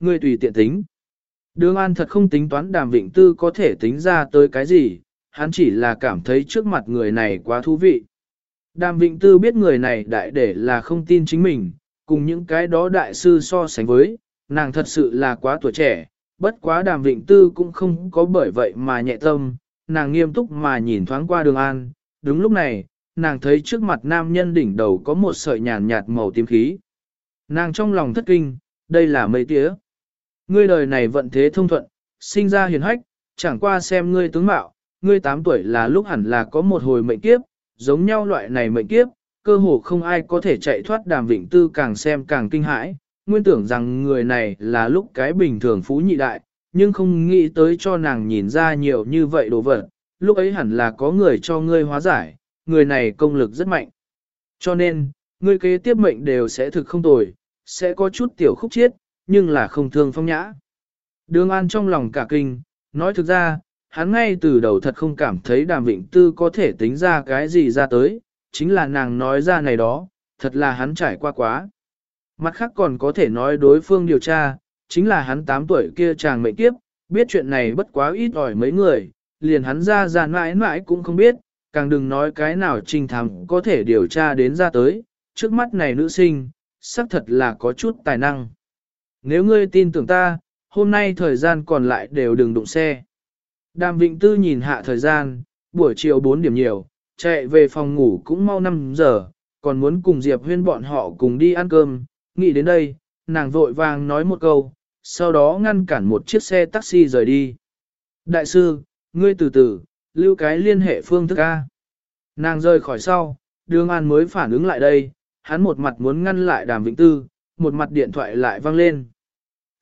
ngươi tùy tiện tính. Đường An thật không tính toán đàm vịnh tư có thể tính ra tới cái gì, hắn chỉ là cảm thấy trước mặt người này quá thú vị. Đàm vịnh tư biết người này đại để là không tin chính mình, cùng những cái đó đại sư so sánh với, nàng thật sự là quá tuổi trẻ, bất quá đàm vịnh tư cũng không có bởi vậy mà nhẹ tâm, nàng nghiêm túc mà nhìn thoáng qua đường an, đúng lúc này, nàng thấy trước mặt nam nhân đỉnh đầu có một sợi nhàn nhạt màu tím khí. Nàng trong lòng thất kinh, đây là mây tía. Ngươi đời này vận thế thông thuận, sinh ra hiền hách, chẳng qua xem ngươi tướng mạo, ngươi 8 tuổi là lúc hẳn là có một hồi mệnh kiếp, giống nhau loại này mệnh kiếp, cơ hồ không ai có thể chạy thoát đàm vịnh tư càng xem càng kinh hãi, nguyên tưởng rằng người này là lúc cái bình thường phú nhị đại, nhưng không nghĩ tới cho nàng nhìn ra nhiều như vậy đồ vật, lúc ấy hẳn là có người cho ngươi hóa giải, người này công lực rất mạnh. Cho nên, ngươi kế tiếp mệnh đều sẽ thực không tồi, sẽ có chút tiểu khúc chiết, nhưng là không thương phong nhã. Đường An trong lòng cả kinh, nói thực ra, hắn ngay từ đầu thật không cảm thấy đàm vịnh tư có thể tính ra cái gì ra tới, chính là nàng nói ra này đó, thật là hắn trải qua quá. Mặt khác còn có thể nói đối phương điều tra, chính là hắn 8 tuổi kia chàng mệnh kiếp, biết chuyện này bất quá ít ỏi mấy người, liền hắn ra ra mãi mãi cũng không biết, càng đừng nói cái nào trình thám có thể điều tra đến ra tới, trước mắt này nữ sinh, xác thật là có chút tài năng. Nếu ngươi tin tưởng ta, hôm nay thời gian còn lại đều đừng đụng xe. Đàm Vịnh Tư nhìn hạ thời gian, buổi chiều 4 điểm nhiều, chạy về phòng ngủ cũng mau 5 giờ, còn muốn cùng Diệp Huyên bọn họ cùng đi ăn cơm, nghĩ đến đây, nàng vội vàng nói một câu, sau đó ngăn cản một chiếc xe taxi rời đi. Đại sư, ngươi từ từ, lưu cái liên hệ phương thức A. Nàng rời khỏi sau, đường an mới phản ứng lại đây, hắn một mặt muốn ngăn lại đàm vĩnh tư, một mặt điện thoại lại vang lên.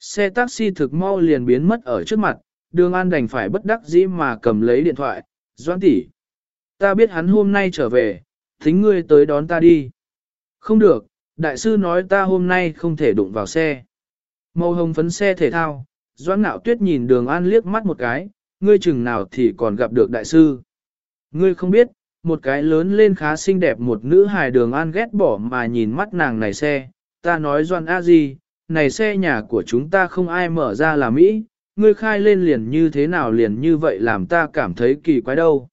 Xe taxi thực mau liền biến mất ở trước mặt, đường an đành phải bất đắc dĩ mà cầm lấy điện thoại, doãn tỷ. Ta biết hắn hôm nay trở về, thính ngươi tới đón ta đi. Không được, đại sư nói ta hôm nay không thể đụng vào xe. Màu hồng phấn xe thể thao, doãn ngạo tuyết nhìn đường an liếc mắt một cái, ngươi chừng nào thì còn gặp được đại sư. Ngươi không biết, một cái lớn lên khá xinh đẹp một nữ hài đường an ghét bỏ mà nhìn mắt nàng này xe, ta nói doan a gì, này xe nhà của chúng ta không ai mở ra là Mỹ, ngươi khai lên liền như thế nào liền như vậy làm ta cảm thấy kỳ quái đâu.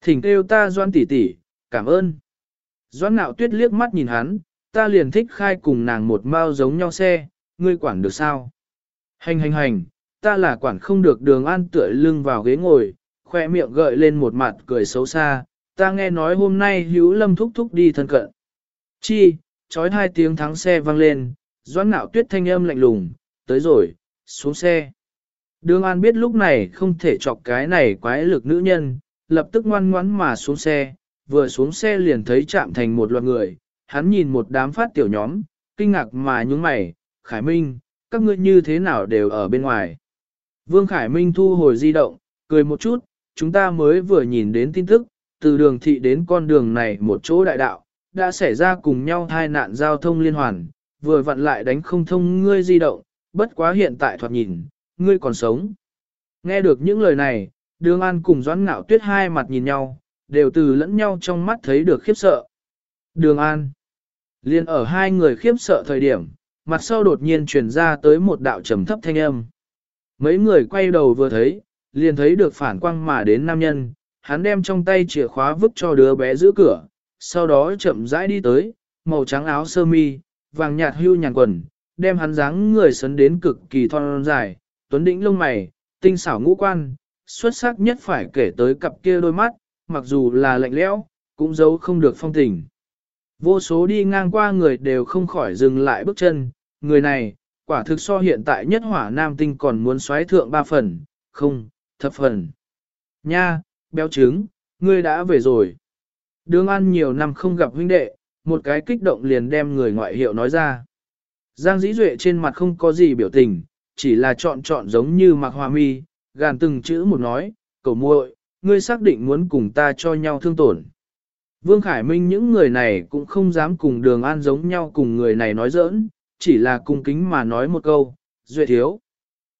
Thỉnh kêu ta doan tỷ tỷ, cảm ơn. Doan nạo tuyết liếc mắt nhìn hắn, ta liền thích khai cùng nàng một mao giống nhau xe, ngươi quản được sao? Hành hành hành, ta là quản không được đường an tựa lưng vào ghế ngồi, khoe miệng gợi lên một mặt cười xấu xa, ta nghe nói hôm nay hữu lâm thúc thúc đi thân cận. Chi, trói hai tiếng thắng xe vang lên, doãn nạo tuyết thanh âm lạnh lùng, tới rồi, xuống xe. Đường An biết lúc này không thể chọc cái này quái lực nữ nhân, lập tức ngoan ngoãn mà xuống xe, vừa xuống xe liền thấy chạm thành một loạt người, hắn nhìn một đám phát tiểu nhóm, kinh ngạc mà nhúng mày, Khải Minh, các ngươi như thế nào đều ở bên ngoài. Vương Khải Minh thu hồi di động, cười một chút, chúng ta mới vừa nhìn đến tin tức, từ đường thị đến con đường này một chỗ đại đạo, đã xảy ra cùng nhau hai nạn giao thông liên hoàn, vừa vặn lại đánh không thông ngươi di động, bất quá hiện tại thoạt nhìn, ngươi còn sống. Nghe được những lời này, đường an cùng doãn ngạo tuyết hai mặt nhìn nhau, đều từ lẫn nhau trong mắt thấy được khiếp sợ. Đường an, liền ở hai người khiếp sợ thời điểm, mặt sau đột nhiên truyền ra tới một đạo trầm thấp thanh âm. Mấy người quay đầu vừa thấy, liền thấy được phản quang mà đến nam nhân, hắn đem trong tay chìa khóa vứt cho đứa bé giữ cửa, sau đó chậm rãi đi tới, màu trắng áo sơ mi, vàng nhạt hưu nhàn quần, đem hắn dáng người sấn đến cực kỳ thon dài, tuấn đĩnh lông mày, tinh xảo ngũ quan, xuất sắc nhất phải kể tới cặp kia đôi mắt, mặc dù là lạnh lẽo, cũng giấu không được phong tình. Vô số đi ngang qua người đều không khỏi dừng lại bước chân, người này, quả thực so hiện tại nhất hỏa nam tinh còn muốn xoáy thượng ba phần, không, thập phần. Nha, béo trứng, ngươi đã về rồi. Đường ăn nhiều năm không gặp huynh đệ, một cái kích động liền đem người ngoại hiệu nói ra. Giang dĩ duệ trên mặt không có gì biểu tình, chỉ là chọn chọn giống như mặc hòa mi, gàn từng chữ một nói, cầu muội, ngươi xác định muốn cùng ta cho nhau thương tổn. Vương Khải Minh những người này cũng không dám cùng đường an giống nhau cùng người này nói giỡn, chỉ là cung kính mà nói một câu, duệ thiếu.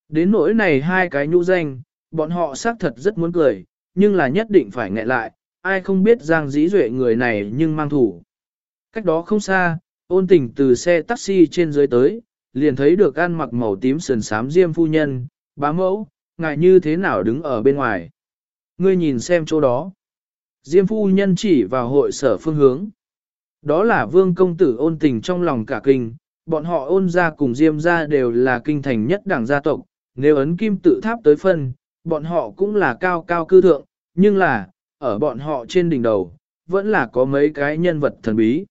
Đến nỗi này hai cái nhũ danh, bọn họ xác thật rất muốn cười, nhưng là nhất định phải nghẹn lại, ai không biết Giang Dĩ Duệ người này nhưng mang thủ. Cách đó không xa, ôn tình từ xe taxi trên dưới tới, liền thấy được ăn mặc màu tím sườn xám diêm phu nhân, bá mẫu, ngài như thế nào đứng ở bên ngoài. Ngươi nhìn xem chỗ đó. Diêm phu nhân chỉ vào hội sở phương hướng. Đó là vương công tử ôn tình trong lòng cả kinh, bọn họ ôn ra cùng diêm ra đều là kinh thành nhất đảng gia tộc, nếu ấn kim tự tháp tới phân, bọn họ cũng là cao cao cư thượng, nhưng là, ở bọn họ trên đỉnh đầu, vẫn là có mấy cái nhân vật thần bí.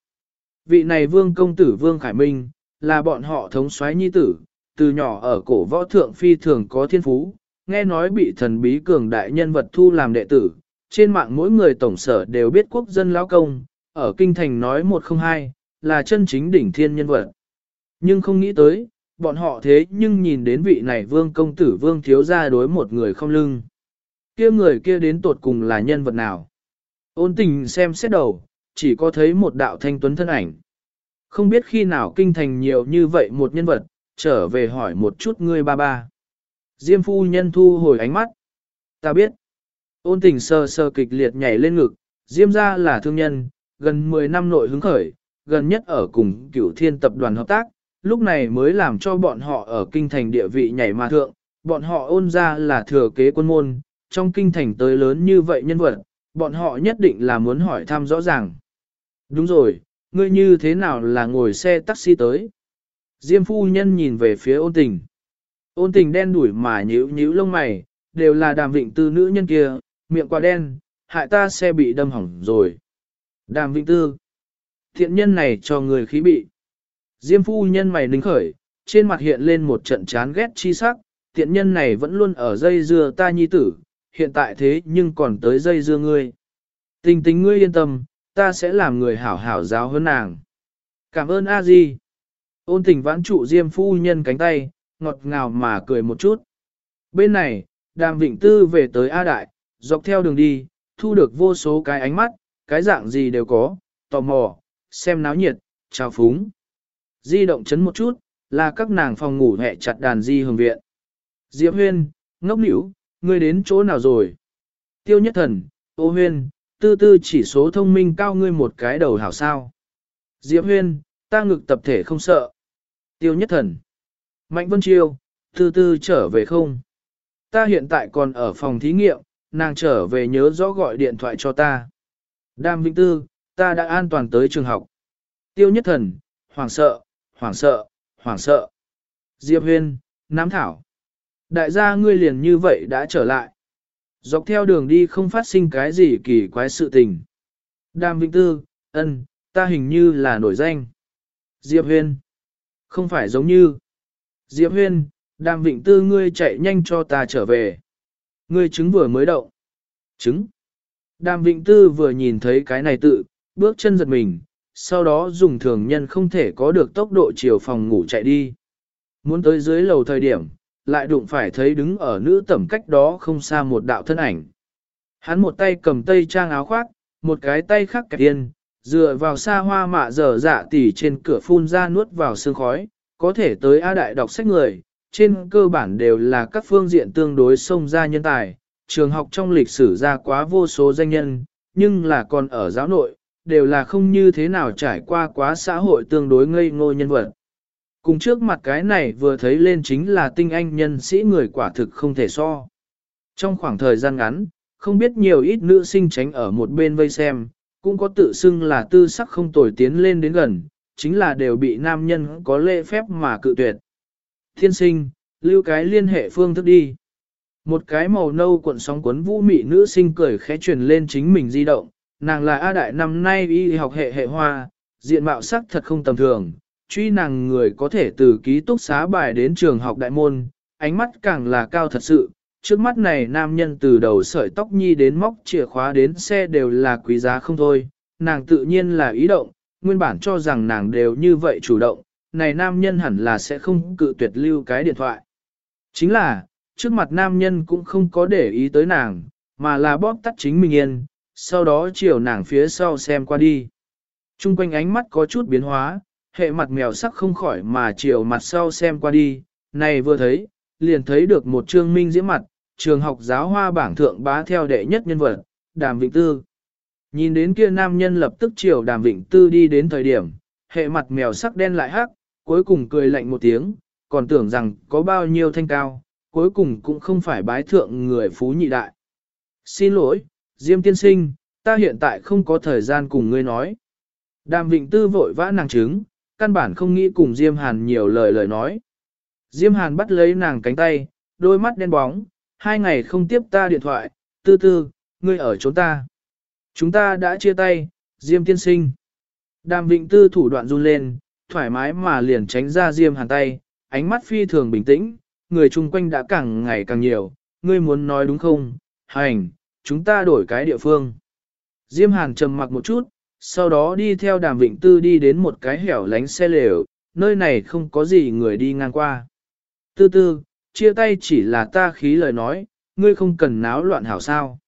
Vị này vương công tử vương Khải Minh, là bọn họ thống soái nhi tử, từ nhỏ ở cổ võ thượng phi thường có thiên phú, nghe nói bị thần bí cường đại nhân vật thu làm đệ tử, trên mạng mỗi người tổng sở đều biết quốc dân lão công, ở kinh thành nói một không hai, là chân chính đỉnh thiên nhân vật. Nhưng không nghĩ tới, bọn họ thế nhưng nhìn đến vị này vương công tử vương thiếu ra đối một người không lưng kia người kia đến tột cùng là nhân vật nào? Ôn tình xem xét đầu, chỉ có thấy một đạo thanh tuấn thân ảnh. Không biết khi nào kinh thành nhiều như vậy một nhân vật, trở về hỏi một chút ngươi ba ba. Diêm phu nhân thu hồi ánh mắt. Ta biết. Ôn tình sơ sơ kịch liệt nhảy lên ngực, Diêm ra là thương nhân, gần 10 năm nội hứng khởi, gần nhất ở cùng cửu thiên tập đoàn hợp tác, lúc này mới làm cho bọn họ ở kinh thành địa vị nhảy mà thượng, bọn họ ôn ra là thừa kế quân môn, trong kinh thành tới lớn như vậy nhân vật, bọn họ nhất định là muốn hỏi thăm rõ ràng. Đúng rồi, ngươi như thế nào là ngồi xe taxi tới? Diêm phu nhân nhìn về phía ôn tình. Ôn tình đen đuổi mà nhíu nhíu lông mày, đều là đàm vịnh tư nữ nhân kia, miệng quá đen, hại ta xe bị đâm hỏng rồi. Đàm vịnh tư. Thiện nhân này cho người khí bị. Diêm phu nhân mày nính khởi, trên mặt hiện lên một trận chán ghét chi sắc, thiện nhân này vẫn luôn ở dây dưa ta nhi tử, hiện tại thế nhưng còn tới dây dưa ngươi. Tình tính ngươi yên tâm, ta sẽ làm người hảo hảo giáo hơn nàng. Cảm ơn a di. Ôn tình vãn trụ diêm phu nhân cánh tay, ngọt ngào mà cười một chút. Bên này, đàm vịnh tư về tới A Đại, dọc theo đường đi, thu được vô số cái ánh mắt, cái dạng gì đều có, tò mò, xem náo nhiệt, chào phúng. Di động chấn một chút, là các nàng phòng ngủ hẹ chặt đàn di hồng viện. Diệp huyên, ngốc nữ, ngươi đến chỗ nào rồi? Tiêu nhất thần, ô huyên, tư tư chỉ số thông minh cao ngươi một cái đầu hảo sao. Diệp huyên, ta ngực tập thể không sợ. Tiêu nhất thần. Mạnh vân chiêu, tư tư trở về không? Ta hiện tại còn ở phòng thí nghiệm, nàng trở về nhớ rõ gọi điện thoại cho ta. Đam Vĩnh Tư, ta đã an toàn tới trường học. Tiêu nhất thần, hoảng sợ, hoảng sợ, hoảng sợ. Diệp Huyên, Nam Thảo. Đại gia ngươi liền như vậy đã trở lại. Dọc theo đường đi không phát sinh cái gì kỳ quái sự tình. Đàm Vĩnh Tư, ân, ta hình như là nổi danh. Diệp Huyên. Không phải giống như. Diệp Huyên, Đàm Vịnh Tư ngươi chạy nhanh cho ta trở về. Ngươi trứng vừa mới động. Trứng. Đàm Vịnh Tư vừa nhìn thấy cái này tự, bước chân giật mình, sau đó dùng thường nhân không thể có được tốc độ chiều phòng ngủ chạy đi. Muốn tới dưới lầu thời điểm, lại đụng phải thấy đứng ở nữ tẩm cách đó không xa một đạo thân ảnh. Hắn một tay cầm tay trang áo khoác, một cái tay khác kẹp yên, dựa vào xa hoa mạ dở dạ tỉ trên cửa phun ra nuốt vào sương khói, có thể tới A Đại đọc sách người, trên cơ bản đều là các phương diện tương đối xông ra nhân tài, trường học trong lịch sử ra quá vô số danh nhân, nhưng là còn ở giáo nội, đều là không như thế nào trải qua quá xã hội tương đối ngây ngô nhân vật. Cùng trước mặt cái này vừa thấy lên chính là tinh anh nhân sĩ người quả thực không thể so. Trong khoảng thời gian ngắn, không biết nhiều ít nữ sinh tránh ở một bên vây xem, cũng có tự xưng là tư sắc không tồi tiến lên đến gần, chính là đều bị nam nhân có lễ phép mà cự tuyệt. Thiên sinh, lưu cái liên hệ phương thức đi. Một cái màu nâu cuộn sóng cuốn vũ mị nữ sinh cười khẽ truyền lên chính mình di động, nàng là A Đại năm nay y học hệ hệ hoa, diện mạo sắc thật không tầm thường, truy nàng người có thể từ ký túc xá bài đến trường học đại môn, ánh mắt càng là cao thật sự, trước mắt này nam nhân từ đầu sợi tóc nhi đến móc chìa khóa đến xe đều là quý giá không thôi, nàng tự nhiên là ý động, nguyên bản cho rằng nàng đều như vậy chủ động, này nam nhân hẳn là sẽ không cự tuyệt lưu cái điện thoại. Chính là, trước mặt nam nhân cũng không có để ý tới nàng, mà là bóp tắt chính mình yên, sau đó chiều nàng phía sau xem qua đi. Trung quanh ánh mắt có chút biến hóa, hệ mặt mèo sắc không khỏi mà chiều mặt sau xem qua đi, này vừa thấy, liền thấy được một trương minh diễm mặt, trường học giáo hoa bảng thượng bá theo đệ nhất nhân vật, Đàm Vịnh Tư. Nhìn đến kia nam nhân lập tức chiều Đàm Vịnh Tư đi đến thời điểm, hệ mặt mèo sắc đen lại hắc, cuối cùng cười lạnh một tiếng, còn tưởng rằng có bao nhiêu thanh cao, cuối cùng cũng không phải bái thượng người phú nhị đại. Xin lỗi, Diêm tiên sinh, ta hiện tại không có thời gian cùng ngươi nói. Đàm Vịnh Tư vội vã nàng chứng, căn bản không nghĩ cùng Diêm Hàn nhiều lời lời nói. Diêm Hàn bắt lấy nàng cánh tay, đôi mắt đen bóng, hai ngày không tiếp ta điện thoại, tư tư, ngươi ở chỗ ta. Chúng ta đã chia tay, Diêm tiên sinh. Đàm Vịnh Tư thủ đoạn run lên, thoải mái mà liền tránh ra Diêm Hàn tay, ánh mắt phi thường bình tĩnh, người chung quanh đã càng ngày càng nhiều, ngươi muốn nói đúng không? Hành, chúng ta đổi cái địa phương. Diêm Hàn trầm mặc một chút, sau đó đi theo đàm vịnh tư đi đến một cái hẻo lánh xe lều, nơi này không có gì người đi ngang qua. Tư tư, chia tay chỉ là ta khí lời nói, ngươi không cần náo loạn hảo sao.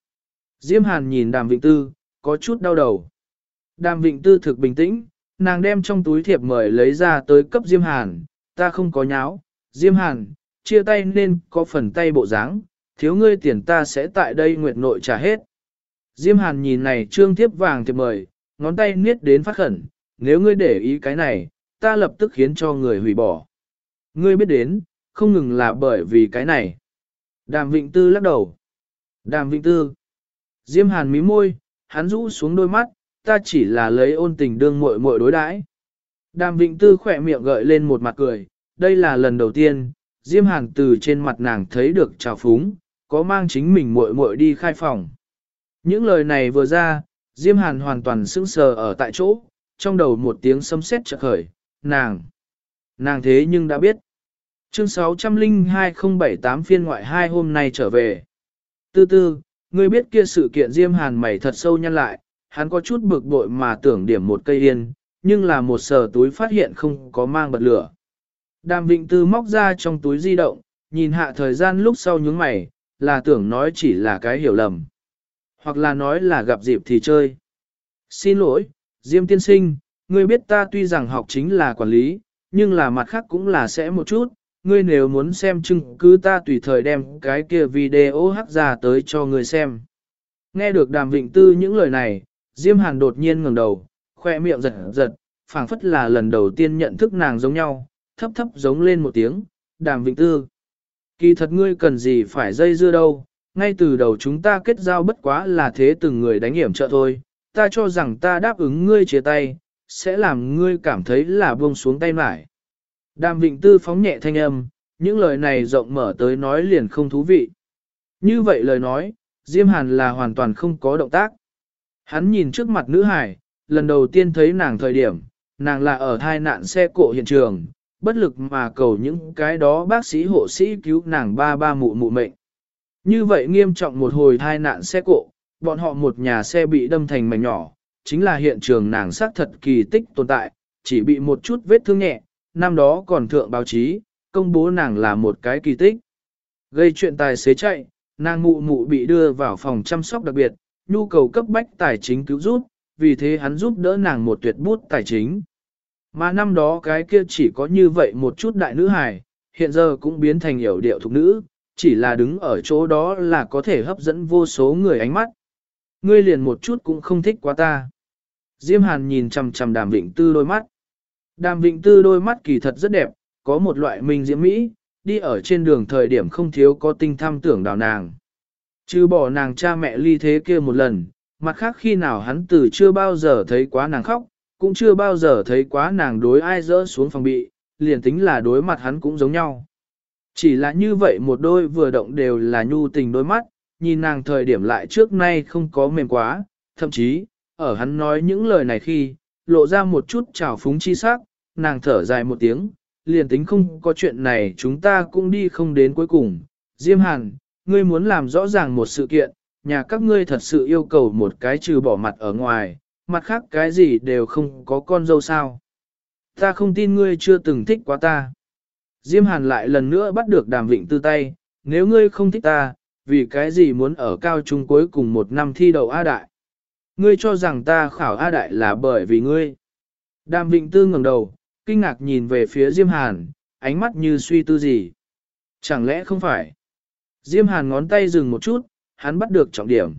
Diêm Hàn nhìn đàm vịnh tư, có chút đau đầu. Đàm vịnh tư thực bình tĩnh, nàng đem trong túi thiệp mời lấy ra tới cấp Diêm Hàn, ta không có nháo, Diêm Hàn, chia tay nên có phần tay bộ dáng, thiếu ngươi tiền ta sẽ tại đây nguyệt nội trả hết. Diêm Hàn nhìn này trương thiếp vàng thiệp mời, ngón tay niết đến phát khẩn, nếu ngươi để ý cái này, ta lập tức khiến cho người hủy bỏ. Ngươi biết đến, không ngừng là bởi vì cái này. Đàm Vịnh Tư lắc đầu. Đàm Vịnh Tư. Diêm Hàn mí môi, hắn rũ xuống đôi mắt, ta chỉ là lấy ôn tình đương muội muội đối đãi. Đàm Vịnh Tư khỏe miệng gợi lên một mặt cười, đây là lần đầu tiên, Diêm Hàn từ trên mặt nàng thấy được trào phúng, có mang chính mình muội muội đi khai phòng. Những lời này vừa ra, Diêm Hàn hoàn toàn sững sờ ở tại chỗ, trong đầu một tiếng sấm sét chợt khởi, nàng. Nàng thế nhưng đã biết. Chương 602078 phiên ngoại 2 hôm nay trở về. Tư tư, ngươi biết kia sự kiện Diêm Hàn mày thật sâu nhăn lại, hắn có chút bực bội mà tưởng điểm một cây yên, nhưng là một sờ túi phát hiện không có mang bật lửa. Đàm Vịnh Tư móc ra trong túi di động, nhìn hạ thời gian lúc sau nhướng mày, là tưởng nói chỉ là cái hiểu lầm. Hoặc là nói là gặp dịp thì chơi. Xin lỗi, Diêm tiên sinh, ngươi biết ta tuy rằng học chính là quản lý, nhưng là mặt khác cũng là sẽ một chút, ngươi nếu muốn xem chứng cứ ta tùy thời đem cái kia video hắc ra tới cho ngươi xem. Nghe được đàm vịnh tư những lời này, Diêm Hàn đột nhiên ngẩng đầu, khoe miệng giật giật, phảng phất là lần đầu tiên nhận thức nàng giống nhau, thấp thấp giống lên một tiếng, đàm vịnh tư. Kỳ thật ngươi cần gì phải dây dưa đâu, ngay từ đầu chúng ta kết giao bất quá là thế từng người đánh hiểm trợ thôi, ta cho rằng ta đáp ứng ngươi chia tay, sẽ làm ngươi cảm thấy là buông xuống tay mải. Đàm Vịnh Tư phóng nhẹ thanh âm, những lời này rộng mở tới nói liền không thú vị. Như vậy lời nói, Diêm Hàn là hoàn toàn không có động tác. Hắn nhìn trước mặt nữ hải, lần đầu tiên thấy nàng thời điểm, nàng là ở thai nạn xe cộ hiện trường, bất lực mà cầu những cái đó bác sĩ hộ sĩ cứu nàng ba ba mụ mụ mệnh. Như vậy nghiêm trọng một hồi thai nạn xe cộ, bọn họ một nhà xe bị đâm thành mảnh nhỏ, chính là hiện trường nàng xác thật kỳ tích tồn tại, chỉ bị một chút vết thương nhẹ, năm đó còn thượng báo chí, công bố nàng là một cái kỳ tích. Gây chuyện tài xế chạy, nàng mụ mụ bị đưa vào phòng chăm sóc đặc biệt, nhu cầu cấp bách tài chính cứu giúp, vì thế hắn giúp đỡ nàng một tuyệt bút tài chính. Mà năm đó cái kia chỉ có như vậy một chút đại nữ hài, hiện giờ cũng biến thành hiểu điệu thục nữ, chỉ là đứng ở chỗ đó là có thể hấp dẫn vô số người ánh mắt. Ngươi liền một chút cũng không thích quá ta. Diêm Hàn nhìn chằm chằm đàm vịnh tư đôi mắt. Đàm vịnh tư đôi mắt kỳ thật rất đẹp, có một loại minh diễm mỹ, đi ở trên đường thời điểm không thiếu có tinh tham tưởng đào nàng. Chứ bỏ nàng cha mẹ ly thế kia một lần, mặt khác khi nào hắn từ chưa bao giờ thấy quá nàng khóc, cũng chưa bao giờ thấy quá nàng đối ai dỡ xuống phòng bị, liền tính là đối mặt hắn cũng giống nhau. Chỉ là như vậy một đôi vừa động đều là nhu tình đôi mắt, nhìn nàng thời điểm lại trước nay không có mềm quá, thậm chí, ở hắn nói những lời này khi, lộ ra một chút trào phúng chi sắc, nàng thở dài một tiếng, liền tính không có chuyện này chúng ta cũng đi không đến cuối cùng. Diêm Hàn, ngươi muốn làm rõ ràng một sự kiện, nhà các ngươi thật sự yêu cầu một cái trừ bỏ mặt ở ngoài, mặt khác cái gì đều không có con dâu sao. Ta không tin ngươi chưa từng thích quá ta. Diêm Hàn lại lần nữa bắt được đàm vịnh tư tay, nếu ngươi không thích ta, vì cái gì muốn ở cao trung cuối cùng một năm thi đầu A Đại. Ngươi cho rằng ta khảo A Đại là bởi vì ngươi. Đàm vịnh tư ngẩng đầu, kinh ngạc nhìn về phía Diêm Hàn, ánh mắt như suy tư gì. Chẳng lẽ không phải? Diêm Hàn ngón tay dừng một chút, hắn bắt được trọng điểm.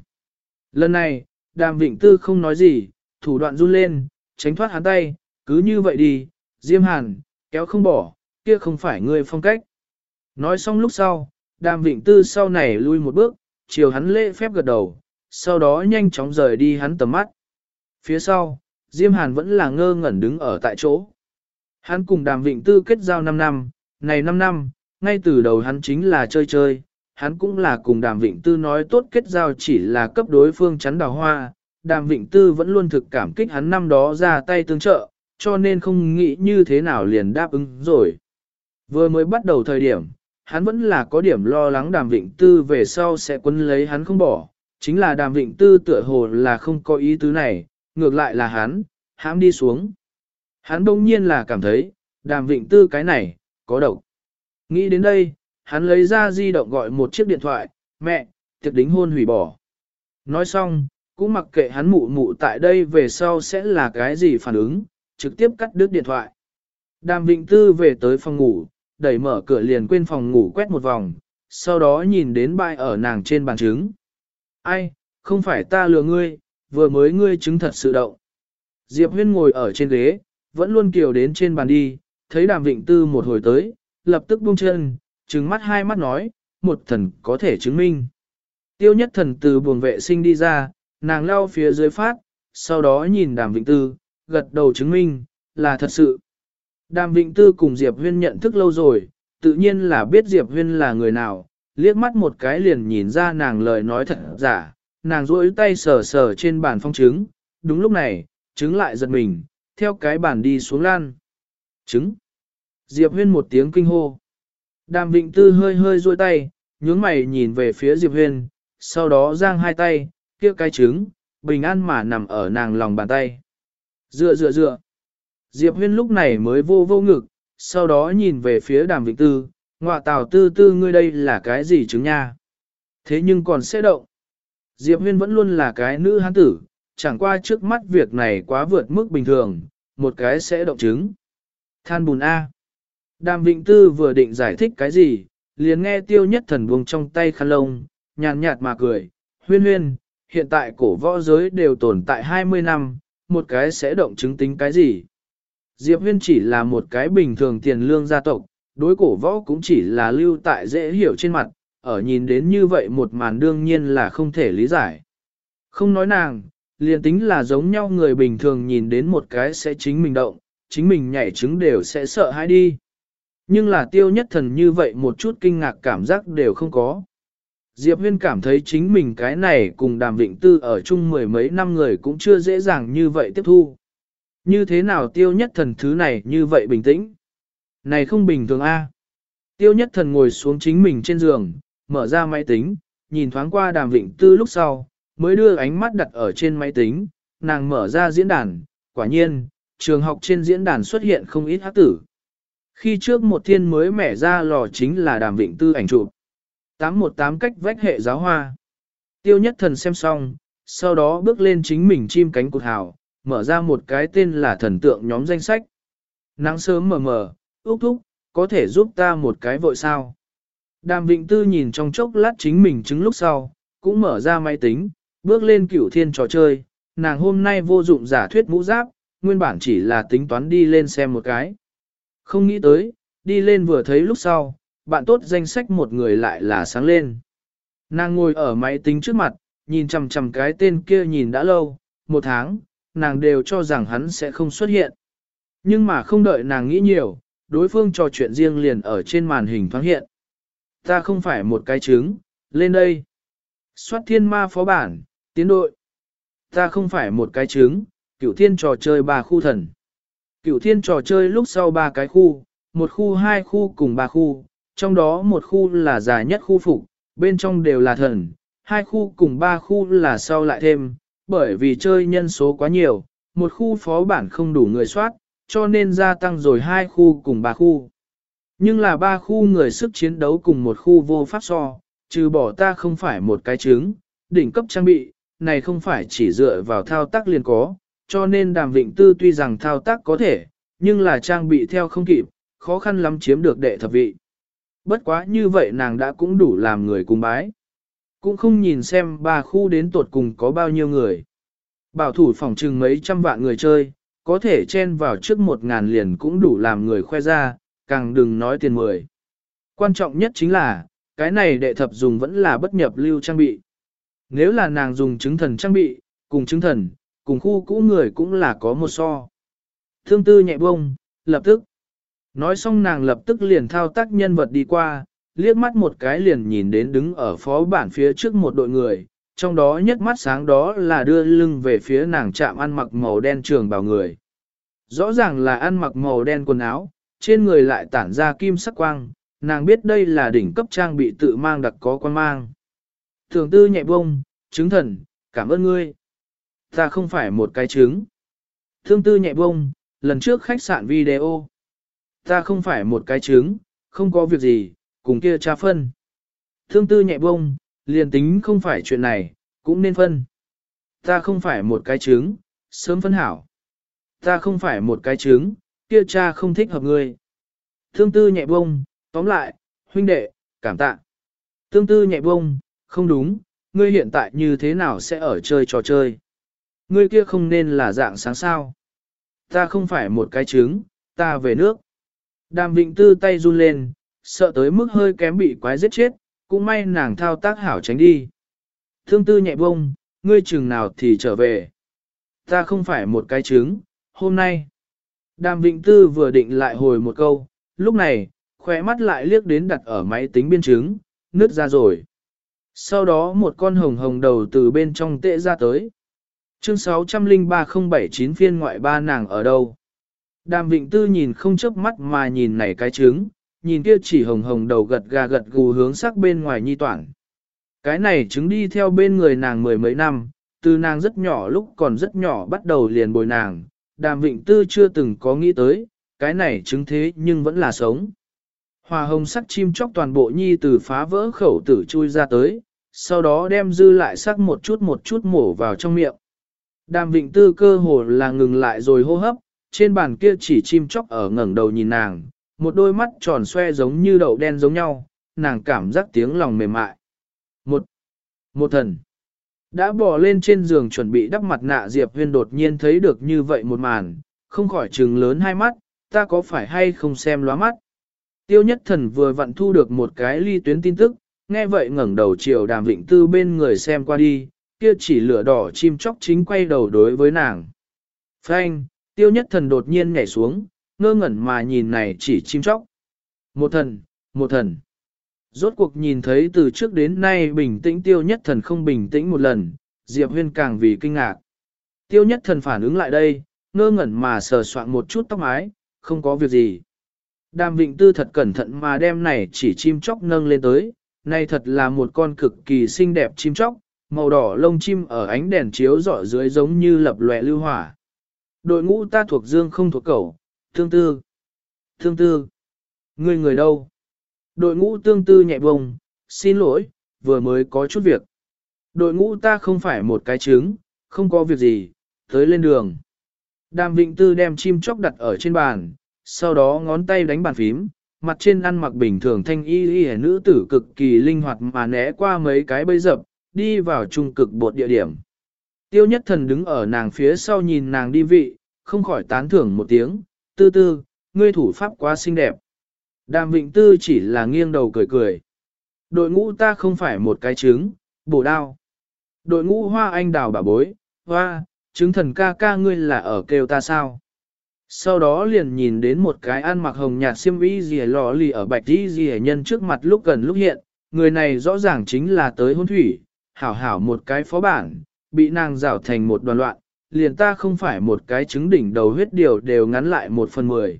Lần này, đàm vịnh tư không nói gì, thủ đoạn run lên, tránh thoát hắn tay, cứ như vậy đi, Diêm Hàn, Kéo không bỏ, kia không phải ngươi phong cách. Nói xong lúc sau, đàm vịnh tư sau này lui một bước, chiều hắn lễ phép gật đầu, sau đó nhanh chóng rời đi hắn tầm mắt. Phía sau, Diêm Hàn vẫn là ngơ ngẩn đứng ở tại chỗ. Hắn cùng đàm vịnh tư kết giao 5 năm, này 5 năm, ngay từ đầu hắn chính là chơi chơi, hắn cũng là cùng đàm vịnh tư nói tốt kết giao chỉ là cấp đối phương chắn đào hoa, đàm vịnh tư vẫn luôn thực cảm kích hắn năm đó ra tay tương trợ, cho nên không nghĩ như thế nào liền đáp ứng rồi. Vừa mới bắt đầu thời điểm, hắn vẫn là có điểm lo lắng đàm vịnh tư về sau sẽ quấn lấy hắn không bỏ, chính là đàm vịnh tư tựa hồ là không có ý tứ này, ngược lại là hắn, hãm đi xuống. Hắn đông nhiên là cảm thấy, đàm vịnh tư cái này, có độc. Nghĩ đến đây, hắn lấy ra di động gọi một chiếc điện thoại, mẹ, tiệc đính hôn hủy bỏ. Nói xong, cũng mặc kệ hắn mụ mụ tại đây về sau sẽ là cái gì phản ứng, trực tiếp cắt đứt điện thoại. Đàm Vịnh Tư về tới phòng ngủ, đẩy mở cửa liền quên phòng ngủ quét một vòng, sau đó nhìn đến bại ở nàng trên bàn trứng. Ai, không phải ta lừa ngươi, vừa mới ngươi chứng thật sự động. Diệp Huyên ngồi ở trên ghế, vẫn luôn kiều đến trên bàn đi, thấy đàm vịnh tư một hồi tới, lập tức buông chân, trừng mắt hai mắt nói, một thần có thể chứng minh. Tiêu nhất thần từ buồng vệ sinh đi ra, nàng lao phía dưới phát, sau đó nhìn đàm vịnh tư, gật đầu chứng minh, là thật sự. Đàm vịnh tư cùng Diệp Huyên nhận thức lâu rồi, tự nhiên là biết Diệp Huyên là người nào, liếc mắt một cái liền nhìn ra nàng lời nói thật giả, nàng duỗi tay sờ sờ trên bàn phong trứng, đúng lúc này, trứng lại giật mình, theo cái bàn đi xuống lan. Trứng. Diệp Huyên một tiếng kinh hô. Đàm Vịnh Tư hơi hơi duỗi tay, nhướng mày nhìn về phía Diệp Huyên, sau đó giang hai tay, kia cái trứng, bình an mà nằm ở nàng lòng bàn tay. Dựa dựa dựa. Diệp Huyên lúc này mới vô vô ngực, sau đó nhìn về phía Đàm Vịnh Tư, ngọa tào tư tư ngươi đây là cái gì trứng nha. Thế nhưng còn sẽ động. Diệp Huyên vẫn luôn là cái nữ hán tử, chẳng qua trước mắt việc này quá vượt mức bình thường, một cái sẽ động trứng. Than bùn A. Đàm Vịnh Tư vừa định giải thích cái gì, liền nghe tiêu nhất thần buông trong tay khăn lông, nhàn nhạt mà cười, huyên huyên, hiện tại cổ võ giới đều tồn tại 20 năm, một cái sẽ động chứng tính cái gì. Diệp huyên chỉ là một cái bình thường tiền lương gia tộc, đối cổ võ cũng chỉ là lưu tại dễ hiểu trên mặt, ở nhìn đến như vậy một màn đương nhiên là không thể lý giải. Không nói nàng, liền tính là giống nhau người bình thường nhìn đến một cái sẽ chính mình động, chính mình nhảy trứng đều sẽ sợ hãi đi. Nhưng là tiêu nhất thần như vậy một chút kinh ngạc cảm giác đều không có. Diệp Huyên cảm thấy chính mình cái này cùng đàm vịnh tư ở chung mười mấy năm người cũng chưa dễ dàng như vậy tiếp thu. Như thế nào tiêu nhất thần thứ này như vậy bình tĩnh? Này không bình thường a. Tiêu nhất thần ngồi xuống chính mình trên giường, mở ra máy tính, nhìn thoáng qua đàm vịnh tư lúc sau, mới đưa ánh mắt đặt ở trên máy tính, nàng mở ra diễn đàn, quả nhiên, trường học trên diễn đàn xuất hiện không ít hát tử. Khi trước một thiên mới mẻ ra lò chính là đàm vịnh tư ảnh chụp. 818 cách vách hệ giáo hoa. Tiêu nhất thần xem xong, sau đó bước lên chính mình chim cánh cụt hào, mở ra một cái tên là thần tượng nhóm danh sách. Nắng sớm mờ mờ, úc thúc, có thể giúp ta một cái vội sao. Đàm Vịnh Tư nhìn trong chốc lát chính mình chứng lúc sau, cũng mở ra máy tính, bước lên cửu thiên trò chơi, nàng hôm nay vô dụng giả thuyết mũ giáp, nguyên bản chỉ là tính toán đi lên xem một cái. Không nghĩ tới, đi lên vừa thấy lúc sau, bạn tốt danh sách một người lại là sáng lên. Nàng ngồi ở máy tính trước mặt, nhìn chằm chằm cái tên kia nhìn đã lâu, một tháng, nàng đều cho rằng hắn sẽ không xuất hiện. Nhưng mà không đợi nàng nghĩ nhiều, đối phương trò chuyện riêng liền ở trên màn hình thoáng hiện. Ta không phải một cái trứng, lên đây. Xoát thiên ma phó bản, tiến đội. Ta không phải một cái trứng, cửu thiên trò chơi ba khu thần. Cửu thiên trò chơi lúc sau ba cái khu, một khu hai khu cùng ba khu, trong đó một khu là dài nhất khu phục, bên trong đều là thần, hai khu cùng ba khu là sau lại thêm, bởi vì chơi nhân số quá nhiều, một khu phó bản không đủ người soát, cho nên gia tăng rồi hai khu cùng ba khu. Nhưng là ba khu người sức chiến đấu cùng một khu vô pháp so, trừ bỏ ta không phải một cái trứng, đỉnh cấp trang bị, này không phải chỉ dựa vào thao tác liền có, cho nên đàm vịnh tư tuy rằng thao tác có thể, nhưng là trang bị theo không kịp, khó khăn lắm chiếm được đệ thập vị. Bất quá như vậy nàng đã cũng đủ làm người cùng bái. Cũng không nhìn xem ba khu đến tột cùng có bao nhiêu người. Bảo thủ phòng trừng mấy trăm vạn người chơi, có thể chen vào trước một ngàn liền cũng đủ làm người khoe ra, càng đừng nói tiền mười. Quan trọng nhất chính là, cái này đệ thập dùng vẫn là bất nhập lưu trang bị. Nếu là nàng dùng chứng thần trang bị, cùng chứng thần, cùng khu cũ người cũng là có một so. Thương tư nhẹ bông, lập tức. Nói xong nàng lập tức liền thao tác nhân vật đi qua, liếc mắt một cái liền nhìn đến đứng ở phó bản phía trước một đội người, trong đó nhất mắt sáng đó là đưa lưng về phía nàng chạm ăn mặc màu đen trường bào người. Rõ ràng là ăn mặc màu đen quần áo, trên người lại tản ra kim sắc quang, nàng biết đây là đỉnh cấp trang bị tự mang đặc có quan mang. Thường tư nhẹ bông, chứng thần, cảm ơn ngươi. Ta không phải một cái trứng. Thương tư nhẹ bông, lần trước khách sạn video. Ta không phải một cái trứng, không có việc gì, cùng kia cha phân. Thương tư nhẹ bông, liền tính không phải chuyện này, cũng nên phân. Ta không phải một cái trứng, sớm phân hảo. Ta không phải một cái trứng, kia cha không thích hợp ngươi. Thương tư nhẹ bông, tóm lại, huynh đệ, cảm tạ. Thương tư nhẹ bông, không đúng, ngươi hiện tại như thế nào sẽ ở chơi trò chơi. Ngươi kia không nên là dạng sáng sao. Ta không phải một cái trứng, ta về nước. Đàm Vịnh Tư tay run lên, sợ tới mức hơi kém bị quái giết chết, cũng may nàng thao tác hảo tránh đi. Thương tư nhẹ bông, ngươi chừng nào thì trở về. Ta không phải một cái trứng, hôm nay. Đàm Vịnh Tư vừa định lại hồi một câu, lúc này, khóe mắt lại liếc đến đặt ở máy tính biên chứng, nứt ra rồi. Sau đó một con hồng hồng đầu từ bên trong tệ ra tới. Chương 603079 phiên ngoại ba nàng ở đâu? Đàm Vịnh Tư nhìn không chớp mắt mà nhìn này cái trứng, nhìn kia chỉ hồng hồng đầu gật gà gật gù hướng sắc bên ngoài nhi toản. Cái này trứng đi theo bên người nàng mười mấy năm, từ nàng rất nhỏ lúc còn rất nhỏ bắt đầu liền bồi nàng, Đàm Vịnh Tư chưa từng có nghĩ tới, cái này trứng thế nhưng vẫn là sống. Hòa hồng sắc chim chóc toàn bộ nhi từ phá vỡ khẩu tử chui ra tới, sau đó đem dư lại sắc một chút một chút mổ vào trong miệng. Đàm Vịnh Tư cơ hồ là ngừng lại rồi hô hấp, trên bàn kia chỉ chim chóc ở ngẩng đầu nhìn nàng, một đôi mắt tròn xoe giống như đậu đen giống nhau, nàng cảm giác tiếng lòng mềm mại. Một, một thần. Đã bò lên trên giường chuẩn bị đắp mặt nạ Diệp Huyên đột nhiên thấy được như vậy một màn, không khỏi trừng lớn hai mắt, ta có phải hay không xem lóa mắt. Tiêu nhất thần vừa vặn thu được một cái ly tuyến tin tức, nghe vậy ngẩng đầu chiều đàm vịnh tư bên người xem qua đi, kia chỉ lửa đỏ chim chóc chính quay đầu đối với nàng. Phanh, tiêu nhất thần đột nhiên nhảy xuống, ngơ ngẩn mà nhìn này chỉ chim chóc. Một thần, một thần. Rốt cuộc nhìn thấy từ trước đến nay bình tĩnh tiêu nhất thần không bình tĩnh một lần, Diệp Huyên càng vì kinh ngạc. Tiêu nhất thần phản ứng lại đây, ngơ ngẩn mà sờ soạn một chút tóc mái, không có việc gì. Đàm Vịnh Tư thật cẩn thận mà đem này chỉ chim chóc nâng lên tới, này thật là một con cực kỳ xinh đẹp chim chóc, màu đỏ lông chim ở ánh đèn chiếu rọi dưới giống như lập lòe lưu hỏa. Đội ngũ ta thuộc dương không thuộc cẩu, thương tư. Thương tư. Người người đâu? Đội ngũ tương tư nhẹ bông, xin lỗi, vừa mới có chút việc. Đội ngũ ta không phải một cái trứng, không có việc gì, tới lên đường. Đàm Vịnh Tư đem chim chóc đặt ở trên bàn, sau đó ngón tay đánh bàn phím, mặt trên ăn mặc bình thường thanh y y nữ tử cực kỳ linh hoạt mà né qua mấy cái bẫy dập, đi vào trung cực bột địa điểm. Tiêu nhất thần đứng ở nàng phía sau nhìn nàng đi vị, không khỏi tán thưởng một tiếng, tư tư, ngươi thủ pháp quá xinh đẹp. Đàm Vịnh Tư chỉ là nghiêng đầu cười cười. Đội ngũ ta không phải một cái trứng, bổ đao. Đội ngũ hoa anh đào bà bối, hoa, trứng thần ca ca ngươi là ở kêu ta sao? Sau đó liền nhìn đến một cái ăn mặc hồng nhạt xiêm y gì lò lì ở bạch y gì nhân trước mặt lúc gần lúc hiện, người này rõ ràng chính là tới hôn thủy, hảo hảo một cái phó bản, bị nàng rảo thành một đoàn loạn, liền ta không phải một cái trứng đỉnh đầu huyết điều đều ngắn lại một phần mười.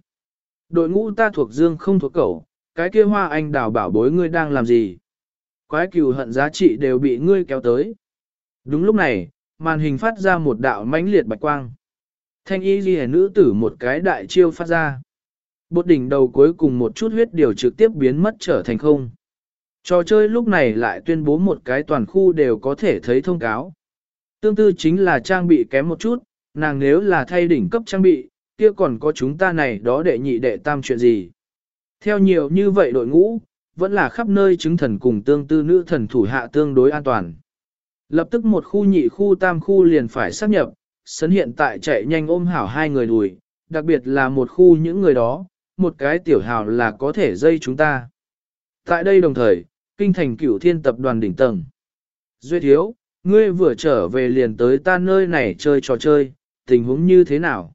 Đội ngũ ta thuộc dương không thuộc cẩu, cái kia hoa anh đào bảo bối ngươi đang làm gì? Quái cừu hận giá trị đều bị ngươi kéo tới. Đúng lúc này, màn hình phát ra một đạo mãnh liệt bạch quang. Thanh y ghi nữ tử một cái đại chiêu phát ra. Bột đỉnh đầu cuối cùng một chút huyết điều trực tiếp biến mất trở thành không. Trò chơi lúc này lại tuyên bố một cái toàn khu đều có thể thấy thông cáo. Tương tư chính là trang bị kém một chút, nàng nếu là thay đỉnh cấp trang bị, kia còn có chúng ta này đó đệ nhị đệ tam chuyện gì. Theo nhiều như vậy đội ngũ, vẫn là khắp nơi chứng thần cùng tương tư nữ thần thủ hạ tương đối an toàn. Lập tức một khu nhị khu tam khu liền phải xác nhập, sấn hiện tại chạy nhanh ôm hảo hai người đùi, đặc biệt là một khu những người đó, một cái tiểu hào là có thể dây chúng ta. Tại đây đồng thời, kinh thành cửu thiên tập đoàn đỉnh tầng. Duy thiếu, ngươi vừa trở về liền tới ta nơi này chơi trò chơi, tình huống như thế nào?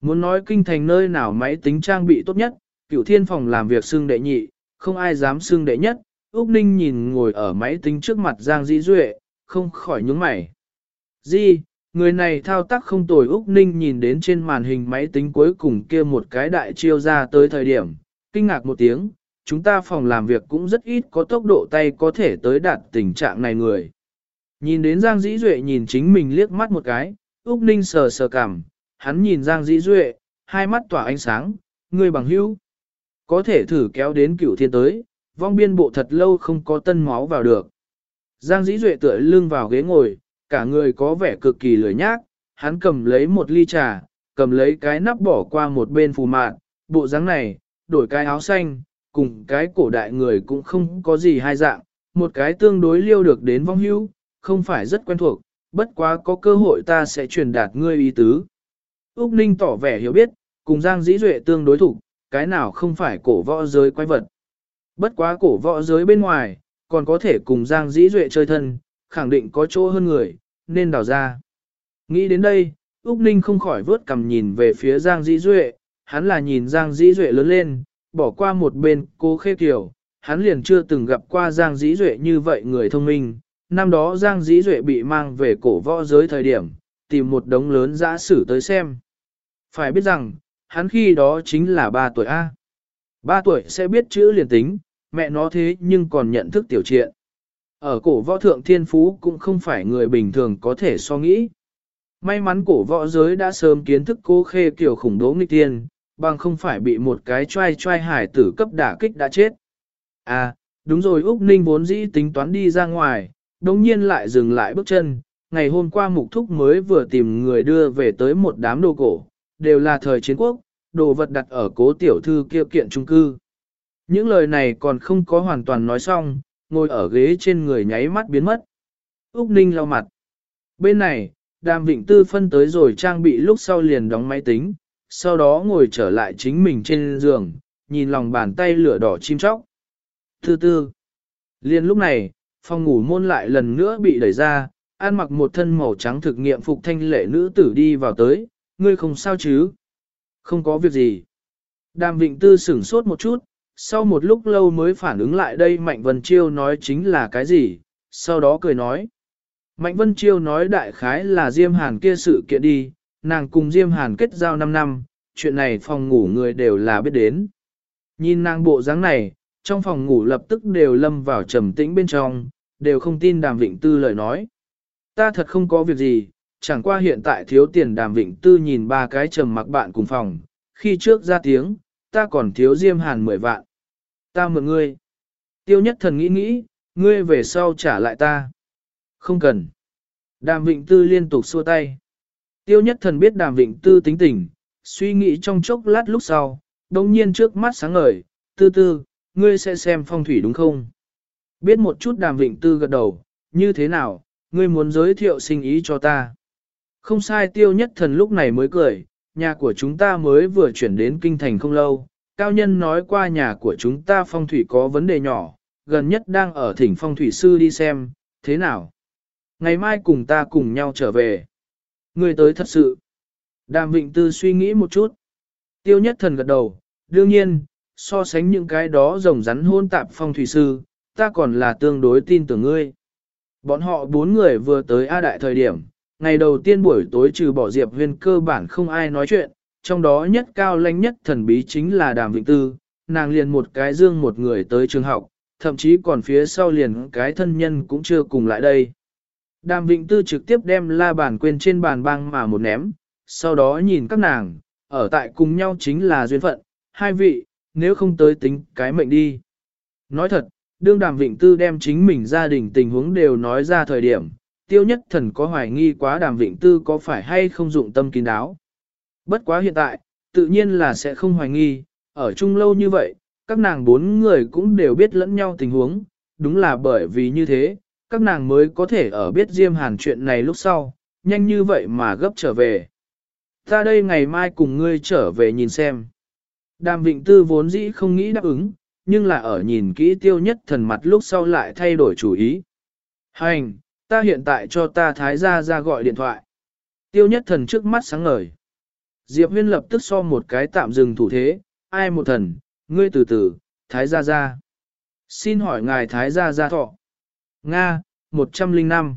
Muốn nói kinh thành nơi nào máy tính trang bị tốt nhất, cửu thiên phòng làm việc xưng đệ nhị, không ai dám xưng đệ nhất. Úc Ninh nhìn ngồi ở máy tính trước mặt Giang Dĩ Duệ, không khỏi nhướng mày. Di, người này thao tác không tồi Úc Ninh nhìn đến trên màn hình máy tính cuối cùng kia một cái đại chiêu ra tới thời điểm, kinh ngạc một tiếng, chúng ta phòng làm việc cũng rất ít có tốc độ tay có thể tới đạt tình trạng này người. Nhìn đến Giang Dĩ Duệ nhìn chính mình liếc mắt một cái, Úc Ninh sờ sờ cảm, hắn nhìn Giang Dĩ Duệ, hai mắt tỏa ánh sáng, người bằng hữu. Có thể thử kéo đến cửu thiên tới, vong biên bộ thật lâu không có tân máu vào được. Giang Dĩ Duệ tựa lưng vào ghế ngồi, cả người có vẻ cực kỳ lười nhác, hắn cầm lấy một ly trà, cầm lấy cái nắp bỏ qua một bên phù mạn, bộ dáng này, đổi cái áo xanh, cùng cái cổ đại người cũng không có gì hai dạng, một cái tương đối liêu được đến vong hữu, không phải rất quen thuộc, bất quá có cơ hội ta sẽ truyền đạt ngươi ý tứ. Úc Ninh tỏ vẻ hiểu biết, cùng Giang Dĩ Duệ tương đối thủ, cái nào không phải cổ võ giới quái vật. Bất quá cổ võ giới bên ngoài, còn có thể cùng Giang Dĩ Duệ chơi thân, khẳng định có chỗ hơn người, nên đào ra. Nghĩ đến đây, Úc Ninh không khỏi vớt cầm nhìn về phía Giang Dĩ Duệ, hắn là nhìn Giang Dĩ Duệ lớn lên, bỏ qua một bên cô khê kiểu, hắn liền chưa từng gặp qua Giang Dĩ Duệ như vậy người thông minh. Năm đó Giang Dĩ Duệ bị mang về cổ võ giới thời điểm, tìm một đống lớn giã sử tới xem. Phải biết rằng, hắn khi đó chính là 3 tuổi A. 3 tuổi sẽ biết chữ liền tính, mẹ nó thế nhưng còn nhận thức tiểu triện. Ở cổ võ thượng thiên phú cũng không phải người bình thường có thể so nghĩ. May mắn cổ võ giới đã sớm kiến thức cố khê kiểu khủng đố nghịch tiên, bằng không phải bị một cái trai trai hải tử cấp đả kích đã chết. À, đúng rồi Úc Ninh vốn dĩ tính toán đi ra ngoài, đồng nhiên lại dừng lại bước chân. Ngày hôm qua mục thúc mới vừa tìm người đưa về tới một đám đồ cổ, đều là thời chiến quốc, đồ vật đặt ở cố tiểu thư kia kiện trung cư. Những lời này còn không có hoàn toàn nói xong, ngồi ở ghế trên người nháy mắt biến mất. Úc Ninh lau mặt. Bên này, Đàm Vịnh Tư phân tới rồi trang bị lúc sau liền đóng máy tính, sau đó ngồi trở lại chính mình trên giường, nhìn lòng bàn tay lửa đỏ chim chóc. Thứ tư, liền lúc này, phòng ngủ môn lại lần nữa bị đẩy ra, an mặc một thân màu trắng thực nghiệm phục thanh lệ nữ tử đi vào tới, ngươi không sao chứ? Không có việc gì. Đàm Vịnh Tư sửng sốt một chút, sau một lúc lâu mới phản ứng lại đây Mạnh Vân Chiêu nói chính là cái gì, sau đó cười nói. Mạnh Vân Chiêu nói đại khái là Diêm Hàn kia sự kiện đi, nàng cùng Diêm Hàn kết giao 5 năm, chuyện này phòng ngủ người đều là biết đến. Nhìn nàng bộ dáng này, trong phòng ngủ lập tức đều lâm vào trầm tĩnh bên trong, đều không tin Đàm Vịnh Tư lời nói. Ta thật không có việc gì, chẳng qua hiện tại thiếu tiền Đàm Vịnh Tư nhìn ba cái trầm mặc bạn cùng phòng, khi trước ra tiếng, ta còn thiếu Diêm Hàn 10 vạn. Ta mượn ngươi. Tiêu nhất thần nghĩ nghĩ, ngươi về sau trả lại ta. Không cần. Đàm Vịnh Tư liên tục xua tay. Tiêu nhất thần biết đàm vịnh tư tính tình, suy nghĩ trong chốc lát lúc sau, đồng nhiên trước mắt sáng ngời, tư tư, ngươi sẽ xem phong thủy đúng không? Biết một chút đàm vịnh tư gật đầu, như thế nào, ngươi muốn giới thiệu sinh ý cho ta? Không sai tiêu nhất thần lúc này mới cười, nhà của chúng ta mới vừa chuyển đến kinh thành không lâu, cao nhân nói qua nhà của chúng ta phong thủy có vấn đề nhỏ, gần nhất đang ở thỉnh phong thủy sư đi xem, thế nào? Ngày mai cùng ta cùng nhau trở về. Ngươi tới thật sự. Đàm Vịnh Tư suy nghĩ một chút. Tiêu nhất thần gật đầu, đương nhiên, so sánh những cái đó rồng rắn hôn tạp phong thủy sư, ta còn là tương đối tin tưởng ngươi. Bọn họ bốn người vừa tới A Đại thời điểm, ngày đầu tiên buổi tối trừ bỏ Diệp Huyên cơ bản không ai nói chuyện, trong đó nhất cao lãnh nhất thần bí chính là Đàm Vịnh Tư, nàng liền một cái dương một người tới trường học, thậm chí còn phía sau liền cái thân nhân cũng chưa cùng lại đây. Đàm Vịnh Tư trực tiếp đem la bàn quên trên bàn băng mà một ném, sau đó nhìn các nàng, ở tại cùng nhau chính là duyên phận, hai vị, nếu không tới tính cái mệnh đi. Nói thật, đương Đàm Vịnh Tư đem chính mình gia đình tình huống đều nói ra thời điểm, tiêu nhất thần có hoài nghi quá Đàm Vịnh Tư có phải hay không dụng tâm kín đáo. Bất quá hiện tại, tự nhiên là sẽ không hoài nghi, ở chung lâu như vậy, các nàng bốn người cũng đều biết lẫn nhau tình huống, đúng là bởi vì như thế, các nàng mới có thể ở biết Diêm Hàn chuyện này lúc sau, nhanh như vậy mà gấp trở về. Ta đây ngày mai cùng ngươi trở về nhìn xem. Đàm Vịnh Tư vốn dĩ không nghĩ đáp ứng, nhưng là ở nhìn kỹ tiêu nhất thần mặt lúc sau lại thay đổi chủ ý. Hành, ta hiện tại cho ta thái gia ra gọi điện thoại. Tiêu nhất thần trước mắt sáng ngời. Diệp huyên lập tức so một cái tạm dừng thủ thế, ai một thần, ngươi từ từ, thái gia ra. Xin hỏi ngài thái gia gia thọ. Nga, 105.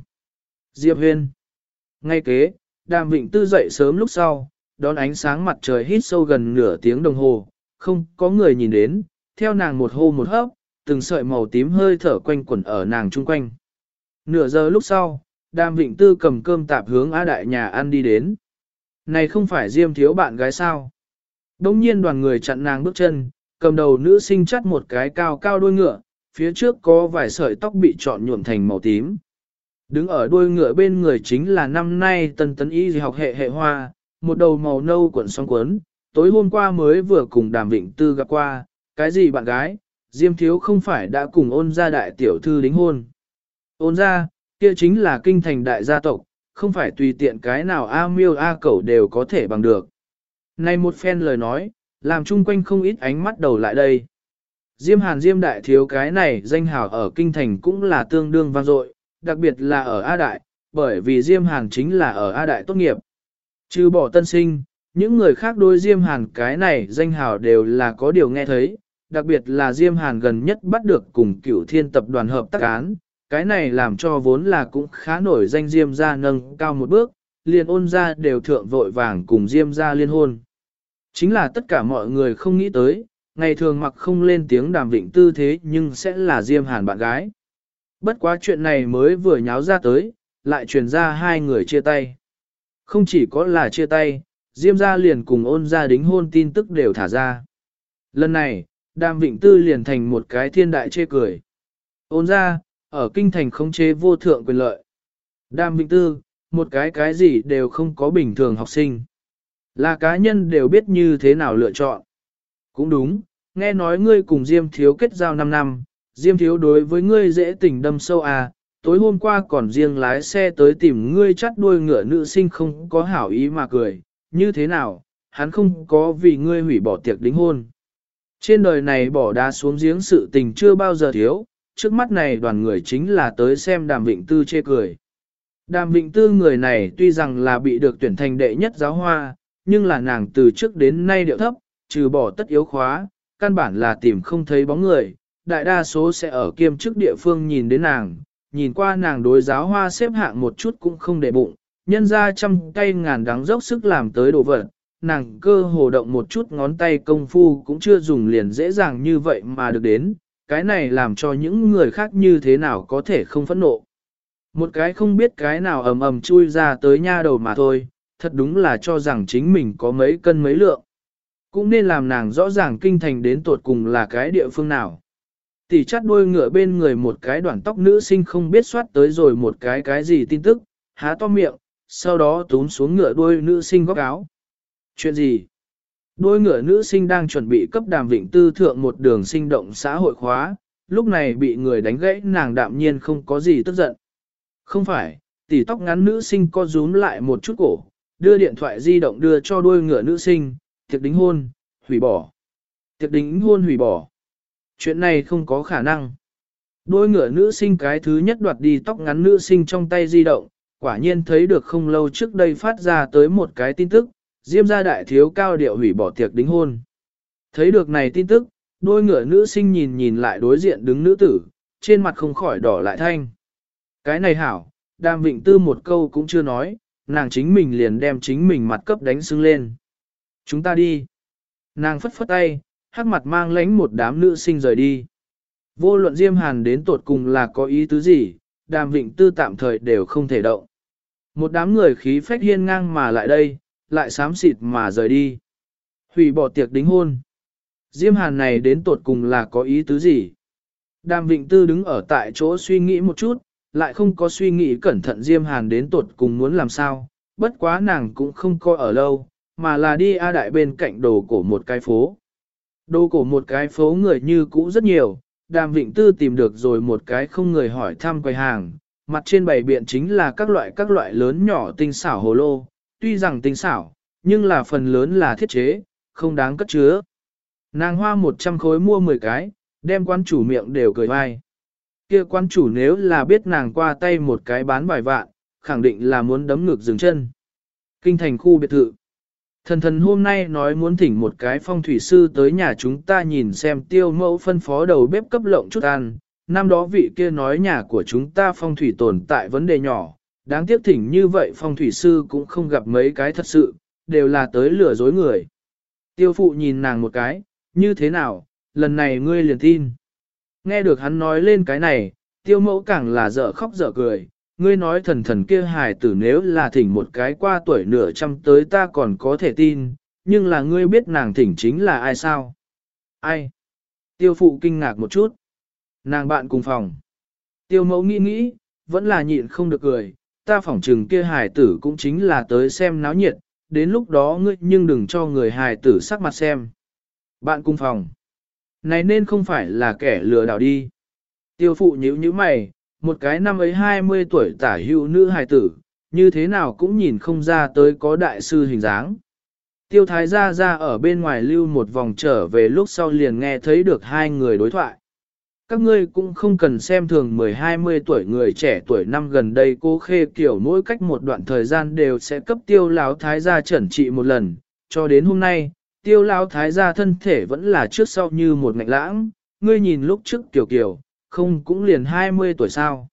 Diệp huyên. Ngay kế, đàm vịnh tư dậy sớm lúc sau, đón ánh sáng mặt trời hít sâu gần nửa tiếng đồng hồ, không có người nhìn đến, theo nàng một hô một hấp, từng sợi màu tím hơi thở quanh quẩn ở nàng chung quanh. Nửa giờ lúc sau, đàm vịnh tư cầm cơm tạp hướng á đại nhà ăn đi đến. Này không phải diêm thiếu bạn gái sao? Đông nhiên đoàn người chặn nàng bước chân, cầm đầu nữ sinh chắt một cái cao cao đuôi ngựa, phía trước có vài sợi tóc bị trọn nhuộm thành màu tím. Đứng ở đuôi ngựa bên người chính là năm nay tân tấn y học hệ hệ hoa, một đầu màu nâu cuộn song cuốn, tối hôm qua mới vừa cùng đàm vịnh tư gặp qua, cái gì bạn gái, Diêm Thiếu không phải đã cùng ôn gia đại tiểu thư đính hôn. Ôn gia, kia chính là kinh thành đại gia tộc, không phải tùy tiện cái nào A miêu A cẩu đều có thể bằng được. Này một phen lời nói, làm chung quanh không ít ánh mắt đầu lại đây. Diêm Hàn Diêm Đại Thiếu cái này danh hào ở kinh thành cũng là tương đương vang dội, đặc biệt là ở A Đại, bởi vì Diêm Hàn chính là ở A Đại tốt nghiệp. Trừ bỏ tân sinh, những người khác đối Diêm Hàn cái này danh hào đều là có điều nghe thấy, đặc biệt là Diêm Hàn gần nhất bắt được cùng cửu thiên tập đoàn hợp tác án, cái này làm cho vốn là cũng khá nổi danh Diêm gia nâng cao một bước, liền ôn gia đều thượng vội vàng cùng Diêm gia liên hôn. Chính là tất cả mọi người không nghĩ tới, ngày thường mặc không lên tiếng đàm vịnh tư thế nhưng sẽ là Diêm Hàn bạn gái. Bất quá chuyện này mới vừa nháo ra tới, lại truyền ra hai người chia tay. Không chỉ có là chia tay, Diêm gia liền cùng ôn gia đính hôn tin tức đều thả ra. Lần này, Đàm Vịnh Tư liền thành một cái thiên đại chê cười. Ôn gia ở kinh thành khống chế vô thượng quyền lợi. Đàm Vịnh Tư, một cái cái gì đều không có bình thường học sinh. Là cá nhân đều biết như thế nào lựa chọn. Cũng đúng, nghe nói ngươi cùng Diêm Thiếu kết giao 5 năm, Diêm Thiếu đối với ngươi dễ tình đâm sâu à, tối hôm qua còn riêng lái xe tới tìm ngươi chắt đuôi ngựa nữ sinh không có hảo ý mà cười, như thế nào, hắn không có vì ngươi hủy bỏ tiệc đính hôn. Trên đời này bỏ đá xuống giếng sự tình chưa bao giờ thiếu, trước mắt này đoàn người chính là tới xem đàm vịnh tư chê cười. Đàm vịnh tư người này tuy rằng là bị được tuyển thành đệ nhất giáo hoa, nhưng là nàng từ trước đến nay điệu thấp, trừ bỏ tất yếu khóa, căn bản là tìm không thấy bóng người, đại đa số sẽ ở kiêm chức địa phương nhìn đến nàng, nhìn qua nàng đối giáo hoa xếp hạng một chút cũng không để bụng, nhân ra trăm tay ngàn đắng dốc sức làm tới đồ vật, nàng cơ hồ động một chút ngón tay công phu cũng chưa dùng liền dễ dàng như vậy mà được đến, cái này làm cho những người khác như thế nào có thể không phẫn nộ. Một cái không biết cái nào ầm ầm chui ra tới nha đầu mà thôi, thật đúng là cho rằng chính mình có mấy cân mấy lượng. Cũng nên làm nàng rõ ràng kinh thành đến tột cùng là cái địa phương nào. Tỷ chắt đuôi ngựa bên người một cái đoạn tóc nữ sinh không biết soát tới rồi một cái cái gì tin tức, há to miệng, sau đó túm xuống ngựa đuôi nữ sinh góc áo. Chuyện gì? Đôi ngựa nữ sinh đang chuẩn bị cấp đàm vịnh tư thượng một đường sinh động xã hội khóa, lúc này bị người đánh gãy nàng đạm nhiên không có gì tức giận. Không phải, tỉ tóc ngắn nữ sinh co rúm lại một chút cổ, đưa điện thoại di động đưa cho đôi ngựa nữ sinh, tiệc đính hôn, hủy bỏ. Tiệc đính hôn hủy bỏ. Chuyện này không có khả năng. Đôi ngựa nữ sinh cái thứ nhất đoạt đi tóc ngắn nữ sinh trong tay di động, quả nhiên thấy được không lâu trước đây phát ra tới một cái tin tức, Diêm gia đại thiếu cao điệu hủy bỏ tiệc đính hôn. Thấy được này tin tức, đôi ngựa nữ sinh nhìn nhìn lại đối diện đứng nữ tử, trên mặt không khỏi đỏ lại thanh. Cái này hảo, đàm vịnh tư một câu cũng chưa nói, nàng chính mình liền đem chính mình mặt cấp đánh sưng lên. Chúng ta đi. Nàng phất phất tay, hắc mặt mang lánh một đám nữ sinh rời đi. Vô luận Diêm Hàn đến tột cùng là có ý tứ gì, đàm vịnh tư tạm thời đều không thể động. Một đám người khí phách hiên ngang mà lại đây, lại xám xịt mà rời đi. Hủy bỏ tiệc đính hôn. Diêm hàn này đến tột cùng là có ý tứ gì? Đàm Vịnh Tư đứng ở tại chỗ suy nghĩ một chút, lại không có suy nghĩ cẩn thận Diêm hàn đến tột cùng muốn làm sao, bất quá nàng cũng không coi ở lâu, mà là đi A Đại bên cạnh đồ cổ một cái phố. Đồ cổ một cái phố người như cũ rất nhiều, Đàm Vịnh Tư tìm được rồi một cái không người hỏi thăm quầy hàng, mặt trên bảy biện chính là các loại các loại lớn nhỏ tinh xảo hồ lô, tuy rằng tinh xảo, nhưng là phần lớn là thiết chế, không đáng cất chứa. Nàng hoa 100 khối mua 10 cái, đem quan chủ miệng đều cười vai. Kia quan chủ nếu là biết nàng qua tay một cái bán vài vạn, khẳng định là muốn đấm ngược dừng chân. Kinh thành khu biệt thự. Thần thần hôm nay nói muốn thỉnh một cái phong thủy sư tới nhà chúng ta nhìn xem tiêu mẫu phân phó đầu bếp cấp lộng chút ăn. Năm đó vị kia nói nhà của chúng ta phong thủy tồn tại vấn đề nhỏ, đáng tiếc thỉnh như vậy phong thủy sư cũng không gặp mấy cái thật sự, đều là tới lừa dối người. Tiêu phụ nhìn nàng một cái, như thế nào, lần này ngươi liền tin. Nghe được hắn nói lên cái này, tiêu mẫu càng là dở khóc dở cười, ngươi nói thần thần kia hài tử nếu là thỉnh một cái qua tuổi nửa trăm tới ta còn có thể tin, nhưng là ngươi biết nàng thỉnh chính là ai sao? Ai? Tiêu phụ kinh ngạc một chút. Nàng bạn cùng phòng. Tiêu mẫu nghĩ nghĩ, vẫn là nhịn không được cười, ta phỏng trừng kia hài tử cũng chính là tới xem náo nhiệt, đến lúc đó ngươi nhưng đừng cho người hài tử sắc mặt xem. Bạn cùng phòng. Này nên không phải là kẻ lừa đảo đi. Tiêu phụ nhíu nhíu mày, một cái năm ấy 20 tuổi tả hữu nữ hài tử, như thế nào cũng nhìn không ra tới có đại sư hình dáng. Tiêu thái gia ra ở bên ngoài lưu một vòng trở về lúc sau liền nghe thấy được hai người đối thoại. Các ngươi cũng không cần xem thường 10-20 tuổi người trẻ tuổi năm gần đây cô khê kiểu mỗi cách một đoạn thời gian đều sẽ cấp tiêu lão thái gia chẩn trị một lần, cho đến hôm nay, tiêu lão thái gia thân thể vẫn là trước sau như một ngạnh lãng, ngươi nhìn lúc trước kiểu kiểu, không cũng liền 20 tuổi sao.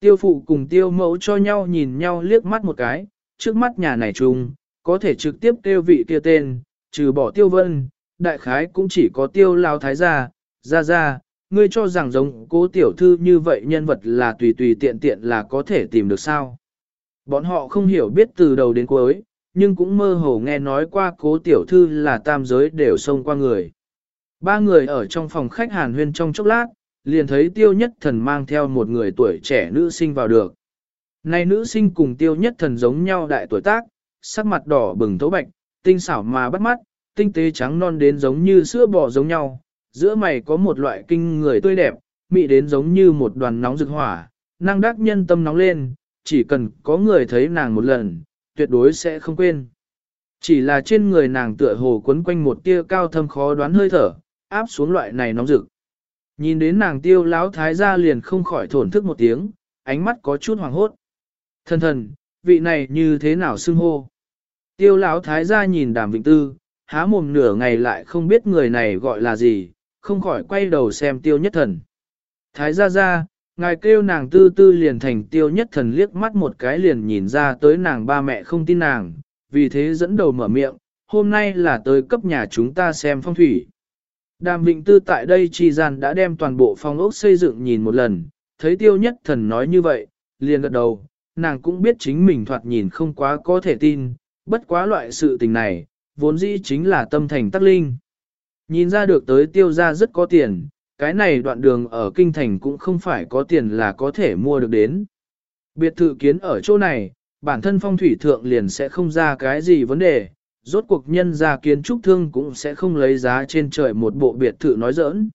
Tiêu phụ cùng tiêu mẫu cho nhau nhìn nhau liếc mắt một cái, trước mắt nhà này chung, có thể trực tiếp tiêu vị kia tên, trừ bỏ tiêu vân, đại khái cũng chỉ có tiêu lao thái gia, Gia gia, ngươi cho rằng giống cố tiểu thư như vậy nhân vật là tùy tùy tiện tiện là có thể tìm được sao. Bọn họ không hiểu biết từ đầu đến cuối, nhưng cũng mơ hồ nghe nói qua cố tiểu thư là tam giới đều xông qua người. Ba người ở trong phòng khách hàn huyên trong chốc lát, liền thấy tiêu nhất thần mang theo một người tuổi trẻ nữ sinh vào được. Này nữ sinh cùng tiêu nhất thần giống nhau đại tuổi tác, sắc mặt đỏ bừng thấu bạch, tinh xảo mà bắt mắt, tinh tế trắng non đến giống như sữa bò giống nhau, giữa mày có một loại kinh người tươi đẹp, mị đến giống như một đoàn nóng rực hỏa, năng đắc nhân tâm nóng lên, chỉ cần có người thấy nàng một lần, tuyệt đối sẽ không quên. Chỉ là trên người nàng tựa hồ quấn quanh một tia cao thâm khó đoán hơi thở, áp xuống loại này nóng rực. Nhìn đến nàng tiêu lão thái gia liền không khỏi thổn thức một tiếng, ánh mắt có chút hoàng hốt. Thần thần, vị này như thế nào xưng hô? Tiêu lão thái gia nhìn đàm vịnh tư, há mồm nửa ngày lại không biết người này gọi là gì, không khỏi quay đầu xem tiêu nhất thần. Thái gia gia, ngài kêu nàng tư tư liền thành tiêu nhất thần liếc mắt một cái liền nhìn ra tới nàng ba mẹ không tin nàng, vì thế dẫn đầu mở miệng, hôm nay là tới cấp nhà chúng ta xem phong thủy. Đàm Vịnh Tư tại đây chi gian đã đem toàn bộ phòng ốc xây dựng nhìn một lần, thấy tiêu nhất thần nói như vậy, liền gật đầu, nàng cũng biết chính mình thoạt nhìn không quá có thể tin, bất quá loại sự tình này, vốn dĩ chính là tâm thành tắc linh. Nhìn ra được tới tiêu ra rất có tiền, cái này đoạn đường ở kinh thành cũng không phải có tiền là có thể mua được đến. Biệt thự kiến ở chỗ này, bản thân phong thủy thượng liền sẽ không ra cái gì vấn đề, rốt cuộc nhân gia kiến trúc thương cũng sẽ không lấy giá trên trời một bộ biệt thự nói giỡn.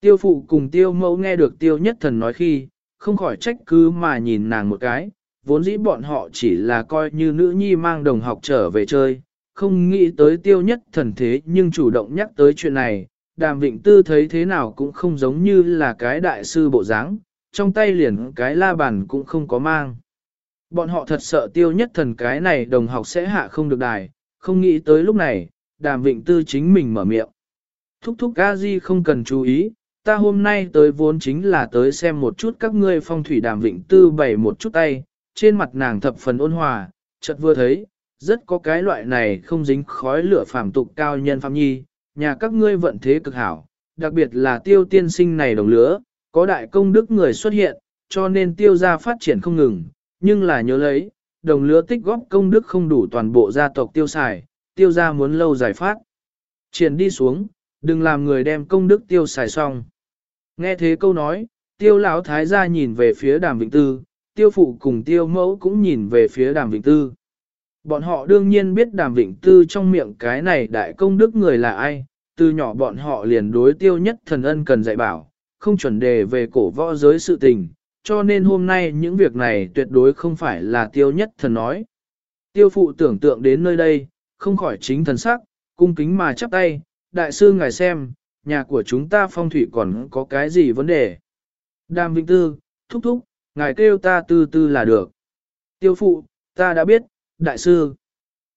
Tiêu phụ cùng tiêu mẫu nghe được tiêu nhất thần nói khi, không khỏi trách cứ mà nhìn nàng một cái, vốn dĩ bọn họ chỉ là coi như nữ nhi mang đồng học trở về chơi, không nghĩ tới tiêu nhất thần thế nhưng chủ động nhắc tới chuyện này, đàm vịnh tư thấy thế nào cũng không giống như là cái đại sư bộ dáng, trong tay liền cái la bàn cũng không có mang. Bọn họ thật sợ tiêu nhất thần cái này đồng học sẽ hạ không được đài, không nghĩ tới lúc này, đàm vịnh tư chính mình mở miệng. Thúc thúc a di không cần chú ý, ta hôm nay tới vốn chính là tới xem một chút các ngươi phong thủy đàm vịnh tư bày một chút tay, trên mặt nàng thập phần ôn hòa, chợt vừa thấy, rất có cái loại này không dính khói lửa phàm tục cao nhân phạm nhi, nhà các ngươi vận thế cực hảo, đặc biệt là tiêu tiên sinh này đồng lứa, có đại công đức người xuất hiện, cho nên tiêu gia phát triển không ngừng, nhưng là nhớ lấy, đồng lứa tích góp công đức không đủ toàn bộ gia tộc tiêu xài, tiêu gia muốn lâu giải phát. Triển đi xuống, đừng làm người đem công đức tiêu xài xong. Nghe thế câu nói, tiêu lão thái gia nhìn về phía đàm vịnh tư, tiêu phụ cùng tiêu mẫu cũng nhìn về phía đàm vịnh tư. Bọn họ đương nhiên biết đàm vịnh tư trong miệng cái này đại công đức người là ai, từ nhỏ bọn họ liền đối tiêu nhất thần ân cần dạy bảo, không chuẩn đề về cổ võ giới sự tình, cho nên hôm nay những việc này tuyệt đối không phải là tiêu nhất thần nói. Tiêu phụ tưởng tượng đến nơi đây, không khỏi chính thần sắc, cung kính mà chắp tay, đại sư ngài xem, nhà của chúng ta phong thủy còn có cái gì vấn đề. Đàm Vĩnh Tư, thúc thúc, ngài kêu ta tư tư là được. Tiêu phụ, ta đã biết, đại sư.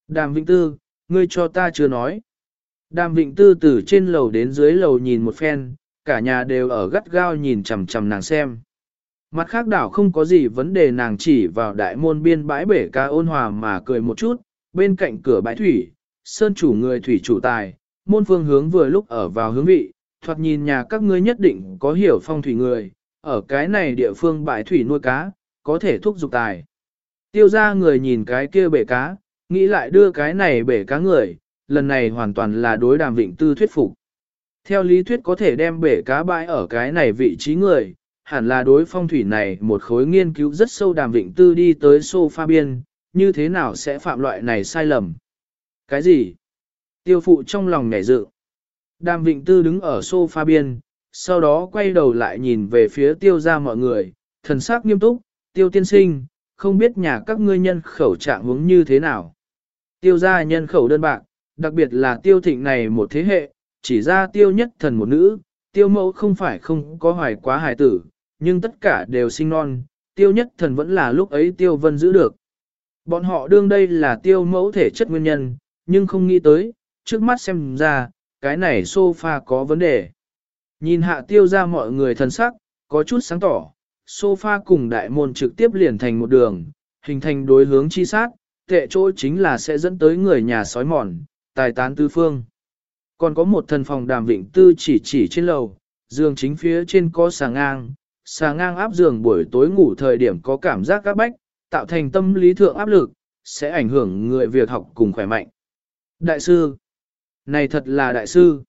Đàm Vĩnh Tư, ngươi cho ta chưa nói. Đàm Vĩnh Tư từ trên lầu đến dưới lầu nhìn một phen, cả nhà đều ở gắt gao nhìn chằm chằm nàng xem. Mặt khác đảo không có gì vấn đề nàng chỉ vào đại môn biên bãi bể ca ôn hòa mà cười một chút, bên cạnh cửa bãi thủy, sơn chủ người thủy chủ tài, môn phương hướng vừa lúc ở vào hướng vị, thoạt nhìn nhà các ngươi nhất định có hiểu phong thủy người, ở cái này địa phương bãi thủy nuôi cá, có thể thúc dục tài. Tiêu ra người nhìn cái kia bể cá, nghĩ lại đưa cái này bể cá người, lần này hoàn toàn là đối đàm vịnh tư thuyết phục. Theo lý thuyết có thể đem bể cá bãi ở cái này vị trí người, hẳn là đối phong thủy này một khối nghiên cứu rất sâu đàm vịnh tư đi tới sofa biên, như thế nào sẽ phạm loại này sai lầm. Cái gì? Tiêu phụ trong lòng nhảy dự. Đàm vịnh tư đứng ở sofa biên, sau đó quay đầu lại nhìn về phía tiêu ra mọi người, thần sắc nghiêm túc, tiêu tiên sinh, không biết nhà các ngươi nhân khẩu trạng hướng như thế nào. Tiêu ra nhân khẩu đơn bạc, đặc biệt là tiêu thịnh này một thế hệ, chỉ ra tiêu nhất thần một nữ, tiêu mẫu không phải không có hoài quá hài tử, nhưng tất cả đều sinh non, tiêu nhất thần vẫn là lúc ấy tiêu vân giữ được. Bọn họ đương đây là tiêu mẫu thể chất nguyên nhân, nhưng không nghĩ tới, trước mắt xem ra, cái này sofa có vấn đề. Nhìn hạ tiêu ra mọi người thần sắc, có chút sáng tỏ, sofa cùng đại môn trực tiếp liền thành một đường, hình thành đối hướng chi sát, tệ chỗ chính là sẽ dẫn tới người nhà sói mòn, tài tán tư phương. Còn có một thần phòng đàm vịnh tư chỉ chỉ trên lầu, giường chính phía trên có sàng ngang, xà ngang áp giường buổi tối ngủ thời điểm có cảm giác các bách, tạo thành tâm lý thượng áp lực, sẽ ảnh hưởng người việc học cùng khỏe mạnh. Đại sư, này thật là đại sư.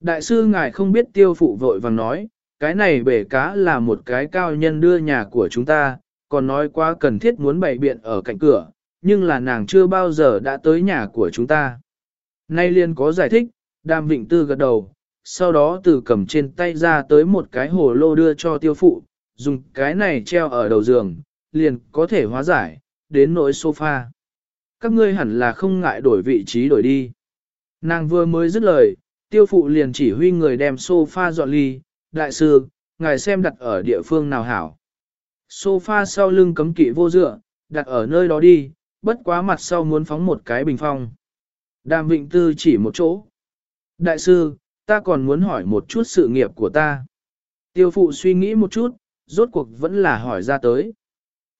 Đại sư ngài không biết tiêu phụ vội vàng nói, cái này bể cá là một cái cao nhân đưa nhà của chúng ta, còn nói quá cần thiết muốn bày biện ở cạnh cửa, nhưng là nàng chưa bao giờ đã tới nhà của chúng ta. Nay liên có giải thích, đàm vịnh tư gật đầu, sau đó từ cầm trên tay ra tới một cái hồ lô đưa cho tiêu phụ, dùng cái này treo ở đầu giường, liền có thể hóa giải, đến nỗi sofa. Các ngươi hẳn là không ngại đổi vị trí đổi đi. Nàng vừa mới dứt lời, tiêu phụ liền chỉ huy người đem sofa dọn ly, đại sư, ngài xem đặt ở địa phương nào hảo. Sofa sau lưng cấm kỵ vô dựa, đặt ở nơi đó đi, bất quá mặt sau muốn phóng một cái bình phong. Đàm Vịnh Tư chỉ một chỗ. Đại sư, ta còn muốn hỏi một chút sự nghiệp của ta. Tiêu phụ suy nghĩ một chút, rốt cuộc vẫn là hỏi ra tới.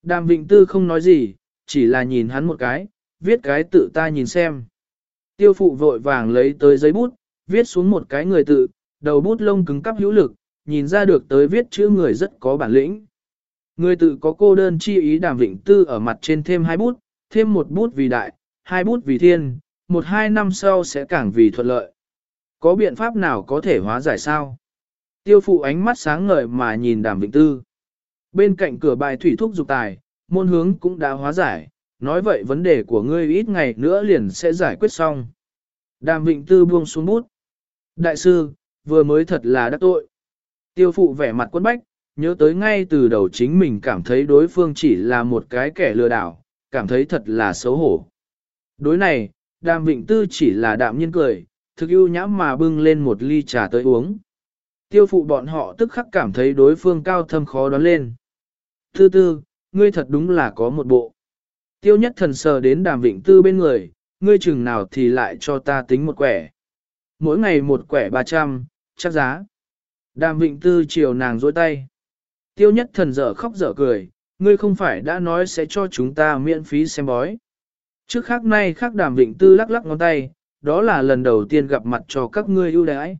Đàm Vịnh Tư không nói gì, chỉ là nhìn hắn một cái, viết cái tự ta nhìn xem. Tiêu phụ vội vàng lấy tới giấy bút, viết xuống một cái người tự, đầu bút lông cứng cắp hữu lực, nhìn ra được tới viết chữ người rất có bản lĩnh. Người tự có cô đơn chi ý đàm vịnh tư ở mặt trên thêm hai bút, thêm một bút vì đại, hai bút vì thiên, một hai năm sau sẽ càng vì thuận lợi. Có biện pháp nào có thể hóa giải sao? Tiêu phụ ánh mắt sáng ngời mà nhìn đàm vịnh tư. Bên cạnh cửa bài thủy thúc dục tài, môn hướng cũng đã hóa giải, nói vậy vấn đề của ngươi ít ngày nữa liền sẽ giải quyết xong. Đàm vịnh tư buông xuống bút. Đại sư, vừa mới thật là đắc tội. Tiêu phụ vẻ mặt quân bách, nhớ tới ngay từ đầu chính mình cảm thấy đối phương chỉ là một cái kẻ lừa đảo, cảm thấy thật là xấu hổ. Đối này, đàm vịnh tư chỉ là đạm nhiên cười, thực ưu nhãm mà bưng lên một ly trà tới uống. Tiêu phụ bọn họ tức khắc cảm thấy đối phương cao thâm khó đoán lên. Tư tư, ngươi thật đúng là có một bộ. Tiêu nhất thần sờ đến đàm vịnh tư bên người, ngươi chừng nào thì lại cho ta tính một quẻ. Mỗi ngày một quẻ 300, chắc giá. Đàm vịnh tư chiều nàng dối tay. Tiêu nhất thần dở khóc dở cười, ngươi không phải đã nói sẽ cho chúng ta miễn phí xem bói. Trước khác nay khác đàm vịnh tư lắc lắc ngón tay, đó là lần đầu tiên gặp mặt cho các ngươi ưu đãi.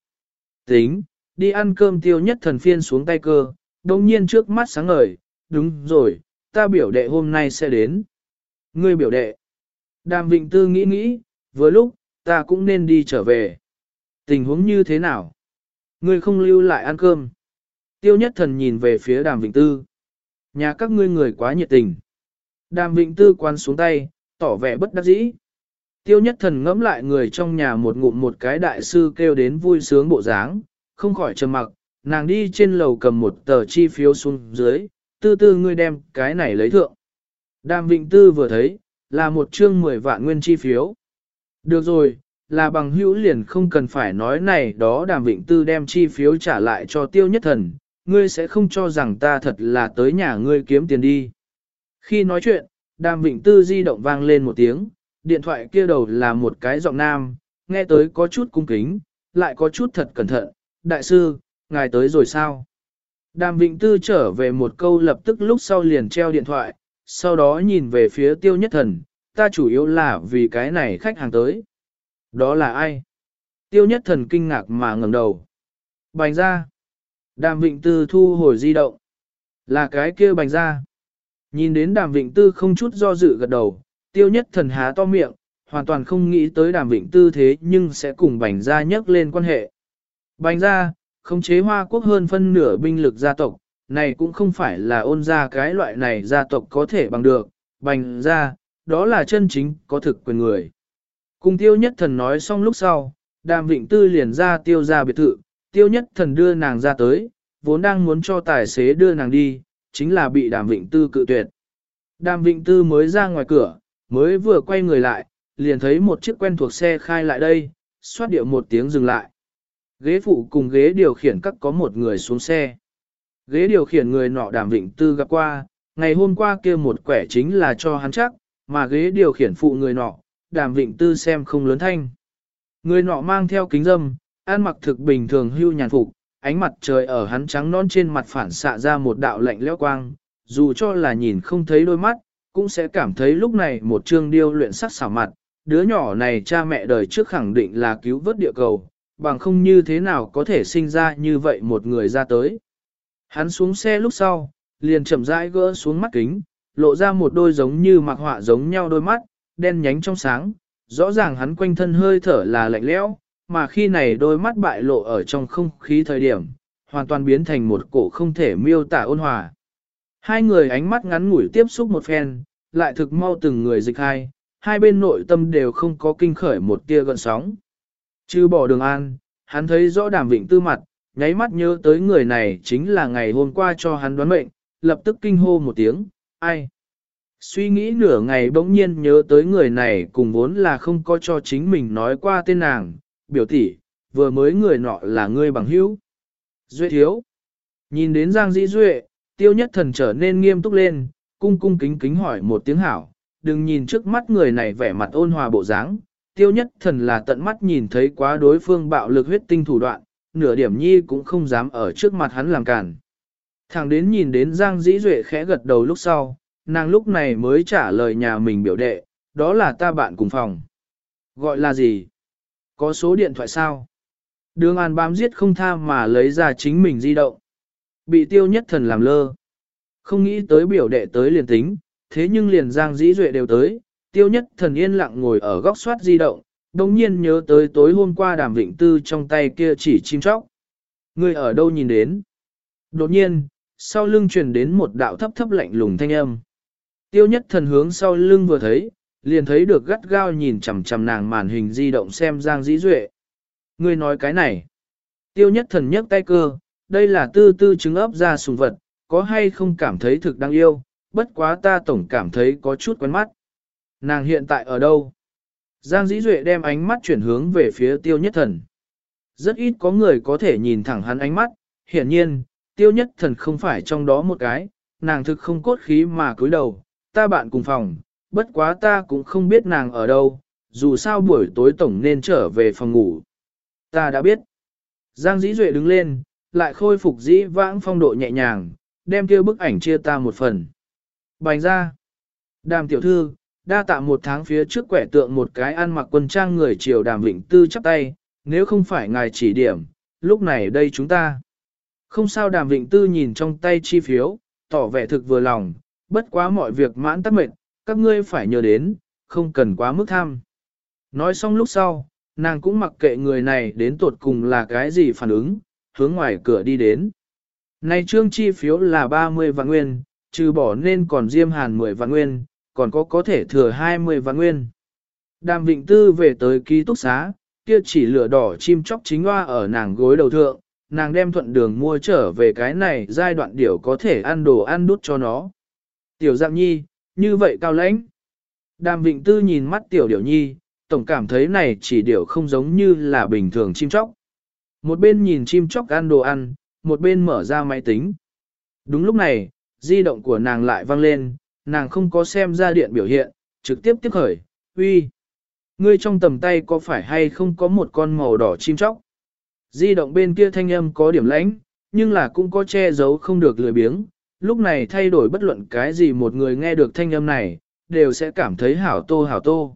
Tính, đi ăn cơm tiêu nhất thần phiên xuống tay cơ, đồng nhiên trước mắt sáng ngời, đúng rồi, ta biểu đệ hôm nay sẽ đến. Ngươi biểu đệ. Đàm Vịnh Tư nghĩ nghĩ, vừa lúc, ta cũng nên đi trở về. Tình huống như thế nào? Ngươi không lưu lại ăn cơm. Tiêu nhất thần nhìn về phía đàm Vịnh Tư. Nhà các ngươi người quá nhiệt tình. Đàm Vịnh Tư quan xuống tay, tỏ vẻ bất đắc dĩ. Tiêu nhất thần ngẫm lại người trong nhà một ngụm một cái đại sư kêu đến vui sướng bộ dáng, không khỏi trầm mặc, nàng đi trên lầu cầm một tờ chi phiếu xuống dưới, tư tư ngươi đem cái này lấy thượng. Đàm Vịnh Tư vừa thấy, là một chương 10 vạn nguyên chi phiếu. Được rồi, là bằng hữu liền không cần phải nói này đó Đàm Vịnh Tư đem chi phiếu trả lại cho tiêu nhất thần, ngươi sẽ không cho rằng ta thật là tới nhà ngươi kiếm tiền đi. Khi nói chuyện, Đàm Vịnh Tư di động vang lên một tiếng, điện thoại kia đầu là một cái giọng nam, nghe tới có chút cung kính, lại có chút thật cẩn thận. Đại sư, ngài tới rồi sao? Đàm Vịnh Tư trở về một câu lập tức lúc sau liền treo điện thoại, sau đó nhìn về phía tiêu nhất thần, ta chủ yếu là vì cái này khách hàng tới. Đó là ai? Tiêu nhất thần kinh ngạc mà ngẩng đầu. Bành ra. Đàm Vịnh Tư thu hồi di động. Là cái kia bành ra. Nhìn đến đàm Vịnh Tư không chút do dự gật đầu, tiêu nhất thần há to miệng, hoàn toàn không nghĩ tới đàm Vịnh Tư thế nhưng sẽ cùng bành gia nhắc lên quan hệ. Bành gia không chế hoa quốc hơn phân nửa binh lực gia tộc, này cũng không phải là ôn gia cái loại này gia tộc có thể bằng được, bành gia đó là chân chính có thực quyền người. Cùng tiêu nhất thần nói xong lúc sau, đàm vịnh tư liền ra tiêu ra biệt thự, tiêu nhất thần đưa nàng ra tới, vốn đang muốn cho tài xế đưa nàng đi, chính là bị đàm vịnh tư cự tuyệt. Đàm vịnh tư mới ra ngoài cửa, mới vừa quay người lại, liền thấy một chiếc quen thuộc xe khai lại đây, xoát điệu một tiếng dừng lại. Ghế phụ cùng ghế điều khiển các có một người xuống xe. Ghế điều khiển người nọ đàm vịnh tư gặp qua, ngày hôm qua kia một quẻ chính là cho hắn chắc, mà ghế điều khiển phụ người nọ, đàm vịnh tư xem không lớn thanh. Người nọ mang theo kính dâm, ăn mặc thực bình thường hưu nhàn phục, ánh mặt trời ở hắn trắng non trên mặt phản xạ ra một đạo lạnh lẽo quang, dù cho là nhìn không thấy đôi mắt, cũng sẽ cảm thấy lúc này một chương điêu luyện sắc xảo mặt, đứa nhỏ này cha mẹ đời trước khẳng định là cứu vớt địa cầu, bằng không như thế nào có thể sinh ra như vậy một người ra tới. Hắn xuống xe lúc sau, liền chậm rãi gỡ xuống mắt kính, lộ ra một đôi giống như mặc họa giống nhau đôi mắt, đen nhánh trong sáng, rõ ràng hắn quanh thân hơi thở là lạnh lẽo, mà khi này đôi mắt bại lộ ở trong không khí thời điểm, hoàn toàn biến thành một cổ không thể miêu tả ôn hòa. Hai người ánh mắt ngắn ngủi tiếp xúc một phen, lại thực mau từng người dịch hai, hai bên nội tâm đều không có kinh khởi một tia gợn sóng. Chứ bỏ đường an, hắn thấy rõ đàm vịnh tư mặt, nháy mắt nhớ tới người này chính là ngày hôm qua cho hắn đoán mệnh, lập tức kinh hô một tiếng, ai? Suy nghĩ nửa ngày bỗng nhiên nhớ tới người này cùng vốn là không có cho chính mình nói qua tên nàng, biểu tỷ, vừa mới người nọ là ngươi bằng hữu. Duệ thiếu. Nhìn đến Giang Dĩ Duệ, tiêu nhất thần trở nên nghiêm túc lên, cung cung kính kính hỏi một tiếng hảo, đừng nhìn trước mắt người này vẻ mặt ôn hòa bộ dáng. Tiêu nhất thần là tận mắt nhìn thấy quá đối phương bạo lực huyết tinh thủ đoạn, nửa điểm nhi cũng không dám ở trước mặt hắn làm cản. Thẳng đến nhìn đến Giang Dĩ Duệ khẽ gật đầu lúc sau, nàng lúc này mới trả lời nhà mình biểu đệ, đó là ta bạn cùng phòng. Gọi là gì? Có số điện thoại sao? Đường An bám giết không tha mà lấy ra chính mình di động. Bị tiêu nhất thần làm lơ. Không nghĩ tới biểu đệ tới liền tính, thế nhưng liền Giang Dĩ Duệ đều tới, tiêu nhất thần yên lặng ngồi ở góc soát di động, đồng nhiên nhớ tới tối hôm qua đàm vịnh tư trong tay kia chỉ chim chóc. Người ở đâu nhìn đến? Đột nhiên, sau lưng truyền đến một đạo thấp thấp lạnh lùng thanh âm. Tiêu nhất thần hướng sau lưng vừa thấy, liền thấy được gắt gao nhìn chằm chằm nàng màn hình di động xem Giang Dĩ Duệ. Người nói cái này. Tiêu nhất thần nhấc tay cơ, đây là tư tư trứng ấp ra sùng vật, có hay không cảm thấy thực đáng yêu, bất quá ta tổng cảm thấy có chút quen mắt. Nàng hiện tại ở đâu? Giang Dĩ Duệ đem ánh mắt chuyển hướng về phía tiêu nhất thần. Rất ít có người có thể nhìn thẳng hắn ánh mắt, hiển nhiên, tiêu nhất thần không phải trong đó một cái, nàng thực không cốt khí mà cúi đầu, ta bạn cùng phòng, bất quá ta cũng không biết nàng ở đâu, dù sao buổi tối tổng nên trở về phòng ngủ. Ta đã biết. Giang Dĩ Duệ đứng lên, lại khôi phục dĩ vãng phong độ nhẹ nhàng, đem kia bức ảnh chia ta một phần. Bành ra. Đàm tiểu thư, đa tạ một tháng phía trước quẻ tượng một cái ăn mặc quân trang người triều đàm vịnh tư chắp tay, nếu không phải ngài chỉ điểm, lúc này đây chúng ta. Không sao đàm vịnh tư nhìn trong tay chi phiếu, tỏ vẻ thực vừa lòng, bất quá mọi việc mãn tắt mệt, các ngươi phải nhớ đến, không cần quá mức tham. Nói xong lúc sau, nàng cũng mặc kệ người này đến tột cùng là cái gì phản ứng, hướng ngoài cửa đi đến. Này trương chi phiếu là 30 vạn nguyên, trừ bỏ nên còn diêm hàn 10 vạn nguyên, còn có có thể thừa 20 vạn nguyên. Đàm Vịnh Tư về tới ký túc xá, kia chỉ lửa đỏ chim chóc chính hoa ở nàng gối đầu thượng, nàng đem thuận đường mua trở về cái này giai đoạn điểu có thể ăn đồ ăn đút cho nó. Tiểu dạng nhi, như vậy cao lãnh. Đàm Vịnh Tư nhìn mắt tiểu điểu nhi, tổng cảm thấy này chỉ điểu không giống như là bình thường chim chóc. Một bên nhìn chim chóc ăn đồ ăn, một bên mở ra máy tính. Đúng lúc này, di động của nàng lại vang lên, nàng không có xem ra điện biểu hiện, trực tiếp tiếp khởi, uy. Ngươi trong tầm tay có phải hay không có một con màu đỏ chim chóc? Di động bên kia thanh âm có điểm lãnh, nhưng là cũng có che giấu không được lười biếng. Lúc này thay đổi bất luận cái gì một người nghe được thanh âm này, đều sẽ cảm thấy hảo tô hảo tô.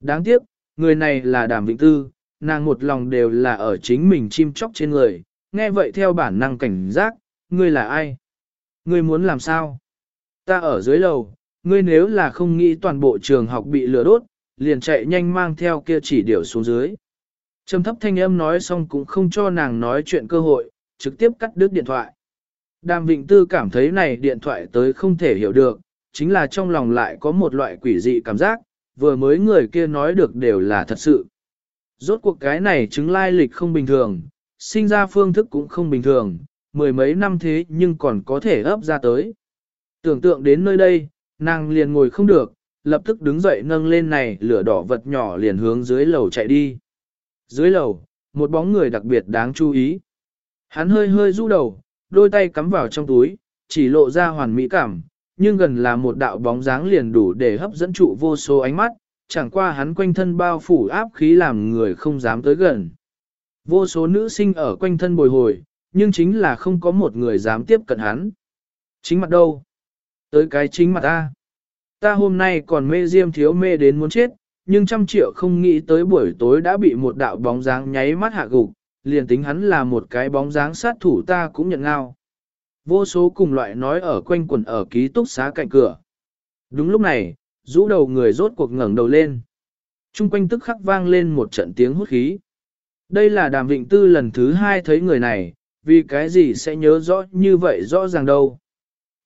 Đáng tiếc, người này là Đàm Vĩnh Tư, nàng một lòng đều là ở chính mình chim chóc trên người, nghe vậy theo bản năng cảnh giác, ngươi là ai? Ngươi muốn làm sao? Ta ở dưới lầu, ngươi nếu là không nghĩ toàn bộ trường học bị lửa đốt, liền chạy nhanh mang theo kia chỉ điều xuống dưới. Trầm thấp thanh âm nói xong cũng không cho nàng nói chuyện cơ hội, trực tiếp cắt đứt điện thoại. Đàm Vịnh Tư cảm thấy này điện thoại tới không thể hiểu được, chính là trong lòng lại có một loại quỷ dị cảm giác, vừa mới người kia nói được đều là thật sự. Rốt cuộc cái này chứng lai lịch không bình thường, sinh ra phương thức cũng không bình thường, mười mấy năm thế nhưng còn có thể ấp ra tới. Tưởng tượng đến nơi đây, nàng liền ngồi không được, lập tức đứng dậy nâng lên này lửa đỏ vật nhỏ liền hướng dưới lầu chạy đi. Dưới lầu, một bóng người đặc biệt đáng chú ý. Hắn hơi hơi du đầu, đôi tay cắm vào trong túi, chỉ lộ ra hoàn mỹ cảm, nhưng gần là một đạo bóng dáng liền đủ để hấp dẫn trụ vô số ánh mắt, chẳng qua hắn quanh thân bao phủ áp khí làm người không dám tới gần. Vô số nữ sinh ở quanh thân bồi hồi, nhưng chính là không có một người dám tiếp cận hắn. Chính mặt đâu? Tới cái chính mặt ta. Ta hôm nay còn mê diêm thiếu mê đến muốn chết, nhưng trăm triệu không nghĩ tới buổi tối đã bị một đạo bóng dáng nháy mắt hạ gục, liền tính hắn là một cái bóng dáng sát thủ ta cũng nhận ngao. Vô số cùng loại nói ở quanh quần ở ký túc xá cạnh cửa. Đúng lúc này, rũ đầu người rốt cuộc ngẩng đầu lên. Trung quanh tức khắc vang lên một trận tiếng hút khí. Đây là đàm vịnh tư lần thứ hai thấy người này, vì cái gì sẽ nhớ rõ như vậy rõ ràng đâu.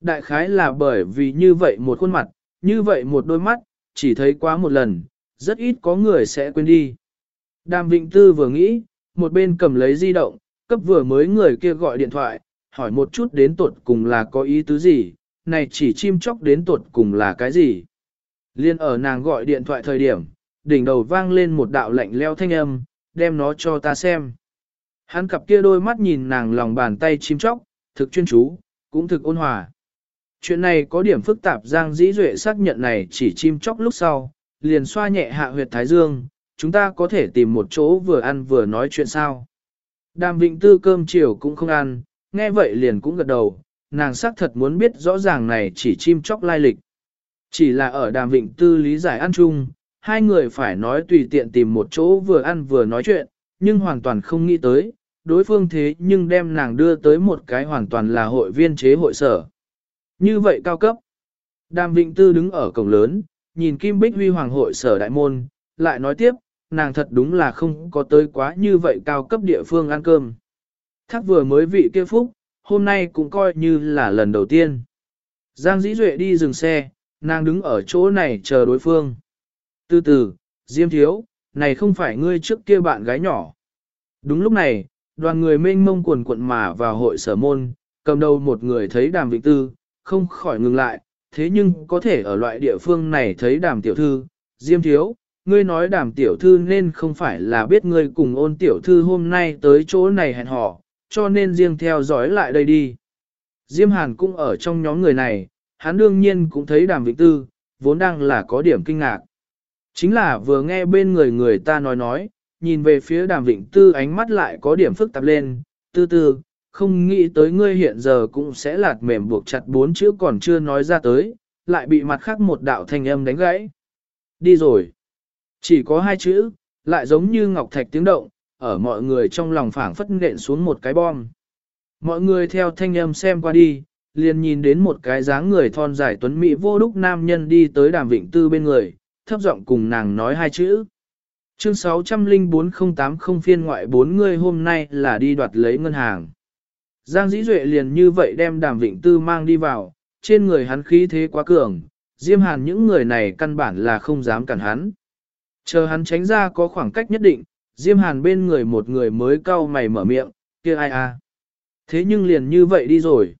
Đại khái là bởi vì như vậy một khuôn mặt, như vậy một đôi mắt, chỉ thấy quá một lần, rất ít có người sẽ quên đi. Đàm Vịnh Tư vừa nghĩ, một bên cầm lấy di động, cấp vừa mới người kia gọi điện thoại, hỏi một chút đến tuột cùng là có ý tứ gì, này chỉ chim chóc đến tuột cùng là cái gì. Liên ở nàng gọi điện thoại thời điểm, đỉnh đầu vang lên một đạo lạnh leo thanh âm, đem nó cho ta xem. Hắn cặp kia đôi mắt nhìn nàng lòng bàn tay chim chóc, thực chuyên chú, cũng thực ôn hòa. Chuyện này có điểm phức tạp Giang Dĩ Duệ xác nhận này chỉ chim chóc lúc sau, liền xoa nhẹ hạ huyệt thái dương, chúng ta có thể tìm một chỗ vừa ăn vừa nói chuyện sao. Đàm Vịnh Tư cơm chiều cũng không ăn, nghe vậy liền cũng gật đầu, nàng xác thật muốn biết rõ ràng này chỉ chim chóc lai lịch. Chỉ là ở Đàm Vịnh Tư lý giải ăn chung, hai người phải nói tùy tiện tìm một chỗ vừa ăn vừa nói chuyện, nhưng hoàn toàn không nghĩ tới, đối phương thế nhưng đem nàng đưa tới một cái hoàn toàn là hội viên chế hội sở. Như vậy cao cấp. Đàm Vịnh Tư đứng ở cổng lớn, nhìn Kim Bích Huy Hoàng hội sở đại môn, lại nói tiếp, nàng thật đúng là không có tới quá như vậy cao cấp địa phương ăn cơm. Thác vừa mới vị kia phúc, hôm nay cũng coi như là lần đầu tiên. Giang Dĩ Duệ đi dừng xe, nàng đứng ở chỗ này chờ đối phương. Từ từ, Diêm Thiếu, này không phải ngươi trước kia bạn gái nhỏ. Đúng lúc này, đoàn người mênh mông quần quận mà vào hội sở môn, cầm đầu một người thấy đàm vịnh tư, không khỏi ngừng lại, thế nhưng có thể ở loại địa phương này thấy đàm tiểu thư, diêm thiếu, ngươi nói đàm tiểu thư nên không phải là biết ngươi cùng ôn tiểu thư hôm nay tới chỗ này hẹn hò, cho nên riêng theo dõi lại đây đi. Diêm Hàn cũng ở trong nhóm người này, hắn đương nhiên cũng thấy đàm vĩnh tư, vốn đang là có điểm kinh ngạc. Chính là vừa nghe bên người người ta nói nói, nhìn về phía đàm vĩnh tư ánh mắt lại có điểm phức tạp lên, tư tư, không nghĩ tới ngươi hiện giờ cũng sẽ lạt mềm buộc chặt bốn chữ còn chưa nói ra tới, lại bị mặt khác một đạo thanh âm đánh gãy. Đi rồi. Chỉ có hai chữ, lại giống như ngọc thạch tiếng động, ở mọi người trong lòng phảng phất nện xuống một cái bom. Mọi người theo thanh âm xem qua đi, liền nhìn đến một cái dáng người thon dài tuấn mỹ vô đúc nam nhân đi tới đàm vịnh tư bên người, thấp giọng cùng nàng nói hai chữ. Chương 604080 phiên ngoại bốn người hôm nay là đi đoạt lấy ngân hàng. Giang Dĩ Duệ liền như vậy đem đàm vịnh tư mang đi vào, trên người hắn khí thế quá cường, diêm hàn những người này căn bản là không dám cản hắn. Chờ hắn tránh ra có khoảng cách nhất định, diêm hàn bên người một người mới cau mày mở miệng, kia ai à. Thế nhưng liền như vậy đi rồi.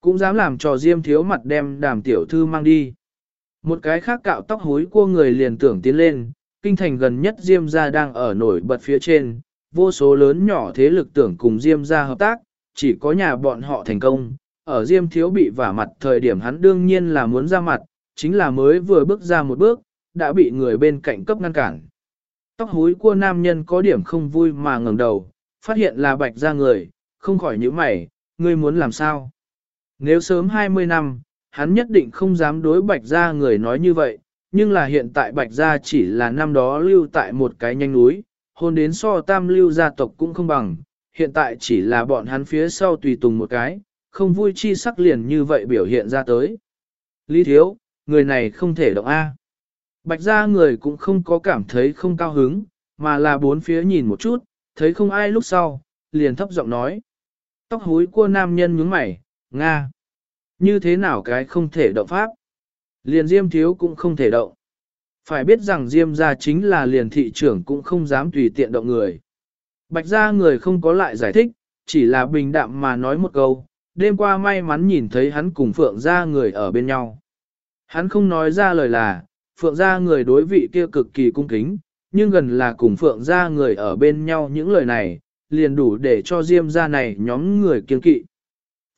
Cũng dám làm trò diêm thiếu mặt đem đàm tiểu thư mang đi. Một cái khác cạo tóc hối cua người liền tưởng tiến lên, kinh thành gần nhất diêm gia đang ở nổi bật phía trên, vô số lớn nhỏ thế lực tưởng cùng diêm gia hợp tác, chỉ có nhà bọn họ thành công. Ở diêm thiếu bị vả mặt thời điểm hắn đương nhiên là muốn ra mặt, chính là mới vừa bước ra một bước, đã bị người bên cạnh cấp ngăn cản. Tóc hối của nam nhân có điểm không vui mà ngẩng đầu, phát hiện là bạch ra người, không khỏi những mày, ngươi muốn làm sao? Nếu sớm 20 năm, hắn nhất định không dám đối bạch gia người nói như vậy, nhưng là hiện tại bạch gia chỉ là năm đó lưu tại một cái nhanh núi, hôn đến so tam lưu gia tộc cũng không bằng, hiện tại chỉ là bọn hắn phía sau tùy tùng một cái, không vui chi sắc liền như vậy biểu hiện ra tới. Lý thiếu, người này không thể động A. Bạch gia người cũng không có cảm thấy không cao hứng, mà là bốn phía nhìn một chút, thấy không ai lúc sau, liền thấp giọng nói. Tóc húi của nam nhân nhướng mày, Nga. Như thế nào cái không thể động pháp? Liền diêm thiếu cũng không thể động. Phải biết rằng diêm gia chính là liền thị trưởng cũng không dám tùy tiện động người. Bạch gia người không có lại giải thích, chỉ là bình đạm mà nói một câu, đêm qua may mắn nhìn thấy hắn cùng phượng gia người ở bên nhau. Hắn không nói ra lời là, phượng gia người đối vị kia cực kỳ cung kính, nhưng gần là cùng phượng gia người ở bên nhau những lời này, liền đủ để cho diêm gia này nhóm người kiên kỵ.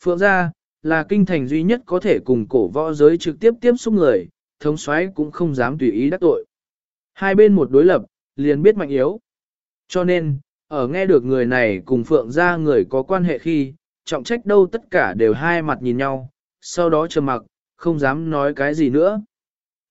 Phượng gia, là kinh thành duy nhất có thể cùng cổ võ giới trực tiếp tiếp xúc người, thống soái cũng không dám tùy ý đắc tội. Hai bên một đối lập, liền biết mạnh yếu. Cho nên, ở nghe được người này cùng phượng gia người có quan hệ khi, trọng trách đâu tất cả đều hai mặt nhìn nhau, sau đó trầm mặc, không dám nói cái gì nữa.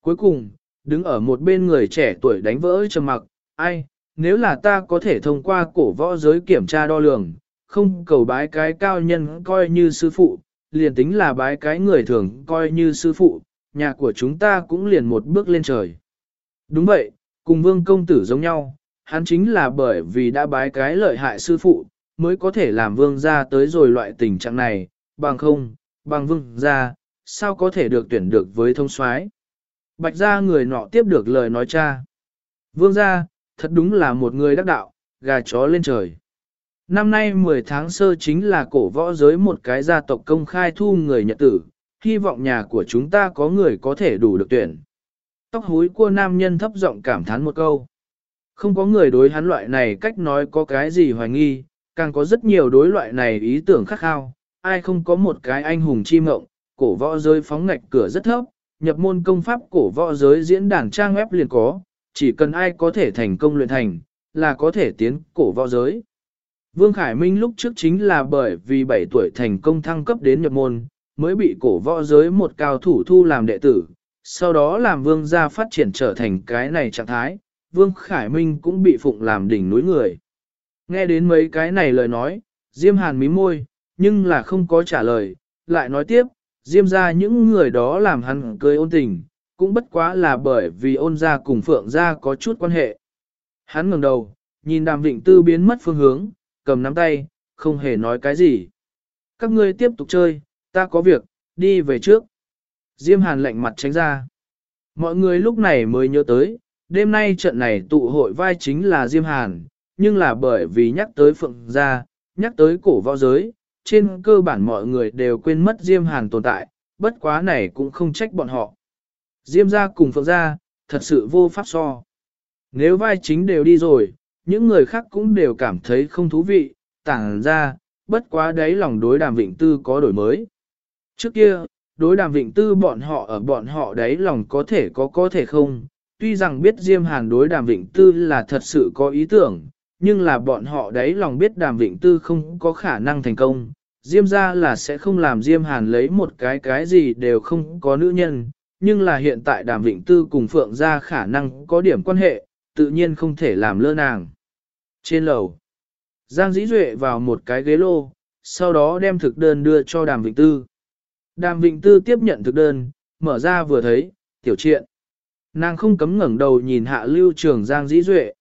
Cuối cùng, đứng ở một bên người trẻ tuổi đánh vỡ trầm mặc, ai, nếu là ta có thể thông qua cổ võ giới kiểm tra đo lường, không cầu bái cái cao nhân coi như sư phụ, liền tính là bái cái người thường coi như sư phụ, nhà của chúng ta cũng liền một bước lên trời. Đúng vậy, cùng vương công tử giống nhau, hắn chính là bởi vì đã bái cái lợi hại sư phụ, mới có thể làm vương ra tới rồi loại tình trạng này, bằng không, bằng vương ra, sao có thể được tuyển được với thông soái Bạch ra người nọ tiếp được lời nói cha. Vương ra, thật đúng là một người đắc đạo, gà chó lên trời. Năm nay 10 tháng sơ chính là cổ võ giới một cái gia tộc công khai thu người nhật tử, hy vọng nhà của chúng ta có người có thể đủ được tuyển. Tóc húi của nam nhân thấp giọng cảm thán một câu. Không có người đối hắn loại này cách nói có cái gì hoài nghi, càng có rất nhiều đối loại này ý tưởng khắc khao, ai không có một cái anh hùng chi mộng, cổ võ giới phóng ngạch cửa rất thấp, nhập môn công pháp cổ võ giới diễn đàn trang web liền có, chỉ cần ai có thể thành công luyện thành, là có thể tiến cổ võ giới. Vương Khải Minh lúc trước chính là bởi vì 7 tuổi thành công thăng cấp đến nhập môn, mới bị cổ võ giới một cao thủ thu làm đệ tử, sau đó làm vương gia phát triển trở thành cái này trạng thái, Vương Khải Minh cũng bị phụng làm đỉnh núi người. Nghe đến mấy cái này lời nói, Diêm Hàn mí môi, nhưng là không có trả lời, lại nói tiếp, Diêm ra những người đó làm hắn cười ôn tình, cũng bất quá là bởi vì ôn gia cùng Phượng gia có chút quan hệ. Hắn ngẩng đầu, nhìn đàm vịnh tư biến mất phương hướng, cầm nắm tay, không hề nói cái gì. Các ngươi tiếp tục chơi, ta có việc, đi về trước. Diêm hàn lạnh mặt tránh ra. Mọi người lúc này mới nhớ tới, đêm nay trận này tụ hội vai chính là Diêm hàn, nhưng là bởi vì nhắc tới phượng gia, nhắc tới cổ võ giới, trên cơ bản mọi người đều quên mất Diêm hàn tồn tại, bất quá này cũng không trách bọn họ. Diêm gia cùng phượng gia, thật sự vô pháp so. Nếu vai chính đều đi rồi, những người khác cũng đều cảm thấy không thú vị, tảng ra, bất quá đấy lòng đối đàm vịnh tư có đổi mới. Trước kia, đối đàm vịnh tư bọn họ ở bọn họ đấy lòng có thể có có thể không, tuy rằng biết Diêm Hàn đối đàm vịnh tư là thật sự có ý tưởng, nhưng là bọn họ đấy lòng biết đàm vịnh tư không có khả năng thành công. Diêm ra là sẽ không làm Diêm Hàn lấy một cái cái gì đều không có nữ nhân, nhưng là hiện tại đàm vịnh tư cùng Phượng ra khả năng có điểm quan hệ, tự nhiên không thể làm lơ nàng. Trên lầu, Giang Dĩ Duệ vào một cái ghế lô, sau đó đem thực đơn đưa cho Đàm Vịnh Tư. Đàm Vịnh Tư tiếp nhận thực đơn, mở ra vừa thấy, tiểu triện. Nàng không cấm ngẩng đầu nhìn hạ lưu trường Giang Dĩ Duệ.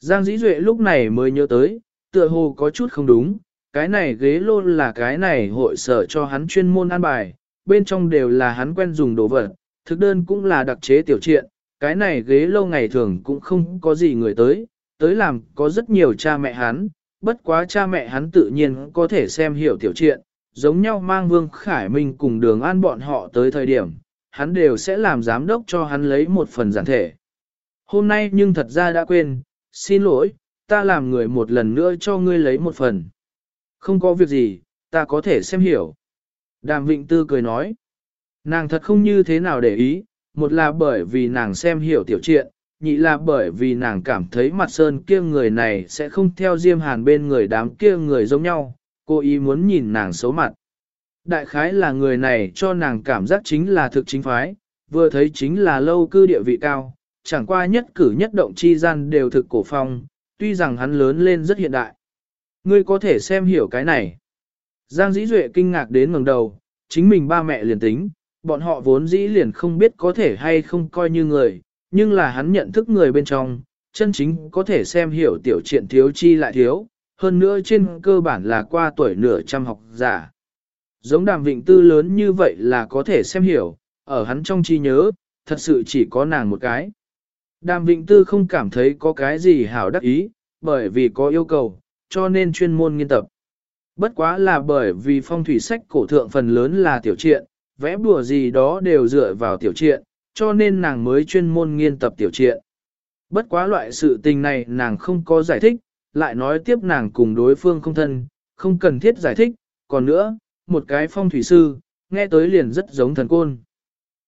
Giang Dĩ Duệ lúc này mới nhớ tới, tựa hồ có chút không đúng, cái này ghế lô là cái này hội sở cho hắn chuyên môn an bài, bên trong đều là hắn quen dùng đồ vật, thực đơn cũng là đặc chế tiểu triện, cái này ghế lâu ngày thường cũng không có gì người tới, tới làm có rất nhiều cha mẹ hắn, bất quá cha mẹ hắn tự nhiên có thể xem hiểu tiểu chuyện, giống nhau mang Vương Khải Minh cùng đường an bọn họ tới thời điểm, hắn đều sẽ làm giám đốc cho hắn lấy một phần giản thể. Hôm nay nhưng thật ra đã quên, xin lỗi, ta làm người một lần nữa cho ngươi lấy một phần. Không có việc gì, ta có thể xem hiểu. Đàm Vịnh Tư cười nói, nàng thật không như thế nào để ý, một là bởi vì nàng xem hiểu tiểu triện, nhị là bởi vì nàng cảm thấy mặt sơn kia người này sẽ không theo diêm hàn bên người đám kia người giống nhau, cô ý muốn nhìn nàng xấu mặt. Đại khái là người này cho nàng cảm giác chính là thực chính phái, vừa thấy chính là lâu cư địa vị cao, chẳng qua nhất cử nhất động chi gian đều thực cổ phong, tuy rằng hắn lớn lên rất hiện đại. Ngươi có thể xem hiểu cái này. Giang dĩ duệ kinh ngạc đến ngẩng đầu, chính mình ba mẹ liền tính, bọn họ vốn dĩ liền không biết có thể hay không coi như người, nhưng là hắn nhận thức người bên trong, chân chính có thể xem hiểu tiểu triện thiếu chi lại thiếu, hơn nữa trên cơ bản là qua tuổi nửa trăm học giả. Giống đàm vịnh tư lớn như vậy là có thể xem hiểu, ở hắn trong trí nhớ, thật sự chỉ có nàng một cái. Đàm vịnh tư không cảm thấy có cái gì hảo đắc ý, bởi vì có yêu cầu, cho nên chuyên môn nghiên tập. Bất quá là bởi vì phong thủy sách cổ thượng phần lớn là tiểu triện, vẽ bùa gì đó đều dựa vào tiểu triện, cho nên nàng mới chuyên môn nghiên tập tiểu triện. Bất quá loại sự tình này nàng không có giải thích, lại nói tiếp nàng cùng đối phương không thân, không cần thiết giải thích, còn nữa, một cái phong thủy sư, nghe tới liền rất giống thần côn.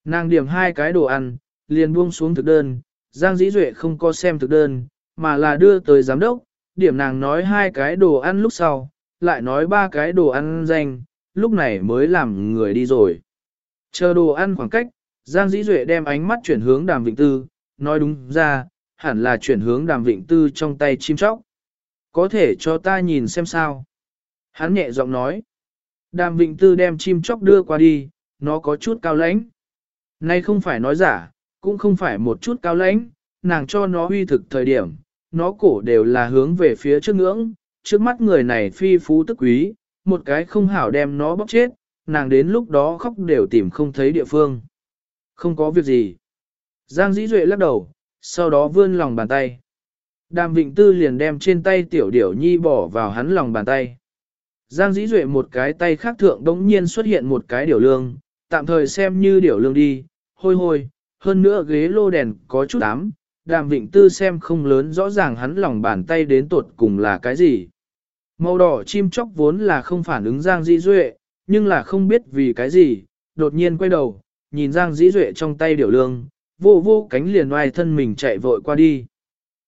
Nàng điểm hai cái đồ ăn, liền buông xuống thực đơn, Giang Dĩ Duệ không có xem thực đơn, mà là đưa tới giám đốc, điểm nàng nói hai cái đồ ăn lúc sau, lại nói ba cái đồ ăn danh, lúc này mới làm người đi rồi. Chờ đồ ăn khoảng cách, Giang Dĩ Duệ đem ánh mắt chuyển hướng đàm vịnh tư, nói đúng ra, hẳn là chuyển hướng đàm vịnh tư trong tay chim chóc. Có thể cho ta nhìn xem sao. Hắn nhẹ giọng nói. Đàm vịnh tư đem chim chóc đưa qua đi, nó có chút cao lãnh. Nay không phải nói giả, cũng không phải một chút cao lãnh, nàng cho nó huy thực thời điểm, nó cổ đều là hướng về phía trước ngưỡng, trước mắt người này phi phú tức quý, một cái không hảo đem nó bóc chết, nàng đến lúc đó khóc đều tìm không thấy địa phương. Không có việc gì. Giang dĩ duệ lắc đầu, sau đó vươn lòng bàn tay. Đàm Vịnh Tư liền đem trên tay tiểu điểu nhi bỏ vào hắn lòng bàn tay. Giang dĩ duệ một cái tay khác thượng đống nhiên xuất hiện một cái điểu lương, tạm thời xem như điểu lương đi, hôi hôi, hơn nữa ghế lô đèn có chút ám, đàm vịnh tư xem không lớn rõ ràng hắn lòng bàn tay đến tột cùng là cái gì. Màu đỏ chim chóc vốn là không phản ứng Giang dĩ duệ, nhưng là không biết vì cái gì, đột nhiên quay đầu, nhìn Giang dĩ duệ trong tay điểu lương, vô vô cánh liền oai thân mình chạy vội qua đi.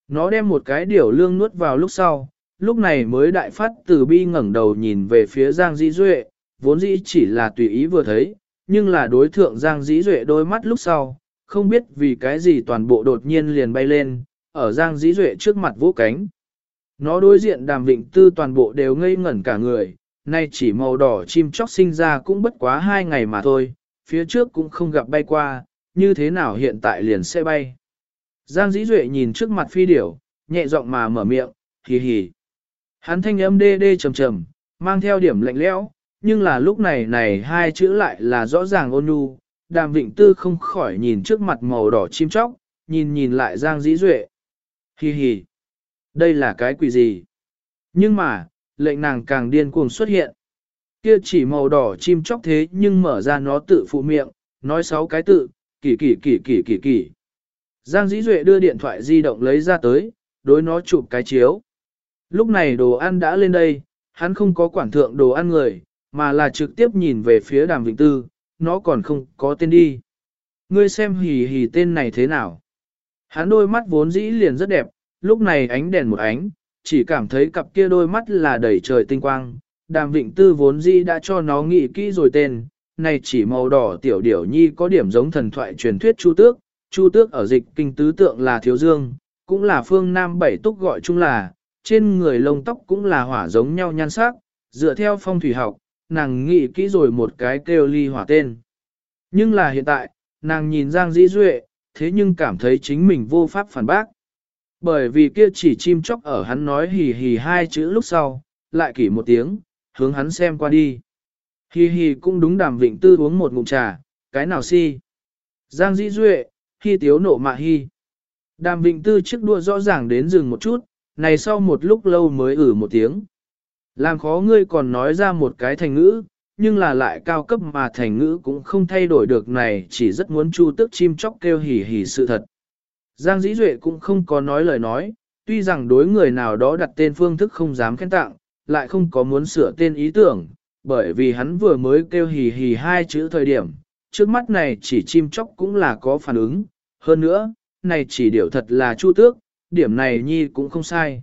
Nó đem một cái điểu lương nuốt vào lúc sau, lúc này mới đại phát từ bi ngẩng đầu nhìn về phía Giang Dĩ Duệ, vốn dĩ chỉ là tùy ý vừa thấy, nhưng là đối thượng Giang Dĩ Duệ đôi mắt lúc sau, không biết vì cái gì toàn bộ đột nhiên liền bay lên, ở Giang Dĩ Duệ trước mặt vỗ cánh. Nó đối diện đàm vịnh tư toàn bộ đều ngây ngẩn cả người, nay chỉ màu đỏ chim chóc sinh ra cũng bất quá hai ngày mà thôi, phía trước cũng không gặp bay qua, như thế nào hiện tại liền sẽ bay. Giang Dĩ Duệ nhìn trước mặt phi điểu, nhẹ giọng mà mở miệng, hì hì. Hắn thanh âm đê đê trầm trầm, mang theo điểm lạnh lẽo, nhưng là lúc này này hai chữ lại là rõ ràng ôn nhu. Đàm Vịnh Tư không khỏi nhìn trước mặt màu đỏ chim chóc, nhìn nhìn lại Giang Dĩ Duệ. Hì hì. Đây là cái quỷ gì? Nhưng mà, lệnh nàng càng điên cuồng xuất hiện. Kia chỉ màu đỏ chim chóc thế nhưng mở ra nó tự phụ miệng, nói sáu cái tự, kỳ kỳ kỳ kỳ kỳ kỳ. Giang Dĩ Duệ đưa điện thoại di động lấy ra tới, đối nó chụp cái chiếu. Lúc này đồ ăn đã lên đây, hắn không có quản thượng đồ ăn người, mà là trực tiếp nhìn về phía đàm vịnh tư, nó còn không có tên đi. Ngươi xem hì hì tên này thế nào? Hắn đôi mắt vốn dĩ liền rất đẹp, lúc này ánh đèn một ánh, chỉ cảm thấy cặp kia đôi mắt là đầy trời tinh quang. Đàm vịnh tư vốn dĩ đã cho nó nghĩ kỹ rồi tên, này chỉ màu đỏ tiểu điểu nhi có điểm giống thần thoại truyền thuyết chu tước, chu tước ở dịch kinh tứ tượng là thiếu dương, cũng là phương Nam bảy túc gọi chung là, trên người lông tóc cũng là hỏa giống nhau nhan sắc, dựa theo phong thủy học, nàng nghĩ kỹ rồi một cái kêu ly hỏa tên. Nhưng là hiện tại, nàng nhìn Giang Dĩ Duệ, thế nhưng cảm thấy chính mình vô pháp phản bác. Bởi vì kia chỉ chim chóc ở hắn nói hì hì hai chữ lúc sau, lại kỷ một tiếng, hướng hắn xem qua đi. Hì hì cũng đúng đàm vịnh tư uống một ngụm trà, cái nào si. Giang Dĩ Duệ, hi tiếu nộ mạ hi. Đàm vịnh tư chiếc đua rõ ràng đến dừng một chút, này sau một lúc lâu mới ử một tiếng. Làm khó ngươi còn nói ra một cái thành ngữ, nhưng là lại cao cấp mà thành ngữ cũng không thay đổi được này chỉ rất muốn chu tức chim chóc kêu hỉ hỉ sự thật. Giang Dĩ Duệ cũng không có nói lời nói, tuy rằng đối người nào đó đặt tên phương thức không dám khen tặng, lại không có muốn sửa tên ý tưởng, bởi vì hắn vừa mới kêu hì hì hai chữ thời điểm, trước mắt này chỉ chim chóc cũng là có phản ứng, hơn nữa, này chỉ điều thật là chu tước, điểm này nhi cũng không sai.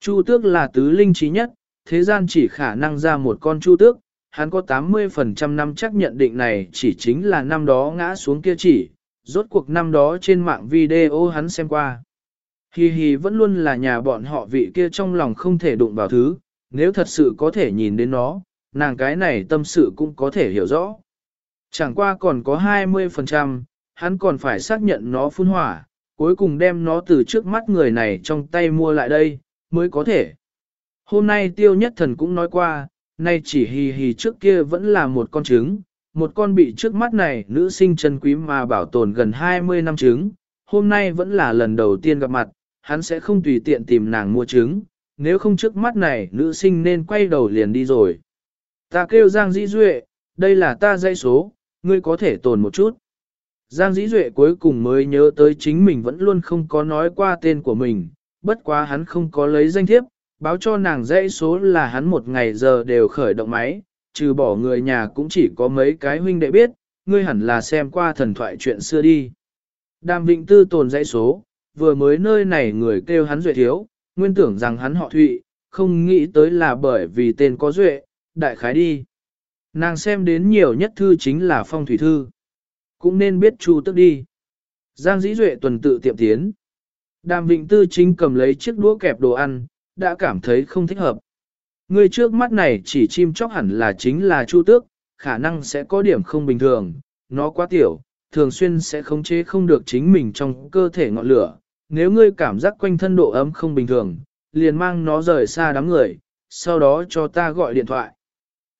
Chu tước là tứ linh trí nhất, thế gian chỉ khả năng ra một con chu tước, hắn có 80% năm chắc nhận định này chỉ chính là năm đó ngã xuống kia chỉ, rốt cuộc năm đó trên mạng video hắn xem qua. Hi hi vẫn luôn là nhà bọn họ vị kia trong lòng không thể đụng vào thứ, nếu thật sự có thể nhìn đến nó, nàng cái này tâm sự cũng có thể hiểu rõ. Chẳng qua còn có 20%, hắn còn phải xác nhận nó phun hỏa, cuối cùng đem nó từ trước mắt người này trong tay mua lại đây, mới có thể. Hôm nay tiêu nhất thần cũng nói qua, nay chỉ hì hì trước kia vẫn là một con trứng, một con bị trước mắt này nữ sinh chân quý mà bảo tồn gần 20 năm trứng, hôm nay vẫn là lần đầu tiên gặp mặt, hắn sẽ không tùy tiện tìm nàng mua trứng, nếu không trước mắt này nữ sinh nên quay đầu liền đi rồi. Ta kêu Giang Dĩ Duệ, đây là ta dây số, ngươi có thể tồn một chút. Giang Dĩ Duệ cuối cùng mới nhớ tới chính mình vẫn luôn không có nói qua tên của mình, bất quá hắn không có lấy danh thiếp, báo cho nàng dãy số là hắn một ngày giờ đều khởi động máy, trừ bỏ người nhà cũng chỉ có mấy cái huynh đệ biết, ngươi hẳn là xem qua thần thoại chuyện xưa đi. Đàm Vịnh Tư tồn dãy số, vừa mới nơi này người kêu hắn Duệ thiếu, nguyên tưởng rằng hắn họ Thụy, không nghĩ tới là bởi vì tên có Duệ, đại khái đi. Nàng xem đến nhiều nhất thư chính là phong thủy thư. Cũng nên biết chu tức đi. Giang dĩ duệ tuần tự tiệm tiến. Đàm Vịnh Tư chính cầm lấy chiếc đũa kẹp đồ ăn, đã cảm thấy không thích hợp. Người trước mắt này chỉ chim chóc hẳn là chính là chu tước, khả năng sẽ có điểm không bình thường, nó quá tiểu, thường xuyên sẽ khống chế không được chính mình trong cơ thể ngọn lửa. Nếu ngươi cảm giác quanh thân độ ấm không bình thường, liền mang nó rời xa đám người, sau đó cho ta gọi điện thoại.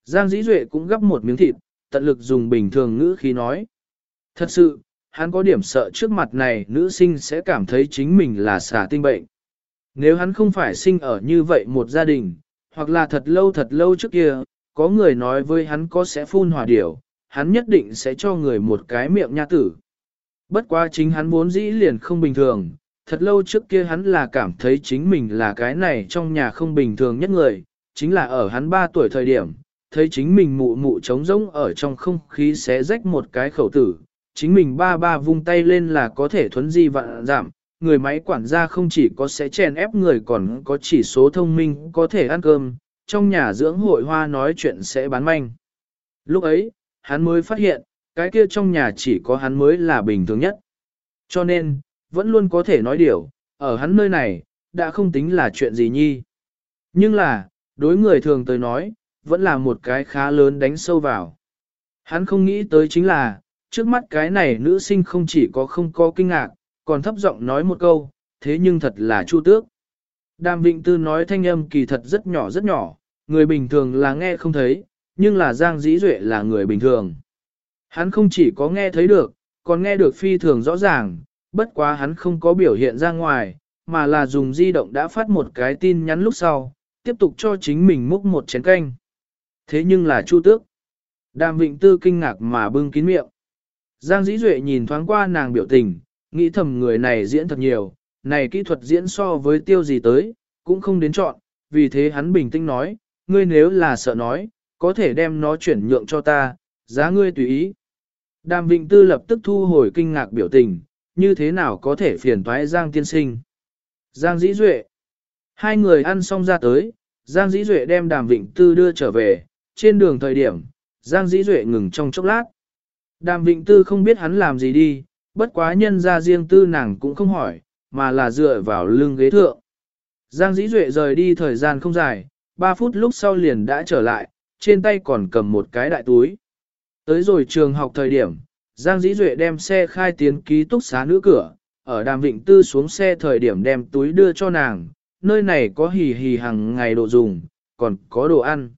Giang Dĩ Duệ cũng gấp một miếng thịt, tận lực dùng bình thường ngữ khí nói. Thật sự, hắn có điểm sợ trước mặt này nữ sinh sẽ cảm thấy chính mình là xà tinh bệnh. Nếu hắn không phải sinh ở như vậy một gia đình, hoặc là thật lâu thật lâu trước kia, có người nói với hắn có sẽ phun hỏa điểu, hắn nhất định sẽ cho người một cái miệng nha tử. Bất quá chính hắn vốn dĩ liền không bình thường, thật lâu trước kia hắn là cảm thấy chính mình là cái này trong nhà không bình thường nhất người, chính là ở hắn 3 tuổi thời điểm, thấy chính mình mụ mụ trống rỗng ở trong không khí xé rách một cái khẩu tử, chính mình ba ba vung tay lên là có thể thuấn di vạn giảm, người máy quản gia không chỉ có sẽ chèn ép người còn có chỉ số thông minh có thể ăn cơm, trong nhà dưỡng hội hoa nói chuyện sẽ bán manh. Lúc ấy, hắn mới phát hiện, cái kia trong nhà chỉ có hắn mới là bình thường nhất. Cho nên, vẫn luôn có thể nói điều, ở hắn nơi này, đã không tính là chuyện gì nhi. Nhưng là, đối người thường tới nói, vẫn là một cái khá lớn đánh sâu vào. Hắn không nghĩ tới chính là, trước mắt cái này nữ sinh không chỉ có không có kinh ngạc, còn thấp giọng nói một câu, thế nhưng thật là chu tước. Đàm Vịnh Tư nói thanh âm kỳ thật rất nhỏ rất nhỏ, người bình thường là nghe không thấy, nhưng là Giang Dĩ Duệ là người bình thường. Hắn không chỉ có nghe thấy được, còn nghe được phi thường rõ ràng, bất quá hắn không có biểu hiện ra ngoài, mà là dùng di động đã phát một cái tin nhắn lúc sau, tiếp tục cho chính mình múc một chén canh. Thế nhưng là Chu Tước. Đàm Vịnh Tư kinh ngạc mà bưng kín miệng. Giang Dĩ Duệ nhìn thoáng qua nàng biểu tình, nghĩ thầm người này diễn thật nhiều, này kỹ thuật diễn so với tiêu gì tới, cũng không đến chọn, vì thế hắn bình tĩnh nói, ngươi nếu là sợ nói, có thể đem nó chuyển nhượng cho ta, giá ngươi tùy ý. Đàm Vịnh Tư lập tức thu hồi kinh ngạc biểu tình, như thế nào có thể phiền toái Giang tiên sinh. Giang Dĩ Duệ. Hai người ăn xong ra tới, Giang Dĩ Duệ đem Đàm Vịnh Tư đưa trở về, trên đường thời điểm, Giang Dĩ Duệ ngừng trong chốc lát. Đàm Vịnh Tư không biết hắn làm gì đi, bất quá nhân ra riêng tư nàng cũng không hỏi, mà là dựa vào lưng ghế thượng. Giang Dĩ Duệ rời đi thời gian không dài, 3 phút lúc sau liền đã trở lại, trên tay còn cầm một cái đại túi. Tới rồi trường học thời điểm, Giang Dĩ Duệ đem xe khai tiến ký túc xá nữ cửa, ở Đàm Vịnh Tư xuống xe thời điểm đem túi đưa cho nàng, nơi này có hì hì hàng ngày đồ dùng, còn có đồ ăn.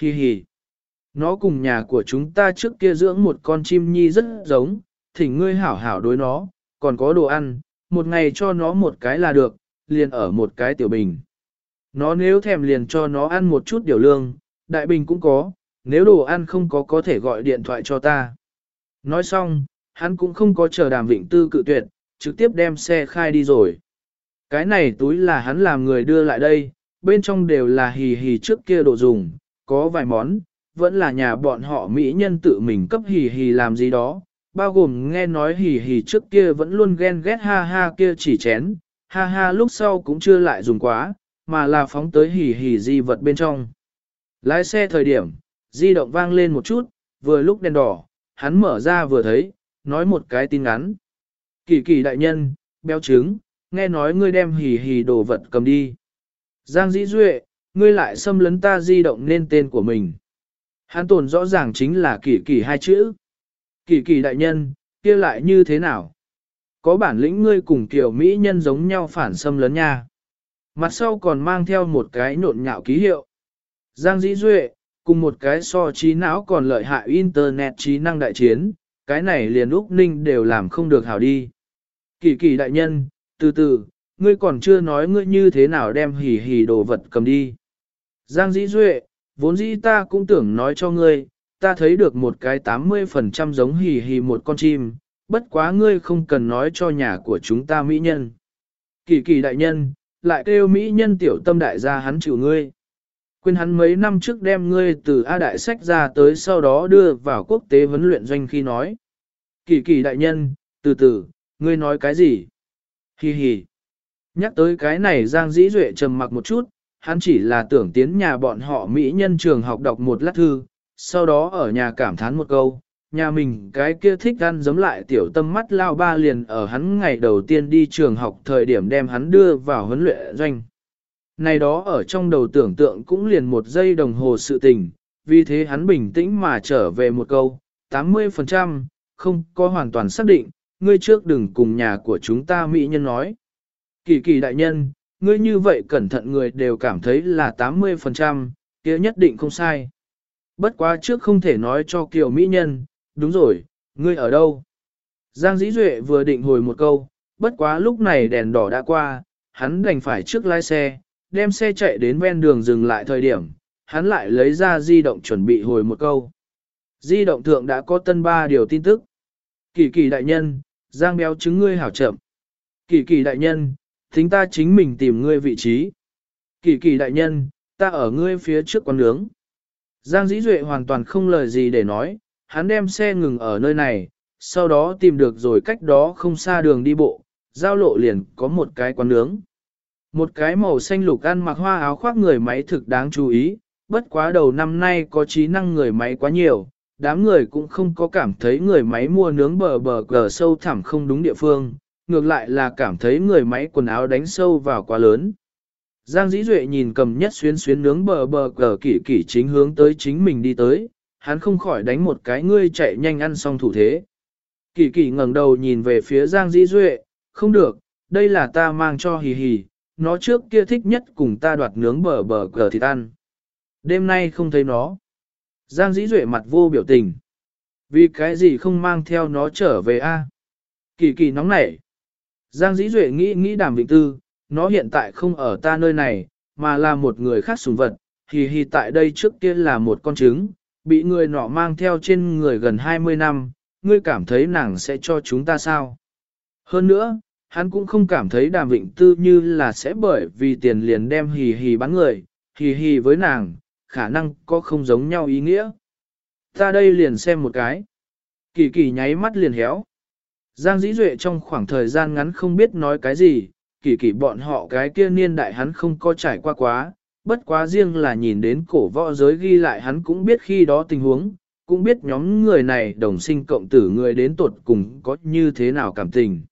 hì hì Nó cùng nhà của chúng ta trước kia dưỡng một con chim nhi rất giống, thỉnh ngươi hảo hảo đối nó, còn có đồ ăn, một ngày cho nó một cái là được, liền ở một cái tiểu bình. Nó nếu thèm liền cho nó ăn một chút điều lương, đại bình cũng có, nếu đồ ăn không có có thể gọi điện thoại cho ta. Nói xong, hắn cũng không có chờ đàm vịnh tư cự tuyệt, trực tiếp đem xe khai đi rồi. Cái này túi là hắn làm người đưa lại đây, bên trong đều là hì hì trước kia đồ dùng, có vài món, vẫn là nhà bọn họ mỹ nhân tự mình cấp hì hì làm gì đó, bao gồm nghe nói hì hì trước kia vẫn luôn ghen ghét ha ha kia chỉ chén, ha ha lúc sau cũng chưa lại dùng quá, mà là phóng tới hì hì di vật bên trong. Lái xe thời điểm, di động vang lên một chút, vừa lúc đèn đỏ, hắn mở ra vừa thấy, nói một cái tin ngắn. Kỳ kỳ đại nhân, béo trứng, nghe nói ngươi đem hì hì đồ vật cầm đi. Giang dĩ duệ, ngươi lại xâm lấn ta di động nên tên của mình. Hắn tồn rõ ràng chính là kỳ kỳ hai chữ. Kỳ kỳ đại nhân, kia lại như thế nào? Có bản lĩnh ngươi cùng kiểu Mỹ nhân giống nhau phản xâm lớn nha. Mặt sau còn mang theo một cái nhộn nhạo ký hiệu. Giang dĩ duệ, cùng một cái so trí não còn lợi hại Internet trí năng đại chiến, cái này liền Úc Ninh đều làm không được hảo đi. Kỳ kỳ đại nhân, từ từ, ngươi còn chưa nói ngươi như thế nào đem hỉ hỉ đồ vật cầm đi. Giang dĩ duệ, vốn dĩ ta cũng tưởng nói cho ngươi, ta thấy được một cái 80% giống hì hì một con chim, bất quá ngươi không cần nói cho nhà của chúng ta mỹ nhân. Kỳ kỳ đại nhân, lại kêu mỹ nhân tiểu tâm đại gia hắn chịu ngươi. Quên hắn mấy năm trước đem ngươi từ A Đại Sách ra tới sau đó đưa vào quốc tế vấn luyện doanh khi nói. Kỳ kỳ đại nhân, từ từ, ngươi nói cái gì? Hi hi. Nhắc tới cái này Giang Dĩ Duệ trầm mặc một chút, hắn chỉ là tưởng tiến nhà bọn họ Mỹ nhân trường học đọc một lát thư, sau đó ở nhà cảm thán một câu, nhà mình cái kia thích ăn giống lại tiểu tâm mắt lao ba liền ở hắn ngày đầu tiên đi trường học thời điểm đem hắn đưa vào huấn luyện doanh. Này đó ở trong đầu tưởng tượng cũng liền một giây đồng hồ sự tình, vì thế hắn bình tĩnh mà trở về một câu, 80%, không có hoàn toàn xác định, ngươi trước đừng cùng nhà của chúng ta mỹ nhân nói. Kỳ kỳ đại nhân, ngươi như vậy cẩn thận người đều cảm thấy là 80%, kia nhất định không sai. Bất quá trước không thể nói cho kiều mỹ nhân, đúng rồi, ngươi ở đâu? Giang Dĩ Duệ vừa định hồi một câu, bất quá lúc này đèn đỏ đã qua, hắn đành phải trước lái xe, đem xe chạy đến ven đường dừng lại thời điểm, hắn lại lấy ra di động chuẩn bị hồi một câu. Di động thượng đã có tân ba điều tin tức. Kỳ kỳ đại nhân, giang béo chứng ngươi hảo chậm. Kỳ kỳ đại nhân, thính ta chính mình tìm ngươi vị trí. Kỳ kỳ đại nhân, ta ở ngươi phía trước quán nướng. Giang dĩ duệ hoàn toàn không lời gì để nói, hắn đem xe ngừng ở nơi này, sau đó tìm được rồi cách đó không xa đường đi bộ, giao lộ liền có một cái quán nướng. Một cái màu xanh lục ăn mặc hoa áo khoác người máy thực đáng chú ý, bất quá đầu năm nay có trí năng người máy quá nhiều, đám người cũng không có cảm thấy người máy mua nướng bờ bờ cờ sâu thẳm không đúng địa phương, ngược lại là cảm thấy người máy quần áo đánh sâu vào quá lớn. Giang Dĩ Duệ nhìn cầm nhất xuyến xuyến nướng bờ bờ cờ kỷ kỷ chính hướng tới chính mình đi tới, hắn không khỏi đánh một cái ngươi chạy nhanh ăn xong thủ thế. Kỷ kỷ ngẩng đầu nhìn về phía Giang Dĩ Duệ, không được, đây là ta mang cho hì hì, nó trước kia thích nhất cùng ta đoạt nướng bờ bờ cờ thịt ăn. Đêm nay không thấy nó. Giang dĩ duệ mặt vô biểu tình. Vì cái gì không mang theo nó trở về a? Kỳ kỳ nóng nảy. Giang dĩ duệ nghĩ nghĩ đàm vịnh tư, nó hiện tại không ở ta nơi này, mà là một người khác sùng vật. Hì hì tại đây trước kia là một con trứng, bị người nọ mang theo trên người gần 20 năm, ngươi cảm thấy nàng sẽ cho chúng ta sao? Hơn nữa, hắn cũng không cảm thấy đàm vịnh tư như là sẽ bởi vì tiền liền đem hì hì bán người, hì hì với nàng, khả năng có không giống nhau ý nghĩa. Ta đây liền xem một cái. Kỳ kỳ nháy mắt liền héo. Giang dĩ duệ trong khoảng thời gian ngắn không biết nói cái gì, kỳ kỳ bọn họ cái kia niên đại hắn không có trải qua quá, bất quá riêng là nhìn đến cổ võ giới ghi lại hắn cũng biết khi đó tình huống, cũng biết nhóm người này đồng sinh cộng tử người đến tột cùng có như thế nào cảm tình.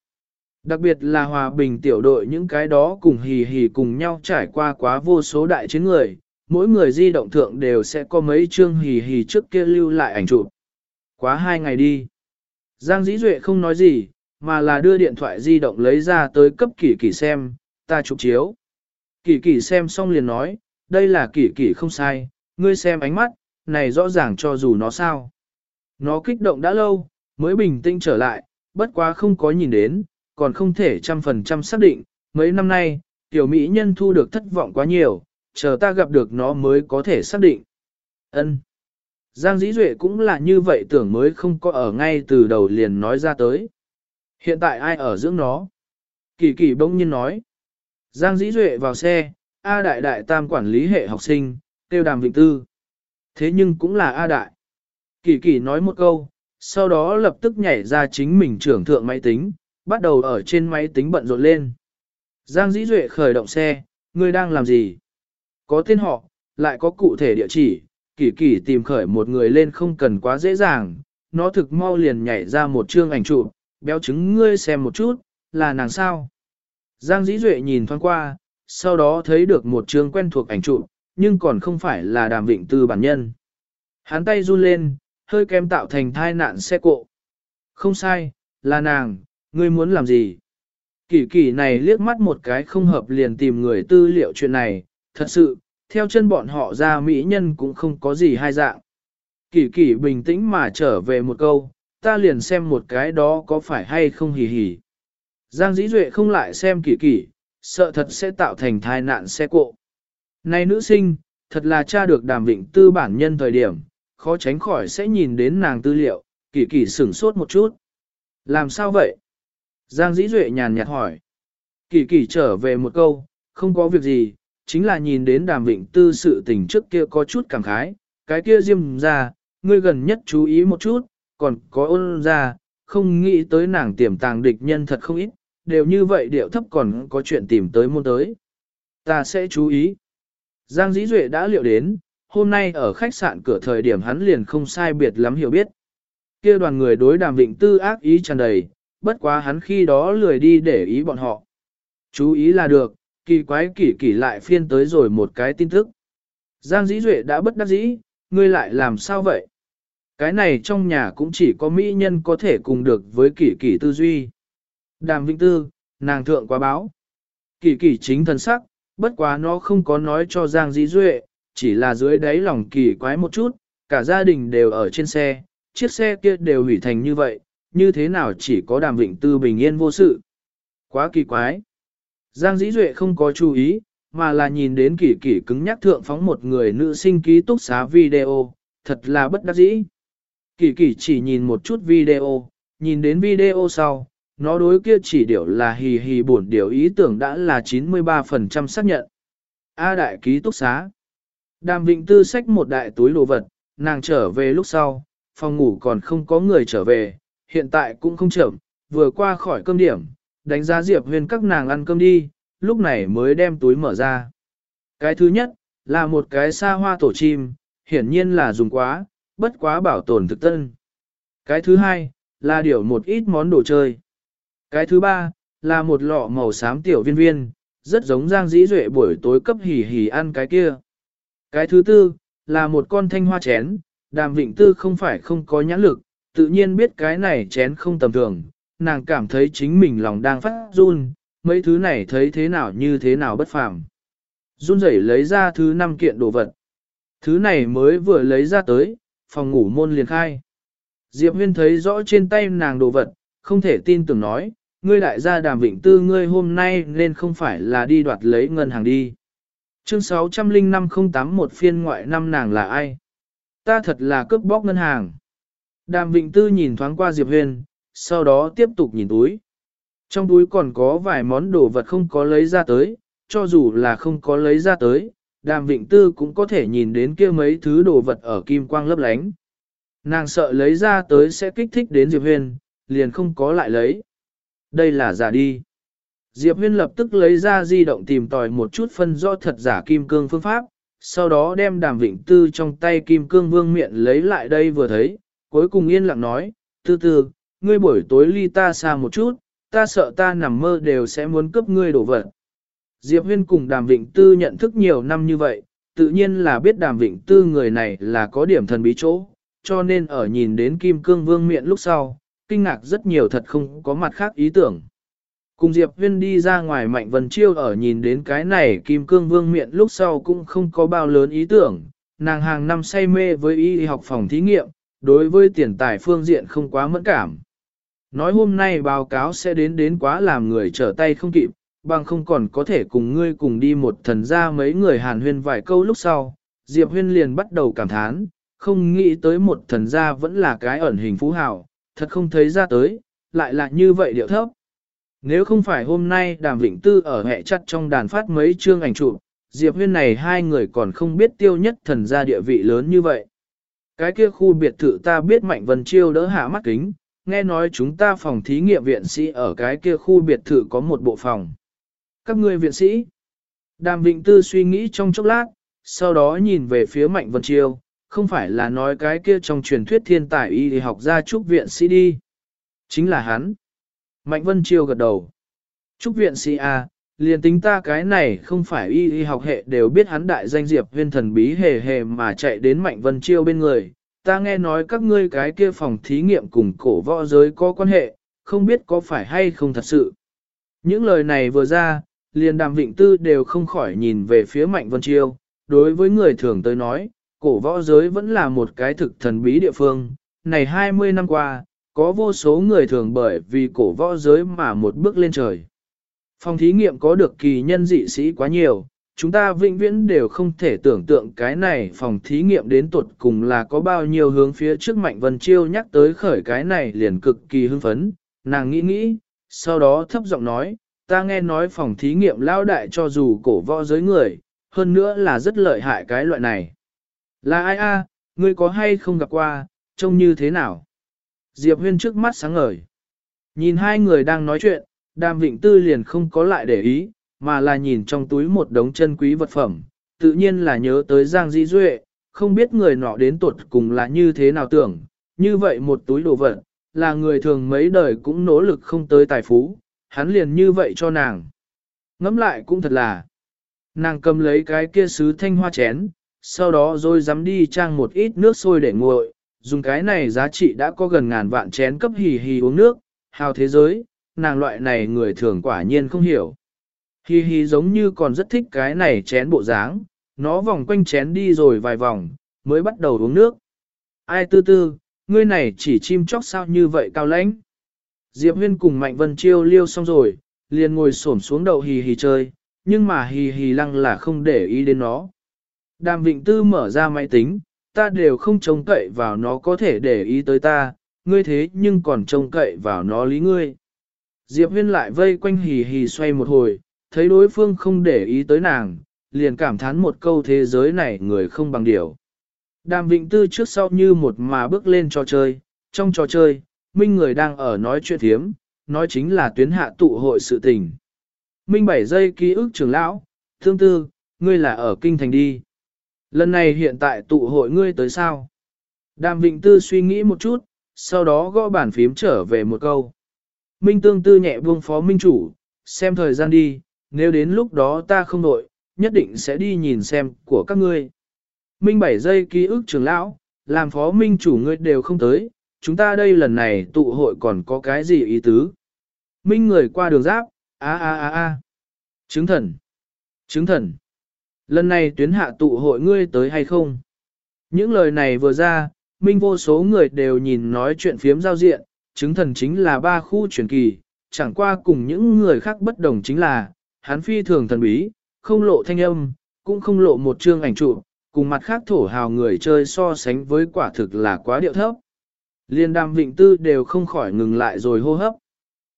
Đặc biệt là hòa bình tiểu đội những cái đó cùng hì hì cùng nhau trải qua quá vô số đại chiến người, mỗi người di động thượng đều sẽ có mấy chương hì hì trước kia lưu lại ảnh chụp. Quá hai ngày đi. Giang Dĩ Duệ không nói gì, mà là đưa điện thoại di động lấy ra tới cấp kỷ kỷ xem, ta chụp chiếu. Kỷ kỷ xem xong liền nói, đây là kỷ kỷ không sai, ngươi xem ánh mắt, này rõ ràng cho dù nó sao. Nó kích động đã lâu, mới bình tĩnh trở lại, bất quá không có nhìn đến, còn không thể trăm phần trăm xác định, mấy năm nay, tiểu mỹ nhân thu được thất vọng quá nhiều, chờ ta gặp được nó mới có thể xác định. Ân. Giang Dĩ Duệ cũng là như vậy tưởng mới không có ở ngay từ đầu liền nói ra tới. Hiện tại ai ở dưỡng nó? Kỳ kỳ bỗng nhiên nói. Giang Dĩ Duệ vào xe, A Đại Đại Tam quản lý hệ học sinh, tiêu đàm vịnh tư. Thế nhưng cũng là A Đại. Kỳ kỳ nói một câu, sau đó lập tức nhảy ra chính mình trưởng thượng máy tính, bắt đầu ở trên máy tính bận rộn lên. Giang Dĩ Duệ khởi động xe, ngươi đang làm gì? Có tên họ, lại có cụ thể địa chỉ, kỳ kỳ tìm khởi một người lên không cần quá dễ dàng, nó thực mau liền nhảy ra một chương ảnh chụp, béo trứng ngươi xem một chút, là nàng sao? Giang Dĩ Duệ nhìn thoáng qua, sau đó thấy được một trường quen thuộc ảnh chụp, nhưng còn không phải là đàm vịnh tư bản nhân. Hắn tay run lên, hơi kém tạo thành thai nạn xe cộ. Không sai, là nàng, ngươi muốn làm gì? Kỳ kỳ này liếc mắt một cái không hợp liền tìm người tư liệu chuyện này, thật sự, theo chân bọn họ ra mỹ nhân cũng không có gì hai dạng. Kỳ kỳ bình tĩnh mà trở về một câu, ta liền xem một cái đó có phải hay không hì hì. Giang dĩ duệ không lại xem kỳ kỳ, sợ thật sẽ tạo thành tai nạn xe cộ. Này nữ sinh, thật là cha được đàm vịnh tư bản nhân thời điểm, khó tránh khỏi sẽ nhìn đến nàng tư liệu, kỳ kỳ sửng sốt một chút. Làm sao vậy? Giang dĩ duệ nhàn nhạt hỏi. Kỳ kỳ trở về một câu, không có việc gì, chính là nhìn đến đàm vịnh tư sự tình trước kia có chút cảm khái, cái kia diêm ra, ngươi gần nhất chú ý một chút, còn có ôn ra, không nghĩ tới nàng tiềm tàng địch nhân thật không ít, đều như vậy điệu thấp còn có chuyện tìm tới môn tới. Ta sẽ chú ý. Giang Dĩ Duệ đã liệu đến, hôm nay ở khách sạn cửa thời điểm hắn liền không sai biệt lắm hiểu biết. kia đoàn người đối đàm vịnh tư ác ý tràn đầy, bất quá hắn khi đó lười đi để ý bọn họ. Chú ý là được, kỳ quái kỳ kỳ lại phiên tới rồi một cái tin tức. Giang Dĩ Duệ đã bất đắc dĩ, ngươi lại làm sao vậy? Cái này trong nhà cũng chỉ có mỹ nhân có thể cùng được với kỳ kỳ tư duy. Đàm Vĩnh Tư, nàng thượng quá báo. Kỳ kỳ chính thần sắc, bất quá nó không có nói cho Giang Dĩ Duệ, chỉ là dưới đáy lòng kỳ quái một chút, cả gia đình đều ở trên xe, chiếc xe kia đều hủy thành như vậy, như thế nào chỉ có đàm vĩnh tư bình yên vô sự. Quá kỳ quái. Giang Dĩ Duệ không có chú ý, mà là nhìn đến kỳ kỳ cứng nhắc thượng phóng một người nữ sinh ký túc xá video, thật là bất đắc dĩ. Kỳ kỳ chỉ nhìn một chút video, nhìn đến video sau, nó đối kia chỉ điều là hì hì buồn điều ý tưởng đã là 93% xác nhận. A đại ký túc xá. Đàm Vịnh Tư xách một đại túi đồ vật, nàng trở về lúc sau, phòng ngủ còn không có người trở về, hiện tại cũng không chậm, vừa qua khỏi cơm điểm, đánh giá Diệp Huyền các nàng ăn cơm đi, lúc này mới đem túi mở ra. Cái thứ nhất, là một cái xa hoa tổ chim, hiển nhiên là dùng quá, bất quá bảo tồn thực tân. Cái thứ hai, là điều một ít món đồ chơi. Cái thứ ba, là một lọ màu xám tiểu viên viên, rất giống Giang Dĩ Duệ buổi tối cấp hỉ hỉ ăn cái kia. Cái thứ tư, là một con thanh hoa chén, đàm vịnh tư không phải không có nhãn lực, tự nhiên biết cái này chén không tầm thường, nàng cảm thấy chính mình lòng đang phát run, mấy thứ này thấy thế nào như thế nào bất phàm. Run rẩy lấy ra thứ năm kiện đồ vật. Thứ này mới vừa lấy ra tới, phòng ngủ môn liền khai. Diệp Huyên thấy rõ trên tay nàng đồ vật, không thể tin tưởng nói, ngươi đại gia đàm vịnh tư ngươi hôm nay nên không phải là đi đoạt lấy ngân hàng đi. Chương 605081 phiên ngoại năm nàng là ai? Ta thật là cướp bóc ngân hàng. Đàm Vịnh Tư nhìn thoáng qua Diệp Huyên sau đó tiếp tục nhìn túi. Trong túi còn có vài món đồ vật không có lấy ra tới, cho dù là không có lấy ra tới, Đàm Vịnh Tư cũng có thể nhìn đến kia mấy thứ đồ vật ở kim quang lấp lánh. Nàng sợ lấy ra tới sẽ kích thích đến Diệp huyên, liền không có lại lấy. Đây là giả đi. Diệp Huyên lập tức lấy ra di động tìm tòi một chút phân rõ thật giả kim cương phương pháp, sau đó đem đàm vịnh tư trong tay kim cương vương miệng lấy lại đây vừa thấy, cuối cùng yên lặng nói, tư tư, ngươi buổi tối ly ta xa một chút, ta sợ ta nằm mơ đều sẽ muốn cướp ngươi đổ vật. Diệp Huyên cùng đàm vịnh tư nhận thức nhiều năm như vậy, tự nhiên là biết đàm vịnh tư người này là có điểm thần bí chỗ, cho nên ở nhìn đến kim cương vương miệng lúc sau, kinh ngạc rất nhiều thật không có mặt khác ý tưởng. Cùng Diệp Huyên đi ra ngoài Mạnh Vân Chiêu ở nhìn đến cái này Kim Cương Vương miệng lúc sau cũng không có bao lớn ý tưởng, nàng hàng năm say mê với y học phòng thí nghiệm, đối với tiền tài phương diện không quá mẫn cảm. Nói hôm nay báo cáo sẽ đến đến quá làm người trở tay không kịp, bằng không còn có thể cùng ngươi cùng đi một thần ra mấy người hàn huyên vài câu lúc sau, Diệp Huyên liền bắt đầu cảm thán, không nghĩ tới một thần gia vẫn là cái ẩn hình phú hào, thật không thấy ra tới, lại là như vậy điệu thấp. Nếu không phải hôm nay đàm vĩnh tư ở hệ chặt trong đàn phát mấy chương ảnh chụp, Diệp Huyên này hai người còn không biết tiêu nhất thần gia địa vị lớn như vậy. Cái kia khu biệt thự ta biết Mạnh Vân Chiêu đỡ hạ mắt kính, nghe nói chúng ta phòng thí nghiệm viện sĩ ở cái kia khu biệt thự có một bộ phòng. Các ngươi viện sĩ. Đàm Vịnh Tư suy nghĩ trong chốc lát, sau đó nhìn về phía Mạnh Vân Chiêu, không phải là nói cái kia trong truyền thuyết thiên tài y học gia trúc viện sĩ đi. Chính là hắn. Mạnh Vân Chiêu gật đầu. Trúc viện sĩ A, liền tính ta cái này không phải y y học hệ đều biết hắn đại danh diệp huyên thần bí hề hề mà chạy đến Mạnh Vân Chiêu bên người. Ta nghe nói các ngươi cái kia phòng thí nghiệm cùng cổ võ giới có quan hệ, không biết có phải hay không thật sự. Những lời này vừa ra, liền đàm vịnh tư đều không khỏi nhìn về phía Mạnh Vân Chiêu. Đối với người thường tới nói, cổ võ giới vẫn là một cái thực thần bí địa phương. Này 20 năm qua, có vô số người thường bởi vì cổ võ giới mà một bước lên trời. Phòng thí nghiệm có được kỳ nhân dị sĩ quá nhiều, chúng ta vĩnh viễn đều không thể tưởng tượng cái này phòng thí nghiệm đến tuột cùng là có bao nhiêu hướng phía trước Mạnh Vân Chiêu nhắc tới khởi cái này liền cực kỳ hưng phấn, nàng nghĩ nghĩ, sau đó thấp giọng nói, ta nghe nói phòng thí nghiệm lao đại cho dù cổ võ giới người, hơn nữa là rất lợi hại cái loại này. Là ai a? ngươi có hay không gặp qua, trông như thế nào? Diệp Huyên trước mắt sáng ngời. Nhìn hai người đang nói chuyện, Đàm Vịnh Tư liền không có lại để ý, mà là nhìn trong túi một đống chân quý vật phẩm, tự nhiên là nhớ tới Giang Di Duệ, không biết người nọ đến tuột cùng là như thế nào tưởng, như vậy một túi đồ vật, là người thường mấy đời cũng nỗ lực không tới tài phú, hắn liền như vậy cho nàng. Ngẫm lại cũng thật là, nàng cầm lấy cái kia sứ thanh hoa chén, sau đó rồi dám đi trang một ít nước sôi để nguội, dùng cái này giá trị đã có gần ngàn vạn chén cấp hì hì uống nước, hào thế giới, nàng loại này người thường quả nhiên không hiểu. hì hì giống như còn rất thích cái này chén bộ dáng, nó vòng quanh chén đi rồi vài vòng, mới bắt đầu uống nước. Ai tư tư, ngươi này chỉ chim chóc sao như vậy cao lãnh. Diệp Huyên cùng Mạnh Vân Chiêu liêu xong rồi, liền ngồi xổm xuống đầu hì hì chơi, nhưng mà hì hì lăng là không để ý đến nó. Đàm Vịnh Tư mở ra máy tính, ta đều không trông cậy vào nó có thể để ý tới ta, ngươi thế nhưng còn trông cậy vào nó lý ngươi. Diệp Huyên lại vây quanh hì hì xoay một hồi, thấy đối phương không để ý tới nàng, liền cảm thán một câu thế giới này người không bằng điều. Đàm Vịnh Tư trước sau như một mà bước lên trò chơi, trong trò chơi, Minh người đang ở nói chuyện thiếm, nói chính là tuyến hạ tụ hội sự tình. Minh bảy giây ký ức trưởng lão, thương tư, ngươi là ở kinh thành đi. Lần này hiện tại tụ hội ngươi tới sao? Đàm Vịnh Tư suy nghĩ một chút, sau đó gõ bản phím trở về một câu. Minh tương tư nhẹ buông phó minh chủ, xem thời gian đi, nếu đến lúc đó ta không đội, nhất định sẽ đi nhìn xem của các ngươi. Minh bảy giây ký ức trưởng lão, làm phó minh chủ ngươi đều không tới, chúng ta đây lần này tụ hội còn có cái gì ý tứ? Minh người qua đường giáp, a a a a. Chứng thần. Chứng thần. Lần này tuyến hạ tụ hội ngươi tới hay không? Những lời này vừa ra, Minh vô số người đều nhìn nói chuyện phiếm giao diện, chứng thần chính là ba khu truyền kỳ, chẳng qua cùng những người khác bất đồng chính là, hắn phi thường thần bí, không lộ thanh âm, cũng không lộ một chương ảnh trụ, cùng mặt khác thổ hào người chơi so sánh với quả thực là quá điệu thấp. Liên đàm vịnh tư đều không khỏi ngừng lại rồi hô hấp.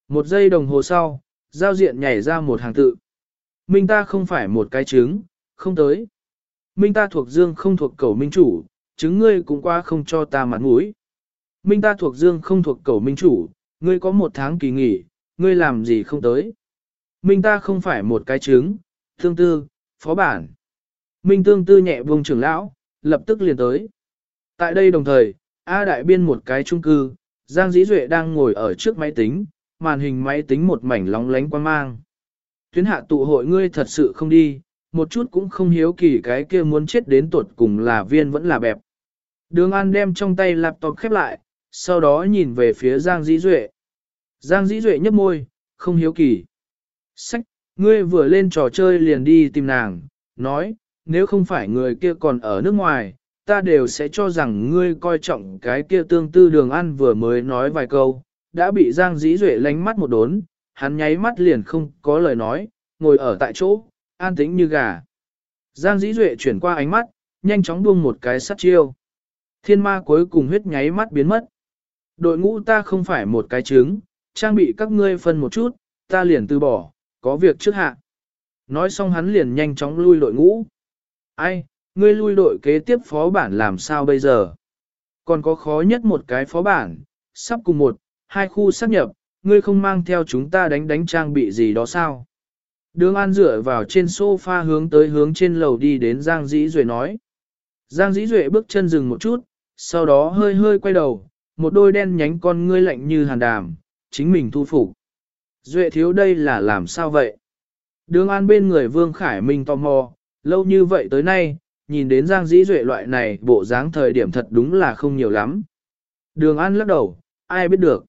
Một giây đồng hồ sau, giao diện nhảy ra một hàng tự. Minh ta không phải một cái trứng, không tới. Minh ta thuộc dương không thuộc cầu minh chủ, chứng ngươi cũng qua không cho ta mặt mũi. Minh ta thuộc dương không thuộc cầu minh chủ, ngươi có một tháng kỳ nghỉ, ngươi làm gì không tới. Minh ta không phải một cái trứng, tương tư, phó bản. Minh tương tư nhẹ buông trưởng lão, lập tức liền tới. Tại đây đồng thời, A đại biên một cái trung cư, Giang Dĩ Duệ đang ngồi ở trước máy tính, màn hình máy tính một mảnh lóng lánh quan mang. Tuyến hạ tụ hội ngươi thật sự không đi, một chút cũng không hiếu kỳ cái kia muốn chết đến tuột cùng là viên vẫn là bẹp. Đường An đem trong tay laptop khép lại, sau đó nhìn về phía Giang Dĩ Duệ. Giang Dĩ Duệ nhấp môi, không hiếu kỳ. Sách, ngươi vừa lên trò chơi liền đi tìm nàng, nói, nếu không phải người kia còn ở nước ngoài, ta đều sẽ cho rằng ngươi coi trọng cái kia tương tư đường ăn vừa mới nói vài câu, đã bị Giang Dĩ Duệ lánh mắt một đốn, hắn nháy mắt liền không có lời nói, ngồi ở tại chỗ, an tĩnh như gà. Giang dĩ duệ chuyển qua ánh mắt, nhanh chóng buông một cái sắt chiêu. Thiên ma cuối cùng huyết nháy mắt biến mất. Đội ngũ ta không phải một cái trứng, trang bị các ngươi phân một chút, ta liền từ bỏ, có việc trước hạ. Nói xong hắn liền nhanh chóng lui đội ngũ. Ai, ngươi lui đội kế tiếp phó bản làm sao bây giờ? Còn có khó nhất một cái phó bản, sắp cùng một, hai khu sắp nhập, ngươi không mang theo chúng ta đánh đánh trang bị gì đó sao? Đường An dựa vào trên sofa hướng tới hướng trên lầu đi đến Giang Dĩ Duệ nói. Giang Dĩ Duệ bước chân dừng một chút, sau đó hơi hơi quay đầu, một đôi đen nhánh con ngươi lạnh như hàn đàm, chính mình thu phục. Duệ thiếu đây là làm sao vậy? Đường An bên người Vương Khải Minh tò mò, lâu như vậy tới nay, nhìn đến Giang Dĩ Duệ loại này bộ dáng thời điểm thật đúng là không nhiều lắm. Đường An lắc đầu, ai biết được.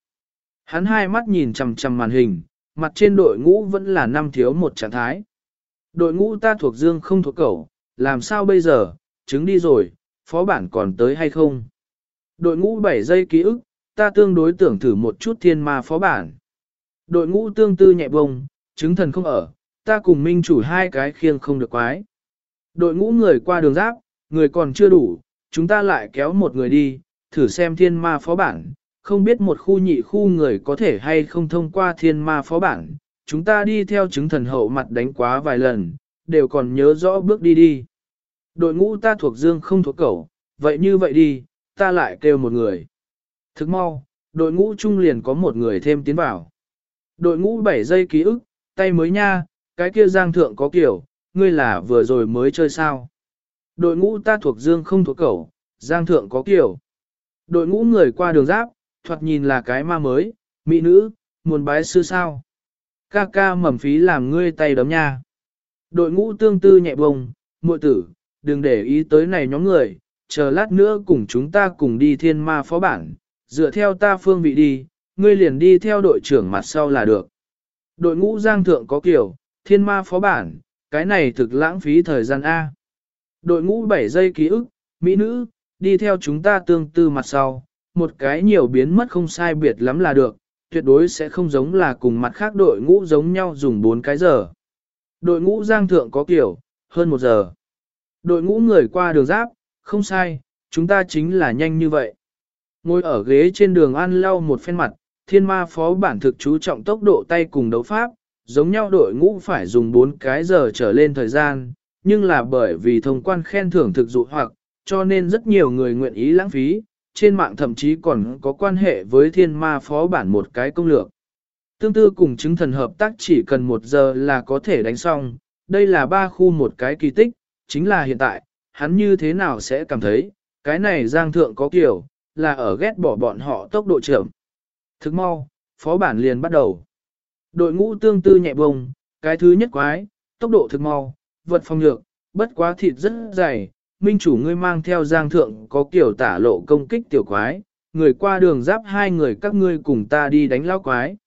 Hắn hai mắt nhìn chằm chằm màn hình, mặt trên đội ngũ vẫn là năm thiếu một trạng thái. Đội ngũ ta thuộc dương không thuộc cẩu, làm sao bây giờ, chứng đi rồi, phó bản còn tới hay không? Đội ngũ 7 giây ký ức, ta tương đối tưởng thử một chút thiên ma phó bản. Đội ngũ tương tư nhẹ bông, chứng thần không ở, ta cùng minh chủ hai cái khiêng không được quái. Đội ngũ người qua đường giáp, người còn chưa đủ, chúng ta lại kéo một người đi, thử xem thiên ma phó bản, không biết một khu nhị khu người có thể hay không thông qua thiên ma phó bản, chúng ta đi theo chứng thần hậu mặt đánh quá vài lần, đều còn nhớ rõ bước đi đi. Đội ngũ ta thuộc dương không thuộc cẩu, vậy như vậy đi, ta lại kêu một người. Thức mau, đội ngũ trung liền có một người thêm tiến vào. Đội ngũ 7 giây ký ức, tay mới nha, cái kia giang thượng có kiểu, ngươi là vừa rồi mới chơi sao. Đội ngũ ta thuộc dương không thuộc cẩu, giang thượng có kiểu. Đội ngũ người qua đường giáp, thoạt nhìn là cái ma mới, mỹ nữ, muốn bái sư sao. Ca ca mầm phí làm ngươi tay đấm nha. Đội ngũ tương tư nhẹ bông, muội tử, đừng để ý tới này nhóm người, chờ lát nữa cùng chúng ta cùng đi thiên ma phó bản, dựa theo ta phương vị đi, ngươi liền đi theo đội trưởng mặt sau là được. Đội ngũ giang thượng có kiểu, thiên ma phó bản, cái này thực lãng phí thời gian A. Đội ngũ 7 giây ký ức, mỹ nữ, đi theo chúng ta tương tư mặt sau, một cái nhiều biến mất không sai biệt lắm là được, tuyệt đối sẽ không giống là cùng mặt khác đội ngũ giống nhau dùng 4 cái giờ. Đội ngũ giang thượng có kiểu, hơn 1 giờ. Đội ngũ người qua đường giáp, không sai, chúng ta chính là nhanh như vậy. Ngồi ở ghế trên đường ăn lau một phen mặt, thiên ma phó bản thực chú trọng tốc độ tay cùng đấu pháp, giống nhau đội ngũ phải dùng 4 cái giờ trở lên thời gian, nhưng là bởi vì thông quan khen thưởng thực dụ hoặc, cho nên rất nhiều người nguyện ý lãng phí, trên mạng thậm chí còn có quan hệ với thiên ma phó bản một cái công lược. Tương tư cùng chứng thần hợp tác chỉ cần một giờ là có thể đánh xong, đây là ba khu một cái kỳ tích, chính là hiện tại, hắn như thế nào sẽ cảm thấy, cái này giang thượng có kiểu, là ở ghét bỏ bọn họ tốc độ chậm. Thức mau, phó bản liền bắt đầu. Đội ngũ tương tư nhẹ bông, cái thứ nhất quái, tốc độ thực mau, vật phong nhược, bất quá thịt rất dày, minh chủ ngươi mang theo giang thượng có kiểu tả lộ công kích tiểu quái, người qua đường giáp hai người các ngươi cùng ta đi đánh lao quái.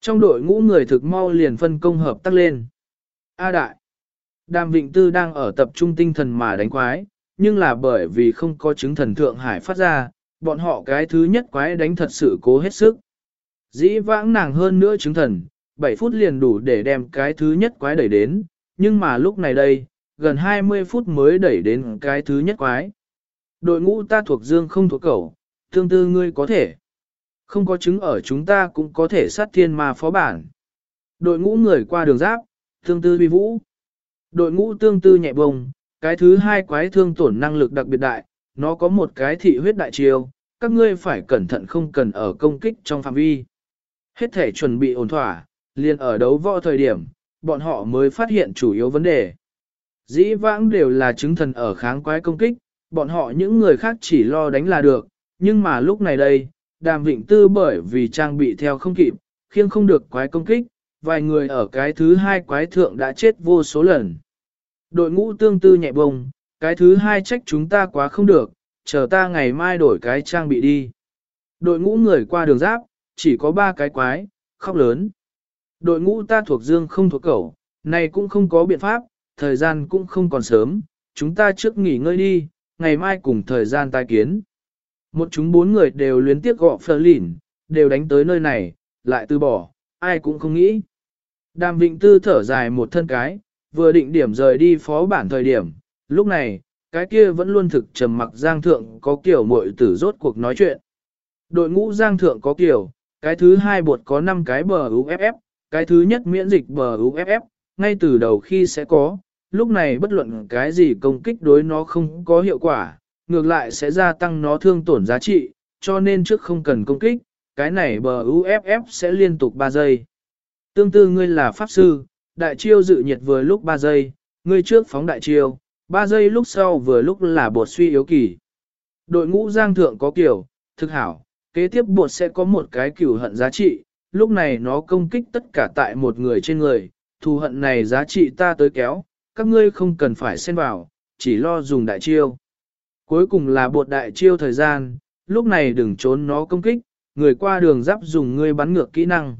Trong đội ngũ người thực mau liền phân công hợp tác lên. A đại, Đàm Vịnh Tư đang ở tập trung tinh thần mà đánh quái, nhưng là bởi vì không có chứng thần Thượng Hải phát ra, bọn họ cái thứ nhất quái đánh thật sự cố hết sức. Dĩ vãng nàng hơn nữa chứng thần, 7 phút liền đủ để đem cái thứ nhất quái đẩy đến, nhưng mà lúc này đây, gần 20 phút mới đẩy đến cái thứ nhất quái. Đội ngũ ta thuộc dương không thuộc cẩu, tương tư ngươi có thể. Không có chứng ở chúng ta cũng có thể sát thiên ma phó bản. Đội ngũ người qua đường giáp, tương tư vi vũ. Đội ngũ tương tư nhẹ bông, cái thứ hai quái thương tổn năng lực đặc biệt đại, nó có một cái thị huyết đại chiêu, các ngươi phải cẩn thận không cần ở công kích trong phạm vi. Hết thể chuẩn bị ổn thỏa, liền ở đấu võ thời điểm, bọn họ mới phát hiện chủ yếu vấn đề. Dĩ vãng đều là chứng thần ở kháng quái công kích, bọn họ những người khác chỉ lo đánh là được, nhưng mà lúc này đây, đàm vịnh tư bởi vì trang bị theo không kịp, khiêng không được quái công kích, vài người ở cái thứ hai quái thượng đã chết vô số lần. Đội ngũ tương tư nhẹ bông, cái thứ hai trách chúng ta quá không được, chờ ta ngày mai đổi cái trang bị đi. Đội ngũ người qua đường giáp, chỉ có ba cái quái, khóc lớn. Đội ngũ ta thuộc dương không thuộc cẩu, này cũng không có biện pháp, thời gian cũng không còn sớm, chúng ta trước nghỉ ngơi đi, ngày mai cùng thời gian tai kiến. Một chúng bốn người đều luyến tiếc gọ phờ lỉn, đều đánh tới nơi này, lại từ bỏ, ai cũng không nghĩ. Đàm Vịnh Tư thở dài một thân cái, vừa định điểm rời đi phó bản thời điểm, lúc này, cái kia vẫn luôn thực trầm mặc giang thượng có kiểu muội tử rốt cuộc nói chuyện. Đội ngũ giang thượng có kiểu, cái thứ hai bột có 5 cái bờ UFF, cái thứ nhất miễn dịch bờ UFF, ngay từ đầu khi sẽ có, lúc này bất luận cái gì công kích đối nó không có hiệu quả, ngược lại sẽ gia tăng nó thương tổn giá trị, cho nên trước không cần công kích, cái này bờ UFF sẽ liên tục 3 giây. Tương tự ngươi là pháp sư, đại chiêu dự nhiệt vừa lúc 3 giây, ngươi trước phóng đại chiêu, 3 giây lúc sau vừa lúc là bột suy yếu kỳ. Đội ngũ giang thượng có kiểu, thực hảo, kế tiếp bột sẽ có một cái cửu hận giá trị, lúc này nó công kích tất cả tại một người trên người, thù hận này giá trị ta tới kéo, các ngươi không cần phải xen vào, chỉ lo dùng đại chiêu. Cuối cùng là bột đại chiêu thời gian, lúc này đừng trốn nó công kích, người qua đường giáp dùng ngươi bắn ngược kỹ năng.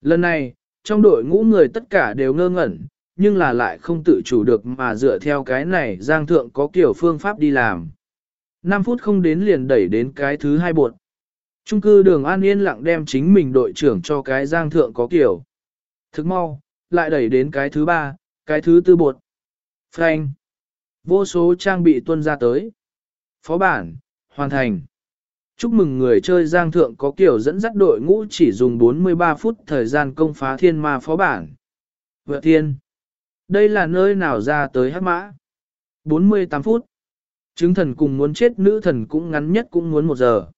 Lần này, trong đội ngũ người tất cả đều ngơ ngẩn, nhưng là lại không tự chủ được mà dựa theo cái này Giang Thượng có kiểu phương pháp đi làm. 5 phút không đến liền đẩy đến cái thứ hai bột. Trung cư đường an yên lặng đem chính mình đội trưởng cho cái Giang Thượng có kiểu. Thức mau, lại đẩy đến cái thứ ba, cái thứ tư bột. Frank. Vô số trang bị tuân ra tới. Phó bản, hoàn thành. Chúc mừng người chơi Giang Thượng có kiểu dẫn dắt đội ngũ chỉ dùng 43 phút thời gian công phá thiên ma phó bản. Vợ thiên. Đây là nơi nào ra tới hát mã? 48 phút. Chứng thần cùng muốn chết nữ thần cũng ngắn nhất cũng muốn một giờ.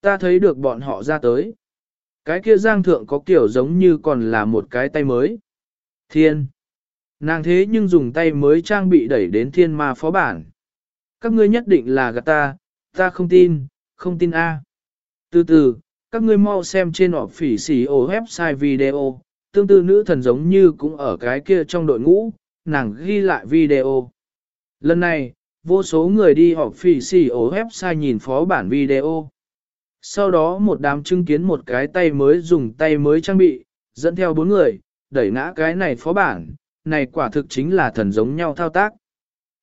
Ta thấy được bọn họ ra tới. Cái kia giang thượng có kiểu giống như còn là một cái tay mới. Thiên. Nàng thế nhưng dùng tay mới trang bị đẩy đến thiên ma phó bản. Các ngươi nhất định là gạt ta, ta không tin, không tin A. Từ từ, các ngươi mau xem trên họ phỉ xỉ ổ website video, tương tự nữ thần giống như cũng ở cái kia trong đội ngũ, nàng ghi lại video. Lần này, vô số người đi họp phỉ xỉ ổ website nhìn phó bản video. Sau đó một đám chứng kiến một cái tay mới dùng tay mới trang bị, dẫn theo bốn người, đẩy ngã cái này phó bản, này quả thực chính là thần giống nhau thao tác.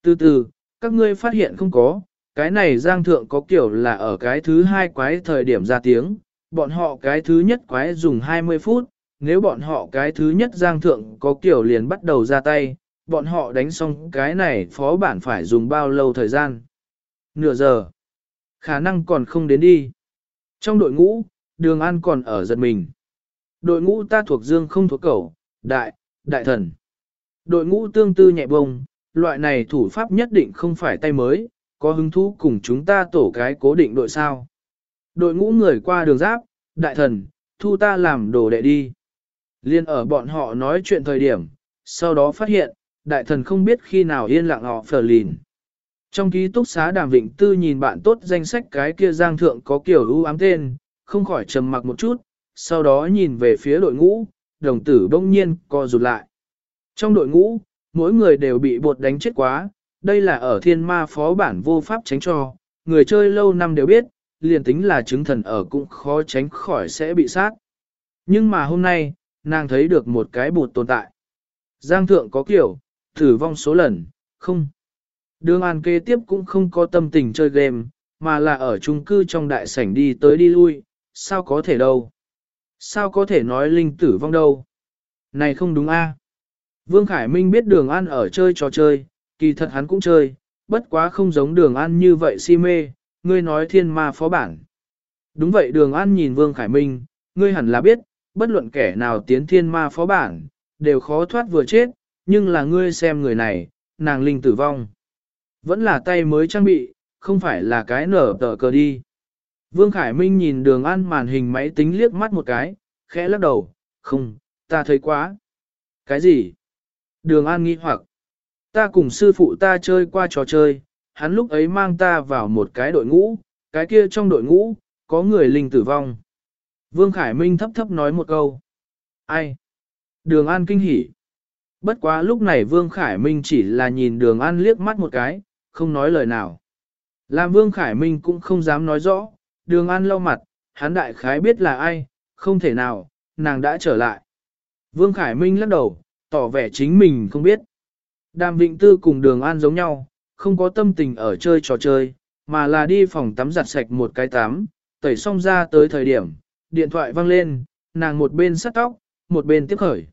Từ từ, các ngươi phát hiện không có, cái này giang thượng có kiểu là ở cái thứ hai quái thời điểm ra tiếng, bọn họ cái thứ nhất quái dùng 20 phút, nếu bọn họ cái thứ nhất giang thượng có kiểu liền bắt đầu ra tay, bọn họ đánh xong cái này phó bản phải dùng bao lâu thời gian? Nửa giờ. Khả năng còn không đến đi. Trong đội ngũ, đường an còn ở giật mình. Đội ngũ ta thuộc dương không thuộc cẩu, đại, đại thần. Đội ngũ tương tư nhẹ bông, loại này thủ pháp nhất định không phải tay mới, có hứng thú cùng chúng ta tổ cái cố định đội sao. Đội ngũ người qua đường giáp, đại thần, thu ta làm đồ đệ đi. Liên ở bọn họ nói chuyện thời điểm, sau đó phát hiện, đại thần không biết khi nào yên lặng họ phở lìn. Trong ký túc xá đàm vịnh tư nhìn bạn tốt danh sách cái kia giang thượng có kiểu ưu ám tên, không khỏi trầm mặc một chút, sau đó nhìn về phía đội ngũ, đồng tử bỗng nhiên co rụt lại. Trong đội ngũ, mỗi người đều bị bột đánh chết quá, đây là ở thiên ma phó bản vô pháp tránh cho, người chơi lâu năm đều biết, liền tính là chứng thần ở cũng khó tránh khỏi sẽ bị sát. Nhưng mà hôm nay, nàng thấy được một cái bột tồn tại. Giang thượng có kiểu, thử vong số lần, không. Đường an kế tiếp cũng không có tâm tình chơi game, mà là ở chung cư trong đại sảnh đi tới đi lui, sao có thể đâu. Sao có thể nói linh tử vong đâu. Này không đúng a. Vương Khải Minh biết đường an ở chơi trò chơi, kỳ thật hắn cũng chơi, bất quá không giống đường an như vậy si mê, ngươi nói thiên ma phó bản. Đúng vậy đường an nhìn Vương Khải Minh, ngươi hẳn là biết, bất luận kẻ nào tiến thiên ma phó bản, đều khó thoát vừa chết, nhưng là ngươi xem người này, nàng linh tử vong. Vẫn là tay mới trang bị, không phải là cái nở tờ cờ đi. Vương Khải Minh nhìn đường an màn hình máy tính liếc mắt một cái, khẽ lắc đầu, không, ta thấy quá. Cái gì? Đường an nghi hoặc, ta cùng sư phụ ta chơi qua trò chơi, hắn lúc ấy mang ta vào một cái đội ngũ, cái kia trong đội ngũ, có người linh tử vong. Vương Khải Minh thấp thấp nói một câu. Ai? Đường An kinh hỉ. Bất quá lúc này Vương Khải Minh chỉ là nhìn đường An liếc mắt một cái, không nói lời nào. Làm Vương Khải Minh cũng không dám nói rõ, đường An lau mặt, hắn đại khái biết là ai, không thể nào, nàng đã trở lại. Vương Khải Minh lắc đầu, tỏ vẻ chính mình không biết. Đàm Vịnh Tư cùng đường An giống nhau, không có tâm tình ở chơi trò chơi, mà là đi phòng tắm giặt sạch một cái tắm, tẩy xong ra tới thời điểm, điện thoại vang lên, nàng một bên sắt tóc, một bên tiếp khởi.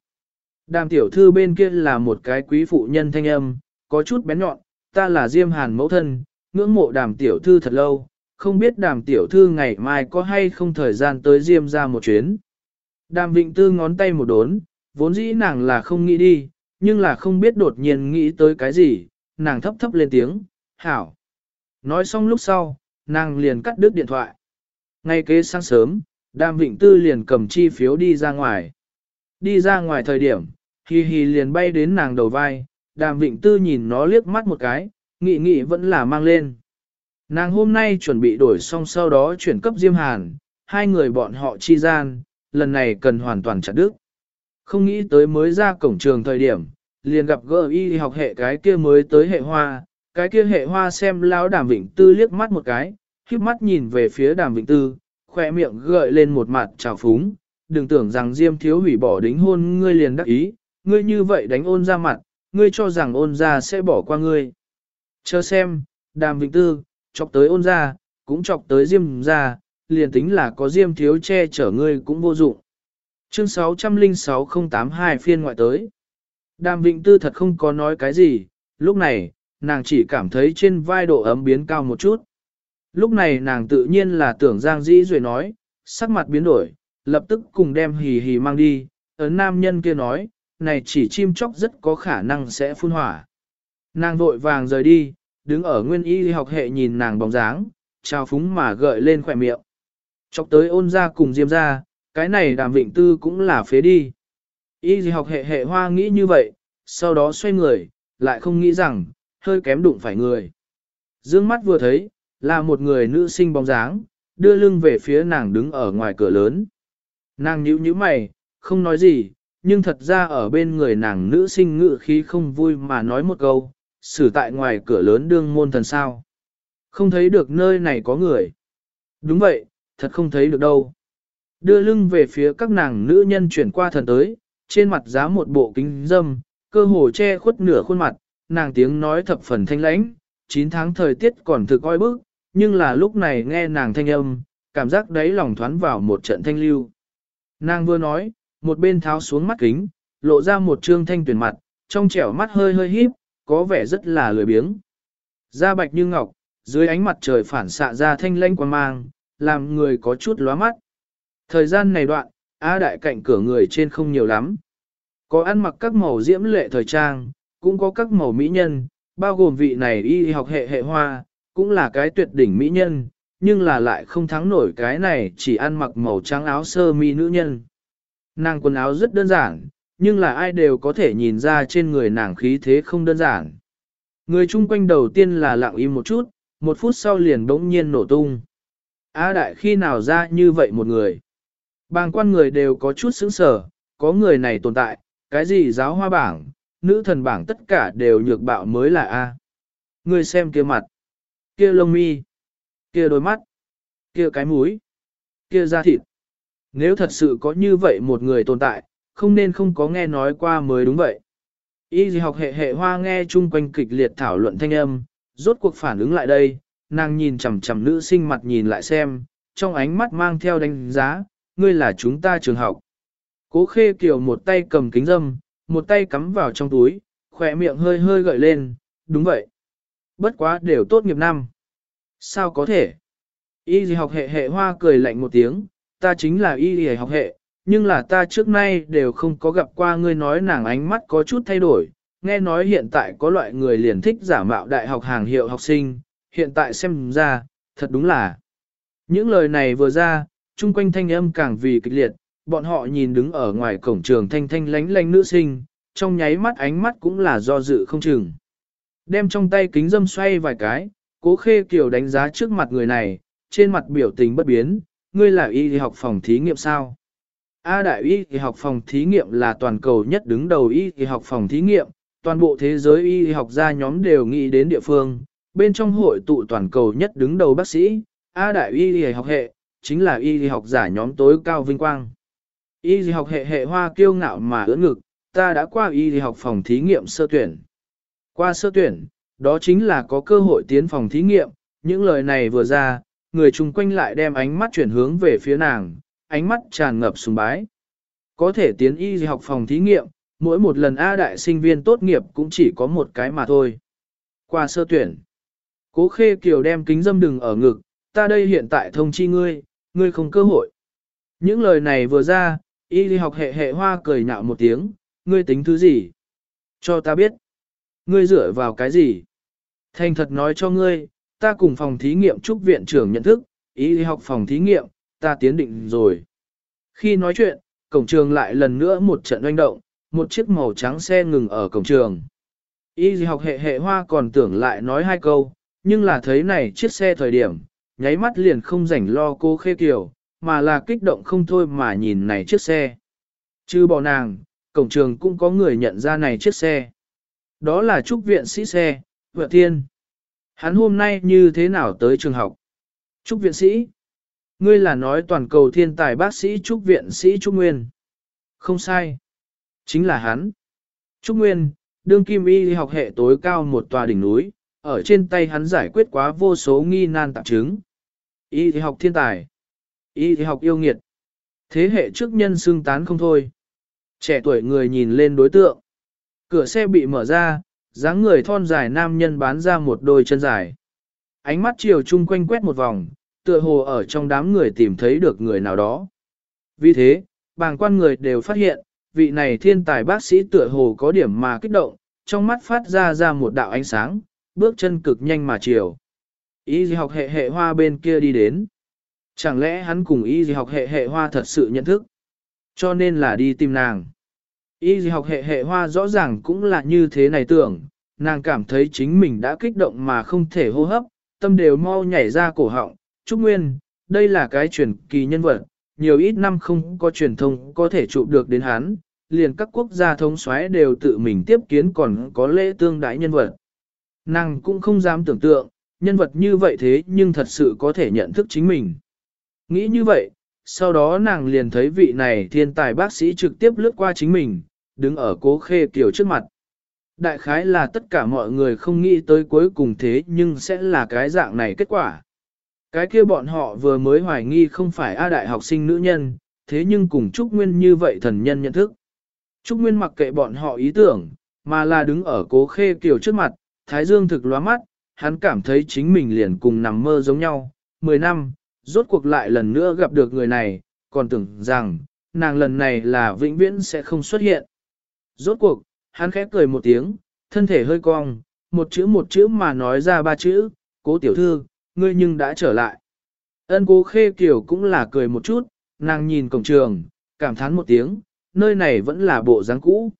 Đàm tiểu thư bên kia là một cái quý phụ nhân thanh âm, có chút bén nhọn, ta là Diêm Hàn mẫu thân, ngưỡng mộ đàm tiểu thư thật lâu, không biết đàm tiểu thư ngày mai có hay không thời gian tới Diêm ra một chuyến. Đàm Vịnh Tư ngón tay một đốn, vốn dĩ nàng là không nghĩ đi, nhưng là không biết đột nhiên nghĩ tới cái gì, nàng thấp thấp lên tiếng, hảo. Nói xong lúc sau, nàng liền cắt đứt điện thoại. Ngay kế sáng sớm, Đàm Vịnh Tư liền cầm chi phiếu đi ra ngoài. Đi ra ngoài thời điểm, hì hì liền bay đến nàng đầu vai, Đàm Vịnh Tư nhìn nó liếc mắt một cái, nghị nghị vẫn là mang lên. Nàng hôm nay chuẩn bị đổi xong sau đó chuyển cấp Diêm Hàn, hai người bọn họ chi gian, lần này cần hoàn toàn chặt đứt. Không nghĩ tới mới ra cổng trường thời điểm, liền gặp gỡ y học hệ cái kia mới tới hệ hoa, cái kia hệ hoa xem lão đàm vịnh tư liếc mắt một cái, khiếp mắt nhìn về phía đàm vịnh tư, khỏe miệng gợi lên một mặt trào phúng, đừng tưởng rằng diêm thiếu hủy bỏ đính hôn ngươi liền đắc ý, ngươi như vậy đánh ôn ra mặt, ngươi cho rằng ôn ra sẽ bỏ qua ngươi. Chờ xem, đàm vịnh tư, chọc tới ôn ra, cũng chọc tới diêm ra, liền tính là có diêm thiếu che chở ngươi cũng vô dụng. Chương 606082 phiên ngoại tới. Đàm Vịnh Tư thật không có nói cái gì, lúc này, nàng chỉ cảm thấy trên vai độ ấm biến cao một chút. Lúc này nàng tự nhiên là tưởng Giang Dĩ Duệ nói, sắc mặt biến đổi, lập tức cùng đem hì hì mang đi, ấn nam nhân kia nói, này chỉ chim chóc rất có khả năng sẽ phun hỏa. Nàng vội vàng rời đi, đứng ở nguyên y học hệ nhìn nàng bóng dáng, trao phúng mà gợi lên khỏe miệng. Chọc tới ôn ra cùng diêm ra, cái này đàm vịnh tư cũng là phế đi. Y học hệ hệ hoa nghĩ như vậy, sau đó xoay người, lại không nghĩ rằng, hơi kém đụng phải người. Dương mắt vừa thấy, là một người nữ sinh bóng dáng, đưa lưng về phía nàng đứng ở ngoài cửa lớn. Nàng nhíu nhíu mày, không nói gì, nhưng thật ra ở bên người nàng nữ sinh ngự khí không vui mà nói một câu, xử tại ngoài cửa lớn đương môn thần sao. Không thấy được nơi này có người. Đúng vậy, thật không thấy được đâu. Đưa lưng về phía các nàng nữ nhân chuyển qua thần tới, trên mặt giá một bộ kính dâm, cơ hồ che khuất nửa khuôn mặt, nàng tiếng nói thập phần thanh lãnh, 9 tháng thời tiết còn thực oi bức, nhưng là lúc này nghe nàng thanh âm, cảm giác đáy lòng thoán vào một trận thanh lưu. Nàng vừa nói, một bên tháo xuống mắt kính, lộ ra một trương thanh tuyển mặt, trong trẻo mắt hơi hơi híp, có vẻ rất là lười biếng. Da bạch như ngọc, dưới ánh mặt trời phản xạ ra thanh lanh quang mang, làm người có chút lóa mắt. Thời gian này đoạn, A đại cạnh cửa người trên không nhiều lắm. Có ăn mặc các màu diễm lệ thời trang, cũng có các màu mỹ nhân, bao gồm vị này y học hệ hệ hoa, cũng là cái tuyệt đỉnh mỹ nhân, nhưng là lại không thắng nổi cái này chỉ ăn mặc màu trắng áo sơ mi nữ nhân. Nàng quần áo rất đơn giản, nhưng là ai đều có thể nhìn ra trên người nàng khí thế không đơn giản. Người chung quanh đầu tiên là lặng im một chút, một phút sau liền bỗng nhiên nổ tung. A đại khi nào ra như vậy một người? Bàng quan người đều có chút sững sờ, có người này tồn tại, cái gì giáo hoa bảng, nữ thần bảng tất cả đều nhược bạo mới là A. Người xem kia mặt, kia lông mi, kia đôi mắt, kia cái mũi, kia da thịt. Nếu thật sự có như vậy một người tồn tại, không nên không có nghe nói qua mới đúng vậy. Y gì học hệ hệ hoa nghe chung quanh kịch liệt thảo luận thanh âm, rốt cuộc phản ứng lại đây, nàng nhìn chằm chằm nữ sinh mặt nhìn lại xem, trong ánh mắt mang theo đánh giá, ngươi là chúng ta trường học. Cố khê kiều một tay cầm kính dâm, một tay cắm vào trong túi, khỏe miệng hơi hơi gợi lên, đúng vậy. Bất quá đều tốt nghiệp năm. Sao có thể? Y gì học hệ hệ hoa cười lạnh một tiếng, ta chính là y y học hệ, nhưng là ta trước nay đều không có gặp qua ngươi nói nàng ánh mắt có chút thay đổi, nghe nói hiện tại có loại người liền thích giả mạo đại học hàng hiệu học sinh, hiện tại xem ra, thật đúng là. Những lời này vừa ra, chung quanh thanh âm càng vì kịch liệt, bọn họ nhìn đứng ở ngoài cổng trường thanh thanh lánh lánh nữ sinh, trong nháy mắt ánh mắt cũng là do dự không chừng. Đem trong tay kính dâm xoay vài cái, cố khê kiều đánh giá trước mặt người này, trên mặt biểu tình bất biến, ngươi là y học phòng thí nghiệm sao? A đại y học phòng thí nghiệm là toàn cầu nhất đứng đầu y học phòng thí nghiệm, toàn bộ thế giới y học gia nhóm đều nghĩ đến địa phương, bên trong hội tụ toàn cầu nhất đứng đầu bác sĩ, A đại y học hệ, chính là y học giả nhóm tối cao vinh quang. Y học hệ hệ hoa kiêu ngạo mà ưỡn ngực, ta đã qua y học phòng thí nghiệm sơ tuyển. Qua sơ tuyển, đó chính là có cơ hội tiến phòng thí nghiệm, những lời này vừa ra, người chung quanh lại đem ánh mắt chuyển hướng về phía nàng, ánh mắt tràn ngập sùng bái. Có thể tiến y học phòng thí nghiệm, mỗi một lần A đại sinh viên tốt nghiệp cũng chỉ có một cái mà thôi. Qua sơ tuyển, cố khê kiều đem kính dâm đừng ở ngực, ta đây hiện tại thông chi ngươi, ngươi không cơ hội. Những lời này vừa ra, y học hệ hệ hoa cười nhạo một tiếng, ngươi tính thứ gì? Cho ta biết. Ngươi dựa vào cái gì? Thành thật nói cho ngươi, ta cùng phòng thí nghiệm trúc viện trưởng nhận thức, y học phòng thí nghiệm, ta tiến định rồi. Khi nói chuyện, cổng trường lại lần nữa một trận oanh động, một chiếc màu trắng xe ngừng ở cổng trường. Y học hệ hệ hoa còn tưởng lại nói hai câu, nhưng là thấy này chiếc xe thời điểm, nháy mắt liền không rảnh lo cô khê kiều, mà là kích động không thôi mà nhìn này chiếc xe. Chứ bỏ nàng, cổng trường cũng có người nhận ra này chiếc xe. Đó là trúc viện sĩ xe, vợ thiên. Hắn hôm nay như thế nào tới trường học? Trúc viện sĩ. Ngươi là nói toàn cầu thiên tài bác sĩ Trúc viện sĩ Trúc Nguyên. Không sai. Chính là hắn. Trúc Nguyên, đương kim y học hệ tối cao một tòa đỉnh núi, ở trên tay hắn giải quyết quá vô số nghi nan tạp chứng. Y học thiên tài. Y học yêu nghiệt. Thế hệ trước nhân xương tán không thôi. Trẻ tuổi người nhìn lên đối tượng. Cửa xe bị mở ra, dáng người thon dài nam nhân bán ra một đôi chân dài. Ánh mắt chiều chung quanh quét một vòng, tựa hồ ở trong đám người tìm thấy được người nào đó. Vì thế, bàng quan người đều phát hiện, vị này thiên tài bác sĩ tựa hồ có điểm mà kích động, trong mắt phát ra ra một đạo ánh sáng, bước chân cực nhanh mà chiều. Y học hệ hệ hoa bên kia đi đến. Chẳng lẽ hắn cùng y học hệ hệ hoa thật sự nhận thức? Cho nên là đi tìm nàng. Y học hệ hệ hoa rõ ràng cũng là như thế này tưởng, nàng cảm thấy chính mình đã kích động mà không thể hô hấp, tâm đều mau nhảy ra cổ họng. Trúc Nguyên, đây là cái truyền kỳ nhân vật, nhiều ít năm không có truyền thông có thể chụp được đến hắn, liền các quốc gia thống soái đều tự mình tiếp kiến còn có lễ tương đái nhân vật. Nàng cũng không dám tưởng tượng, nhân vật như vậy thế nhưng thật sự có thể nhận thức chính mình. Nghĩ như vậy, sau đó nàng liền thấy vị này thiên tài bác sĩ trực tiếp lướt qua chính mình, đứng ở cố khê kiểu trước mặt. Đại khái là tất cả mọi người không nghĩ tới cuối cùng thế nhưng sẽ là cái dạng này kết quả. Cái kia bọn họ vừa mới hoài nghi không phải A đại học sinh nữ nhân, thế nhưng cùng Trúc Nguyên như vậy thần nhân nhận thức. Trúc Nguyên mặc kệ bọn họ ý tưởng, mà là đứng ở cố khê kiểu trước mặt, Thái Dương thực lóa mắt, hắn cảm thấy chính mình liền cùng nằm mơ giống nhau. Mười năm, rốt cuộc lại lần nữa gặp được người này, còn tưởng rằng, nàng lần này là vĩnh viễn sẽ không xuất hiện. Rốt cuộc, hắn khẽ cười một tiếng, thân thể hơi cong, một chữ một chữ mà nói ra ba chữ, cố tiểu thư, ngươi nhưng đã trở lại. Ân cố khê kiểu cũng là cười một chút, nàng nhìn cổng trường, cảm thán một tiếng, nơi này vẫn là bộ dáng cũ.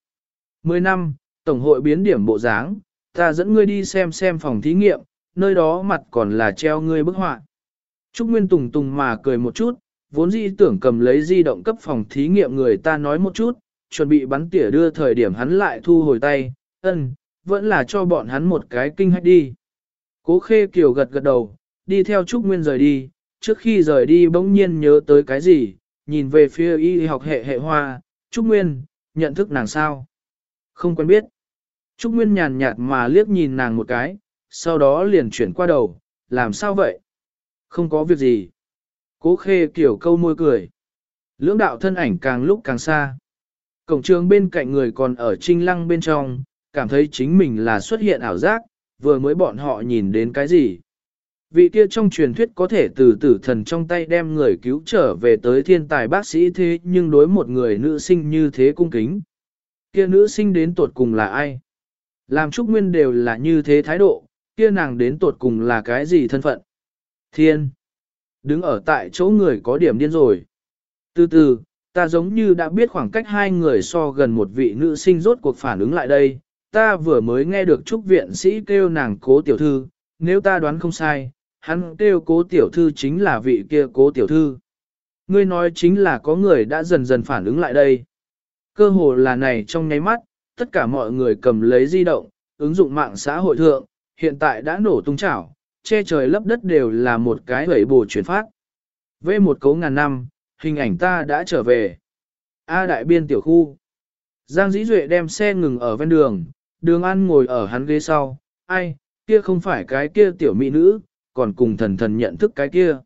Mười năm, Tổng hội biến điểm bộ dáng, ta dẫn ngươi đi xem xem phòng thí nghiệm, nơi đó mặt còn là treo ngươi bức họa. Trúc Nguyên Tùng Tùng mà cười một chút, vốn dĩ tưởng cầm lấy di động cấp phòng thí nghiệm người ta nói một chút, chuẩn bị bắn tỉa đưa thời điểm hắn lại thu hồi tay, ân, vẫn là cho bọn hắn một cái kinh hách đi. Cố khê kiểu gật gật đầu, đi theo Trúc Nguyên rời đi, trước khi rời đi bỗng nhiên nhớ tới cái gì, nhìn về phía y học hệ hệ hoa, Trúc Nguyên, nhận thức nàng sao? Không quen biết. Trúc Nguyên nhàn nhạt mà liếc nhìn nàng một cái, sau đó liền chuyển qua đầu, làm sao vậy? Không có việc gì. Cố khê kiểu câu môi cười. Lưỡng đạo thân ảnh càng lúc càng xa. Cổng trường bên cạnh người còn ở trinh lăng bên trong, cảm thấy chính mình là xuất hiện ảo giác, vừa mới bọn họ nhìn đến cái gì. Vị kia trong truyền thuyết có thể từ tử thần trong tay đem người cứu trở về tới thiên tài bác sĩ thế nhưng đối một người nữ sinh như thế cung kính. Kia nữ sinh đến tuột cùng là ai? Làm Trúc Nguyên đều là như thế thái độ, kia nàng đến tuột cùng là cái gì thân phận? Thiên! Đứng ở tại chỗ người có điểm điên rồi. Từ từ, ta giống như đã biết khoảng cách hai người so gần một vị nữ sinh rốt cuộc phản ứng lại đây. Ta vừa mới nghe được Trúc Viện Sĩ kêu nàng cố tiểu thư, nếu ta đoán không sai, hắn kêu cố tiểu thư chính là vị kia cố tiểu thư. Ngươi nói chính là có người đã dần dần phản ứng lại đây. Cơ hồ là này trong nháy mắt, tất cả mọi người cầm lấy di động, ứng dụng mạng xã hội thượng, hiện tại đã nổ tung chảo, che trời lấp đất đều là một cái hẩy bổ chuyển phát. Về một cấu ngàn năm, hình ảnh ta đã trở về. A đại biên tiểu khu. Giang Dĩ Duệ đem xe ngừng ở ven đường, đường ăn ngồi ở hắn ghế sau, ai, kia không phải cái kia tiểu mỹ nữ, còn cùng thần thần nhận thức cái kia.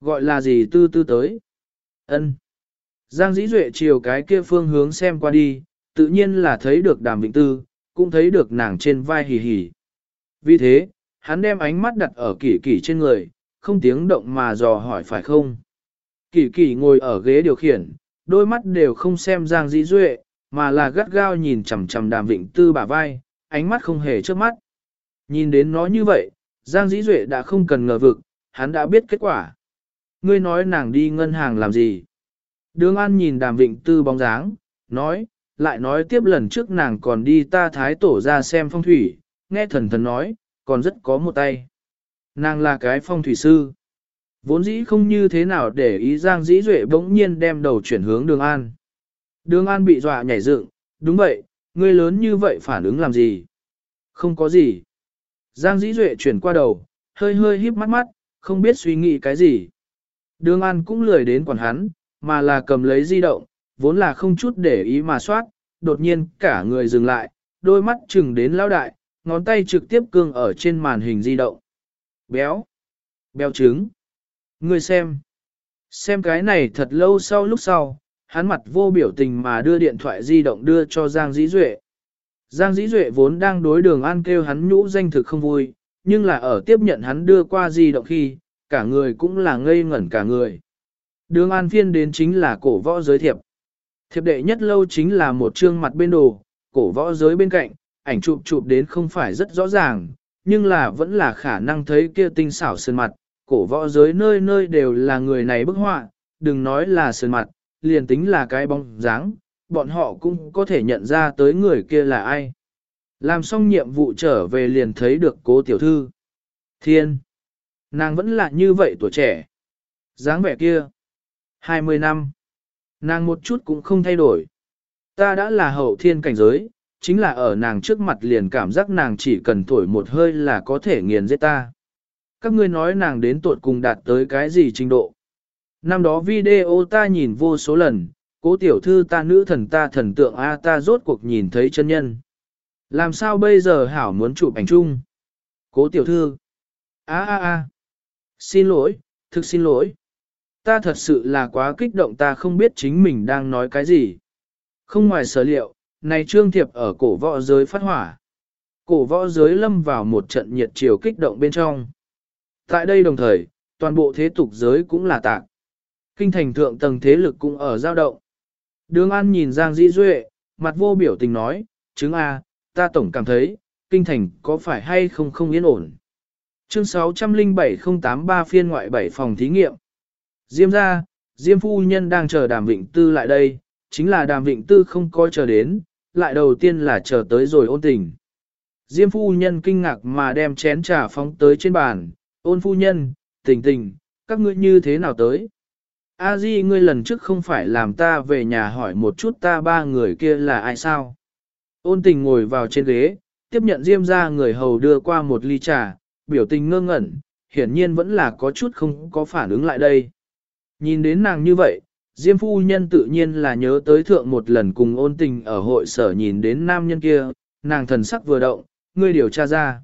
Gọi là gì tư tư tới? ân Giang Dĩ Duệ chiều cái kia phương hướng xem qua đi, tự nhiên là thấy được đàm vĩnh tư, cũng thấy được nàng trên vai hì hì. Vì thế, hắn đem ánh mắt đặt ở kỷ kỷ trên người, không tiếng động mà dò hỏi phải không. Kỳ kỳ ngồi ở ghế điều khiển, đôi mắt đều không xem Giang Dĩ Duệ, mà là gắt gao nhìn chằm chằm đàm vịnh tư bả vai, ánh mắt không hề trước mắt. Nhìn đến nó như vậy, Giang Dĩ Duệ đã không cần ngờ vực, hắn đã biết kết quả. Ngươi nói nàng đi ngân hàng làm gì? Đường An nhìn đàm vịnh tư bóng dáng, nói, lại nói tiếp lần trước nàng còn đi ta thái tổ ra xem phong thủy, nghe thần thần nói, còn rất có một tay. Nàng là cái phong thủy sư. Vốn dĩ không như thế nào để ý Giang Dĩ Duệ bỗng nhiên đem đầu chuyển hướng Đường An. Đường An bị dọa nhảy dựng, đúng vậy, ngươi lớn như vậy phản ứng làm gì? Không có gì. Giang Dĩ Duệ chuyển qua đầu, hơi hơi híp mắt mắt, không biết suy nghĩ cái gì. Đường An cũng lười đến quản hắn, mà là cầm lấy di động, vốn là không chút để ý mà soát, đột nhiên cả người dừng lại, đôi mắt chừng đến lão đại, ngón tay trực tiếp cương ở trên màn hình di động. Béo. Béo trứng. Ngươi xem. Xem cái này thật lâu sau lúc sau, hắn mặt vô biểu tình mà đưa điện thoại di động đưa cho Giang Dĩ Duệ. Giang Dĩ Duệ vốn đang đối đường an kêu hắn nhũ danh thực không vui, nhưng là ở tiếp nhận hắn đưa qua di động khi, cả người cũng là ngây ngẩn cả người. Đường an phiên đến chính là cổ võ giới thiệp. Thiệp đệ nhất lâu chính là một chương mặt bên đồ, cổ võ giới bên cạnh, ảnh chụp chụp đến không phải rất rõ ràng, nhưng là vẫn là khả năng thấy kia tinh xảo sơn mặt, cổ võ giới nơi nơi đều là người này bức họa, đừng nói là sơn mặt, liền tính là cái bóng dáng, bọn họ cũng có thể nhận ra tới người kia là ai. Làm xong nhiệm vụ trở về liền thấy được cố tiểu thư. Thiên! Nàng vẫn là như vậy tuổi trẻ. dáng vẻ kia. 20 năm. Nàng một chút cũng không thay đổi. Ta đã là hậu thiên cảnh giới, chính là ở nàng trước mặt liền cảm giác nàng chỉ cần thổi một hơi là có thể nghiền giết ta. Các ngươi nói nàng đến tuột cùng đạt tới cái gì trình độ. Năm đó video ta nhìn vô số lần, cố tiểu thư ta nữ thần ta thần tượng A ta rốt cuộc nhìn thấy chân nhân. Làm sao bây giờ hảo muốn chụp ảnh chung? Cố tiểu thư. A a a. Xin lỗi, thực xin lỗi. Ta thật sự là quá kích động ta không biết chính mình đang nói cái gì. Không ngoài sở liệu, này trương thiệp ở cổ võ giới phát hỏa. Cổ võ giới lâm vào một trận nhiệt chiều kích động bên trong. Tại đây đồng thời, toàn bộ thế tục giới cũng là tạc. Kinh thành thượng tầng thế lực cũng ở giao động. Đường An nhìn Giang Dĩ Duệ, mặt vô biểu tình nói, chứng A, ta tổng cảm thấy, kinh thành có phải hay không không yên ổn. Chương 607083 phiên ngoại 7 phòng thí nghiệm. Diêm ra, Diêm phu nhân đang chờ đàm vịnh tư lại đây, chính là đàm vịnh tư không coi chờ đến, lại đầu tiên là chờ tới rồi ôn tình. Diêm phu nhân kinh ngạc mà đem chén trà phóng tới trên bàn, ôn phu nhân, tình tình, các ngươi như thế nào tới? A Di ngươi lần trước không phải làm ta về nhà hỏi một chút ta ba người kia là ai sao? Ôn tình ngồi vào trên ghế, tiếp nhận Diêm ra người hầu đưa qua một ly trà, biểu tình ngơ ngẩn, hiển nhiên vẫn là có chút không có phản ứng lại đây. Nhìn đến nàng như vậy, Diêm phu nhân tự nhiên là nhớ tới thượng một lần cùng ôn tình ở hội sở nhìn đến nam nhân kia, nàng thần sắc vừa động, ngươi điều tra ra.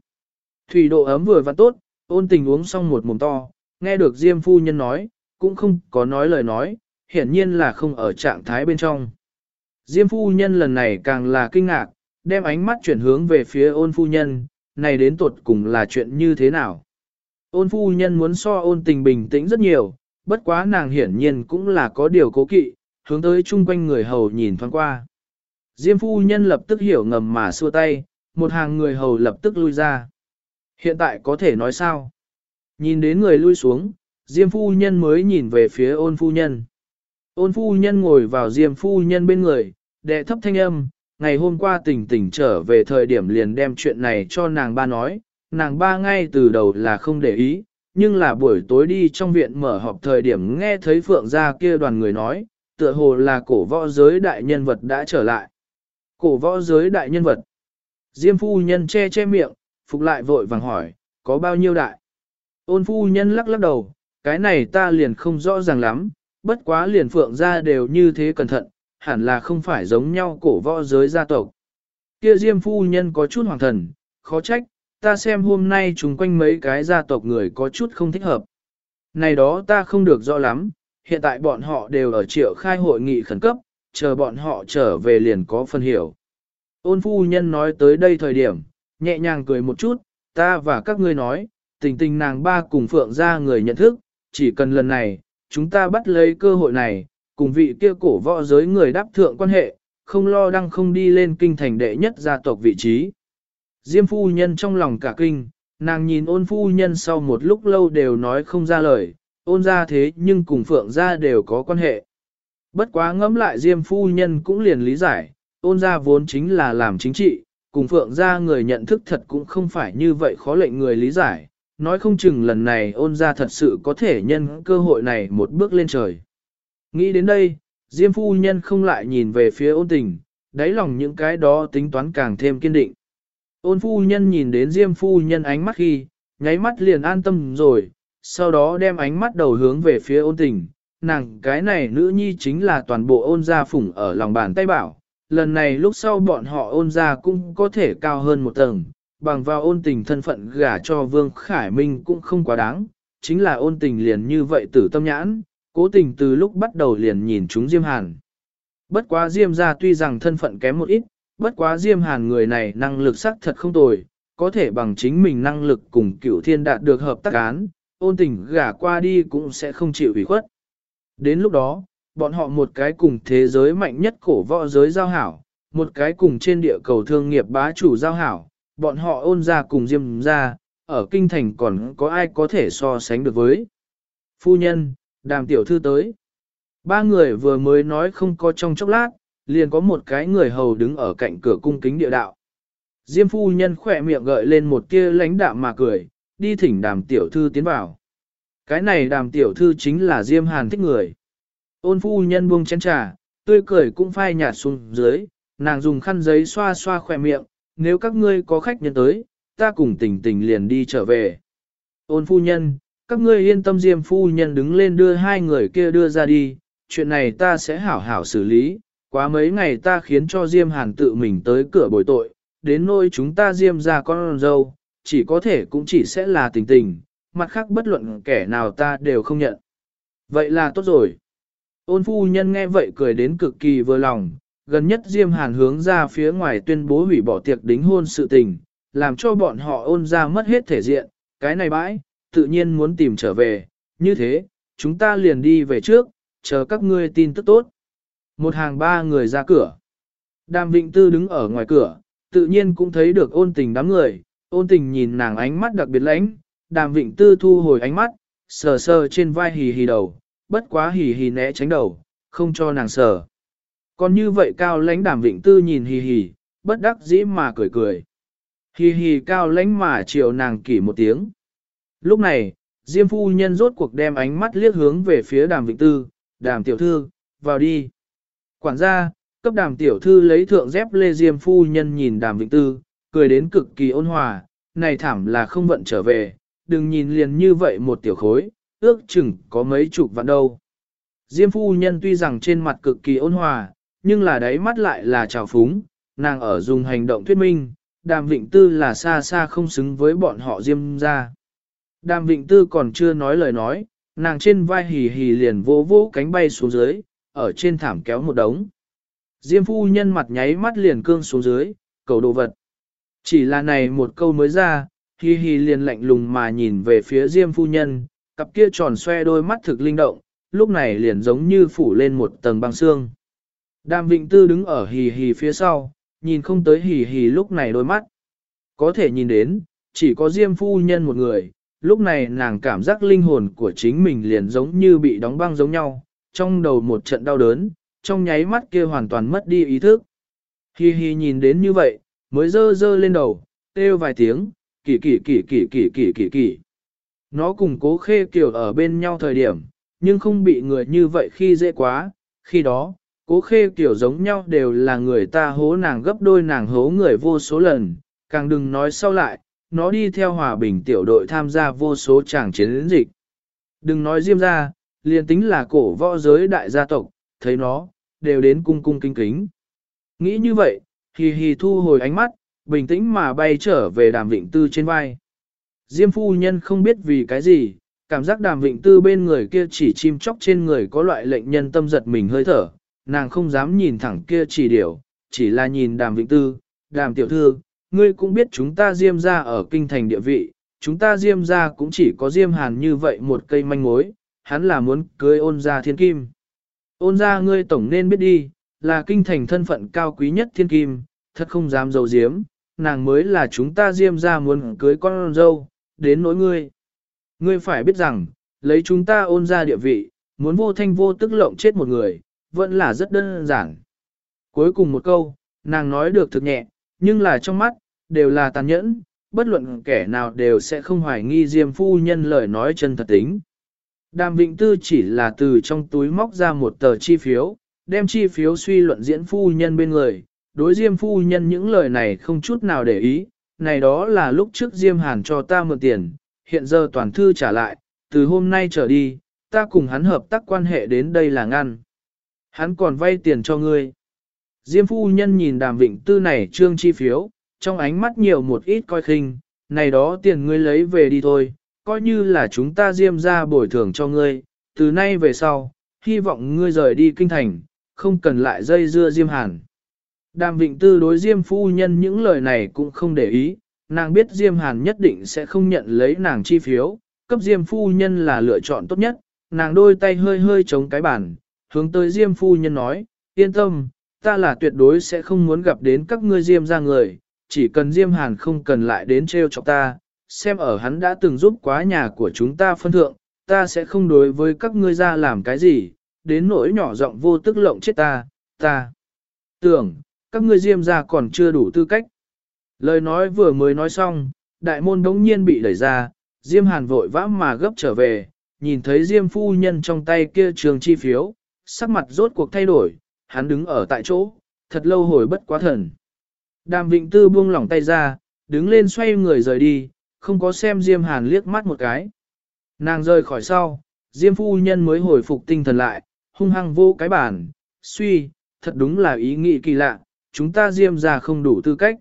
Thủy độ ấm vừa và tốt, ôn tình uống xong một mồm to, nghe được Diêm phu nhân nói, cũng không có nói lời nói, hiển nhiên là không ở trạng thái bên trong. Diêm phu nhân lần này càng là kinh ngạc, đem ánh mắt chuyển hướng về phía ôn phu nhân, này đến tuột cùng là chuyện như thế nào. Ôn phu nhân muốn so ôn tình bình tĩnh rất nhiều, bất quá nàng hiển nhiên cũng là có điều cố kỵ, hướng tới chung quanh người hầu nhìn thoáng qua. Diêm phu nhân lập tức hiểu ngầm mà xua tay, một hàng người hầu lập tức lui ra. Hiện tại có thể nói sao? Nhìn đến người lui xuống, Diêm phu nhân mới nhìn về phía ôn phu nhân. Ôn phu nhân ngồi vào Diêm phu nhân bên người, đệ thấp thanh âm, ngày hôm qua tỉnh tỉnh trở về thời điểm liền đem chuyện này cho nàng ba nói, nàng ba ngay từ đầu là không để ý, nhưng là buổi tối đi trong viện mở họp thời điểm nghe thấy phượng gia kia đoàn người nói, tựa hồ là cổ võ giới đại nhân vật đã trở lại. Cổ võ giới đại nhân vật. Diêm phu nhân che che miệng, phục lại vội vàng hỏi, có bao nhiêu đại? Ôn phu nhân lắc lắc đầu, cái này ta liền không rõ ràng lắm, bất quá liền phượng ra đều như thế cẩn thận, hẳn là không phải giống nhau cổ võ giới gia tộc. Kia diêm phu nhân có chút hoàng thần, khó trách, ta xem hôm nay chúng quanh mấy cái gia tộc người có chút không thích hợp. Này đó ta không được rõ lắm, hiện tại bọn họ đều ở triệu khai hội nghị khẩn cấp, chờ bọn họ trở về liền có phân hiểu. Ôn phu nhân nói tới đây thời điểm, nhẹ nhàng cười một chút, ta và các ngươi nói, tình tình nàng ba cùng phượng ra người nhận thức, chỉ cần lần này, chúng ta bắt lấy cơ hội này, cùng vị kia cổ võ giới người đáp thượng quan hệ, không lo đăng không đi lên kinh thành đệ nhất gia tộc vị trí. Diêm phu nhân trong lòng cả kinh, nàng nhìn ôn phu nhân sau một lúc lâu đều nói không ra lời, ôn ra thế nhưng cùng phượng ra đều có quan hệ. Bất quá ngẫm lại Diêm phu nhân cũng liền lý giải, ôn ra vốn chính là làm chính trị, cùng phượng ra người nhận thức thật cũng không phải như vậy khó lệnh người lý giải, nói không chừng lần này ôn ra thật sự có thể nhân cơ hội này một bước lên trời. Nghĩ đến đây, Diêm phu nhân không lại nhìn về phía ôn tình, đáy lòng những cái đó tính toán càng thêm kiên định. Ôn phu nhân nhìn đến Diêm phu nhân ánh mắt khi, nháy mắt liền an tâm rồi, sau đó đem ánh mắt đầu hướng về phía ôn tình, nàng cái này nữ nhi chính là toàn bộ ôn gia phủng ở lòng bàn tay bảo, lần này lúc sau bọn họ ôn gia cũng có thể cao hơn một tầng, bằng vào ôn tình thân phận gả cho Vương Khải Minh cũng không quá đáng, chính là ôn tình liền như vậy tử tâm nhãn, cố tình từ lúc bắt đầu liền nhìn chúng Diêm Hàn. Bất quá Diêm gia tuy rằng thân phận kém một ít, bất quá Diêm Hàn người này năng lực sắc thật không tồi, có thể bằng chính mình năng lực cùng cửu thiên đạt được hợp tác án, ôn tình gả qua đi cũng sẽ không chịu ủy khuất. Đến lúc đó, bọn họ một cái cùng thế giới mạnh nhất cổ võ giới giao hảo, một cái cùng trên địa cầu thương nghiệp bá chủ giao hảo, bọn họ ôn ra cùng diêm ra, ở kinh thành còn có ai có thể so sánh được với. Phu nhân, đàm tiểu thư tới. Ba người vừa mới nói không có trong chốc lát, liền có một cái người hầu đứng ở cạnh cửa cung kính địa đạo. Diêm phu nhân khỏe miệng gợi lên một tia lãnh đạm mà cười, đi thỉnh đàm tiểu thư tiến vào. Cái này đàm tiểu thư chính là Diêm Hàn thích người. Ôn phu nhân buông chén trà, tươi cười cũng phai nhạt xuống dưới, nàng dùng khăn giấy xoa xoa khỏe miệng, nếu các ngươi có khách nhân tới, ta cùng tình tình liền đi trở về. Ôn phu nhân, các ngươi yên tâm Diêm phu nhân đứng lên đưa hai người kia đưa ra đi, chuyện này ta sẽ hảo hảo xử lý, quá mấy ngày ta khiến cho Diêm Hàn tự mình tới cửa bồi tội, đến nỗi chúng ta Diêm ra con dâu, chỉ có thể cũng chỉ sẽ là tình tình, mặt khác bất luận kẻ nào ta đều không nhận. Vậy là tốt rồi. Ôn phu nhân nghe vậy cười đến cực kỳ vừa lòng, gần nhất Diêm Hàn hướng ra phía ngoài tuyên bố hủy bỏ tiệc đính hôn sự tình, làm cho bọn họ ôn ra mất hết thể diện, cái này bãi, tự nhiên muốn tìm trở về, như thế, chúng ta liền đi về trước, chờ các ngươi tin tức tốt. Một hàng ba người ra cửa. Đàm Vịnh Tư đứng ở ngoài cửa, tự nhiên cũng thấy được ôn tình đám người, ôn tình nhìn nàng ánh mắt đặc biệt lãnh, đàm vịnh tư thu hồi ánh mắt, sờ sờ trên vai hì hì đầu, bất quá hì hì né tránh đầu, không cho nàng sờ. Còn như vậy cao lãnh đàm vịnh tư nhìn hì hì, bất đắc dĩ mà cười cười. Hì hì cao lãnh mà chiều nàng kỷ một tiếng. Lúc này, Diêm phu nhân rốt cuộc đem ánh mắt liếc hướng về phía đàm vịnh tư, đàm tiểu thư, vào đi. Quản gia, cấp đàm tiểu thư lấy thượng dép lê Diêm phu nhân nhìn đàm vịnh tư, cười đến cực kỳ ôn hòa, này thảm là không vận trở về, đừng nhìn liền như vậy một tiểu khối, ước chừng có mấy chục vạn đâu. Diêm phu nhân tuy rằng trên mặt cực kỳ ôn hòa, nhưng là đáy mắt lại là trào phúng, nàng ở dùng hành động thuyết minh, đàm vịnh tư là xa xa không xứng với bọn họ diêm ra. Đàm vịnh tư còn chưa nói lời nói, nàng trên vai hì hì liền vô vô cánh bay xuống dưới, ở trên thảm kéo một đống. Diêm phu nhân mặt nháy mắt liền cương xuống dưới, cầu đồ vật. Chỉ là này một câu mới ra, hì hì liền lạnh lùng mà nhìn về phía Diêm phu nhân, cặp kia tròn xoe đôi mắt thực linh động, lúc này liền giống như phủ lên một tầng băng xương. Đàm Vịnh Tư đứng ở hì hì phía sau, nhìn không tới hì hì lúc này đôi mắt. Có thể nhìn đến, chỉ có Diêm phu nhân một người, lúc này nàng cảm giác linh hồn của chính mình liền giống như bị đóng băng giống nhau, trong đầu một trận đau đớn, trong nháy mắt kia hoàn toàn mất đi ý thức. Hi hi nhìn đến như vậy, mới dơ dơ lên đầu, kêu vài tiếng, kỳ kỳ kỳ kỳ kỳ kỳ kỳ kỳ. Nó cùng cố khê kiểu ở bên nhau thời điểm, nhưng không bị người như vậy khi dễ quá, khi đó, cố khê kiểu giống nhau đều là người ta hố nàng gấp đôi nàng hố người vô số lần, càng đừng nói sau lại, nó đi theo hòa bình tiểu đội tham gia vô số tràng chiến dịch. Đừng nói diêm ra, liền tính là cổ võ giới đại gia tộc, thấy nó, đều đến cung cung kinh kính. Nghĩ như vậy, hì hì thu hồi ánh mắt, bình tĩnh mà bay trở về đàm vịnh tư trên vai. Diêm phu nhân không biết vì cái gì, cảm giác đàm vịnh tư bên người kia chỉ chim chóc trên người có loại lệnh nhân tâm giật mình hơi thở, nàng không dám nhìn thẳng kia chỉ điểu, chỉ là nhìn đàm Vịnh tư, đàm tiểu thư, ngươi cũng biết chúng ta diêm ra ở kinh thành địa vị, chúng ta diêm ra cũng chỉ có diêm hàn như vậy một cây manh mối, hắn là muốn cưới ôn ra thiên kim. Ôn ra ngươi tổng nên biết đi, là kinh thành thân phận cao quý nhất thiên kim, thật không dám dầu diếm, nàng mới là chúng ta diêm ra muốn cưới con dâu, đến nỗi ngươi. Ngươi phải biết rằng, lấy chúng ta ôn ra địa vị, muốn vô thanh vô tức lộng chết một người, vẫn là rất đơn giản. Cuối cùng một câu, nàng nói được thực nhẹ, nhưng là trong mắt, đều là tàn nhẫn, bất luận kẻ nào đều sẽ không hoài nghi Diêm phu nhân lời nói chân thật tính. Đàm Vịnh Tư chỉ là từ trong túi móc ra một tờ chi phiếu, đem chi phiếu suy luận diễn phu nhân bên người, đối Diêm phu nhân những lời này không chút nào để ý, này đó là lúc trước Diêm Hàn cho ta mượn tiền, hiện giờ toàn thư trả lại, từ hôm nay trở đi, ta cùng hắn hợp tác quan hệ đến đây là ngăn. Hắn còn vay tiền cho ngươi. Diêm phu nhân nhìn đàm vịnh tư này trương chi phiếu, trong ánh mắt nhiều một ít coi khinh, này đó tiền ngươi lấy về đi thôi, coi như là chúng ta diêm ra bồi thường cho ngươi, từ nay về sau, hy vọng ngươi rời đi kinh thành, không cần lại dây dưa diêm hàn. Đàm vịnh tư đối diêm phu nhân những lời này cũng không để ý, nàng biết diêm hàn nhất định sẽ không nhận lấy nàng chi phiếu, cấp diêm phu nhân là lựa chọn tốt nhất, nàng đôi tay hơi hơi chống cái bàn, hướng tới diêm phu nhân nói, yên tâm, ta là tuyệt đối sẽ không muốn gặp đến các ngươi diêm ra người, chỉ cần diêm hàn không cần lại đến treo chọc ta, xem ở hắn đã từng giúp quá nhà của chúng ta phân thượng, ta sẽ không đối với các ngươi ra làm cái gì, đến nỗi nhỏ giọng vô tức lộng chết ta, ta tưởng, các ngươi diêm ra còn chưa đủ tư cách. Lời nói vừa mới nói xong, đại môn đống nhiên bị đẩy ra, diêm hàn vội vã mà gấp trở về, nhìn thấy diêm phu nhân trong tay kia trường chi phiếu, sắc mặt rốt cuộc thay đổi, hắn đứng ở tại chỗ, thật lâu hồi bất quá thần. Đàm Vịnh Tư buông lỏng tay ra, đứng lên xoay người rời đi, không có xem Diêm Hàn liếc mắt một cái. Nàng rời khỏi sau, Diêm phu nhân mới hồi phục tinh thần lại, hung hăng vô cái bản, suy, thật đúng là ý nghĩ kỳ lạ, chúng ta Diêm ra không đủ tư cách.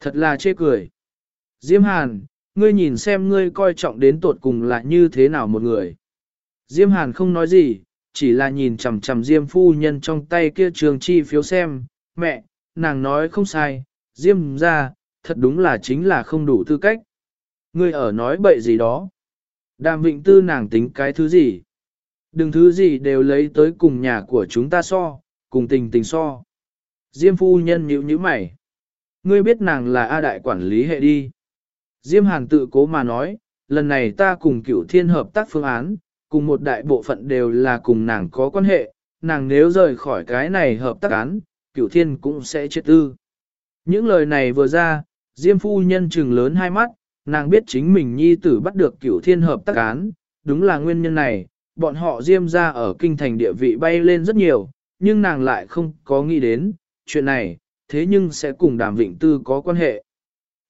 Thật là chê cười. Diêm Hàn, ngươi nhìn xem ngươi coi trọng đến tột cùng là như thế nào một người. Diêm Hàn không nói gì, chỉ là nhìn chằm chằm Diêm phu nhân trong tay kia trường chi phiếu xem, mẹ, nàng nói không sai, Diêm ra, thật đúng là chính là không đủ tư cách. Ngươi ở nói bậy gì đó. Đàm vịnh tư nàng tính cái thứ gì. Đừng thứ gì đều lấy tới cùng nhà của chúng ta so, cùng tình tình so. Diêm phu nhân nhíu nhíu mày. Ngươi biết nàng là A đại quản lý hệ đi. Diêm hàn tự cố mà nói, lần này ta cùng cửu thiên hợp tác phương án, cùng một đại bộ phận đều là cùng nàng có quan hệ, nàng nếu rời khỏi cái này hợp tác án, cửu thiên cũng sẽ chết tư. Những lời này vừa ra, Diêm phu nhân trừng lớn hai mắt, nàng biết chính mình nhi tử bắt được cửu thiên hợp tác án, đúng là nguyên nhân này, bọn họ Diêm ra ở kinh thành địa vị bay lên rất nhiều, nhưng nàng lại không có nghĩ đến, chuyện này, thế nhưng sẽ cùng đàm vịnh tư có quan hệ.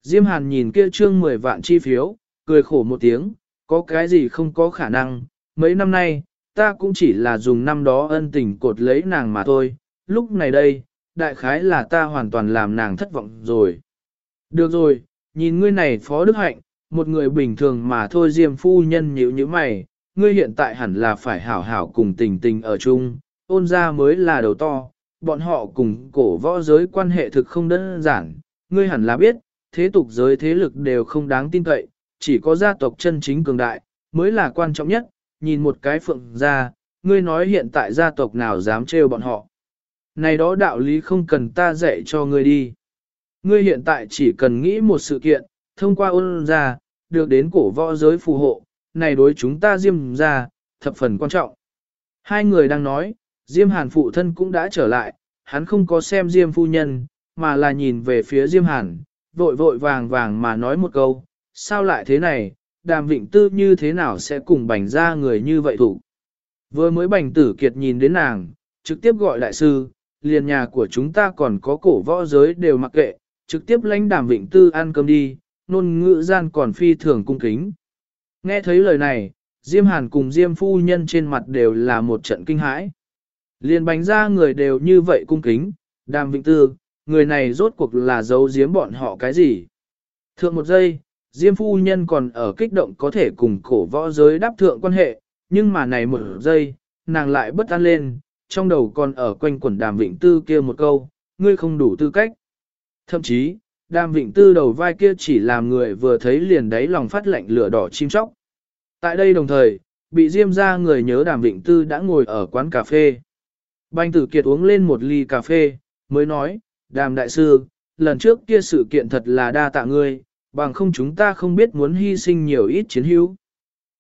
Diêm Hàn nhìn kia trương 10 vạn chi phiếu, cười khổ một tiếng, có cái gì không có khả năng, mấy năm nay, ta cũng chỉ là dùng năm đó ân tình cột lấy nàng mà thôi, lúc này đây, đại khái là ta hoàn toàn làm nàng thất vọng rồi. Được rồi, nhìn ngươi này phó đức hạnh, một người bình thường mà thôi diêm phu nhân nhíu như mày, ngươi hiện tại hẳn là phải hảo hảo cùng tình tình ở chung, ôn ra mới là đầu to, bọn họ cùng cổ võ giới quan hệ thực không đơn giản, ngươi hẳn là biết, thế tục giới thế lực đều không đáng tin cậy, chỉ có gia tộc chân chính cường đại, mới là quan trọng nhất, nhìn một cái phượng ra, ngươi nói hiện tại gia tộc nào dám trêu bọn họ. Này đó đạo lý không cần ta dạy cho ngươi đi. Ngươi hiện tại chỉ cần nghĩ một sự kiện, thông qua ôn ra, được đến cổ võ giới phù hộ, này đối chúng ta diêm ra, thập phần quan trọng. Hai người đang nói, diêm hàn phụ thân cũng đã trở lại, hắn không có xem diêm phu nhân, mà là nhìn về phía diêm hàn, vội vội vàng vàng mà nói một câu, sao lại thế này, đàm vịnh tư như thế nào sẽ cùng bành ra người như vậy thủ. Vừa mới bành tử kiệt nhìn đến nàng, trực tiếp gọi đại sư, liền nhà của chúng ta còn có cổ võ giới đều mặc kệ, trực tiếp lãnh đàm vịnh tư ăn cơm đi, nôn ngữ gian còn phi thường cung kính. Nghe thấy lời này, Diêm Hàn cùng Diêm Phu Nhân trên mặt đều là một trận kinh hãi. Liền bánh ra người đều như vậy cung kính, đàm vĩnh tư, người này rốt cuộc là giấu giếm bọn họ cái gì. Thượng một giây, Diêm Phu Nhân còn ở kích động có thể cùng cổ võ giới đáp thượng quan hệ, nhưng mà này một giây, nàng lại bất an lên, trong đầu còn ở quanh quẩn đàm vịnh tư kia một câu, ngươi không đủ tư cách. Thậm chí, đàm vịnh tư đầu vai kia chỉ làm người vừa thấy liền đáy lòng phát lạnh lửa đỏ chim chóc. Tại đây đồng thời, bị diêm ra người nhớ đàm vịnh tư đã ngồi ở quán cà phê. Banh tử kiệt uống lên một ly cà phê, mới nói, đàm đại sư, lần trước kia sự kiện thật là đa tạ ngươi, bằng không chúng ta không biết muốn hy sinh nhiều ít chiến hữu.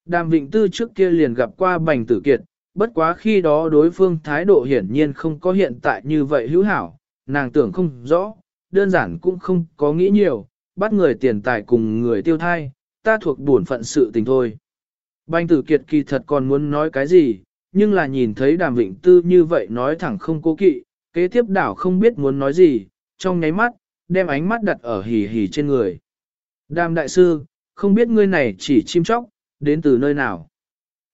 Đàm Vịnh Tư trước kia liền gặp qua Bành Tử Kiệt, bất quá khi đó đối phương thái độ hiển nhiên không có hiện tại như vậy hữu hảo, nàng tưởng không rõ, đơn giản cũng không có nghĩ nhiều, bắt người tiền tài cùng người tiêu thai, ta thuộc bổn phận sự tình thôi. Bành Tử Kiệt kỳ thật còn muốn nói cái gì, nhưng là nhìn thấy Đàm Vịnh Tư như vậy nói thẳng không cố kỵ, kế tiếp đảo không biết muốn nói gì, trong nháy mắt, đem ánh mắt đặt ở hỉ hỉ trên người. Đàm đại sư, không biết ngươi này chỉ chim chóc, đến từ nơi nào.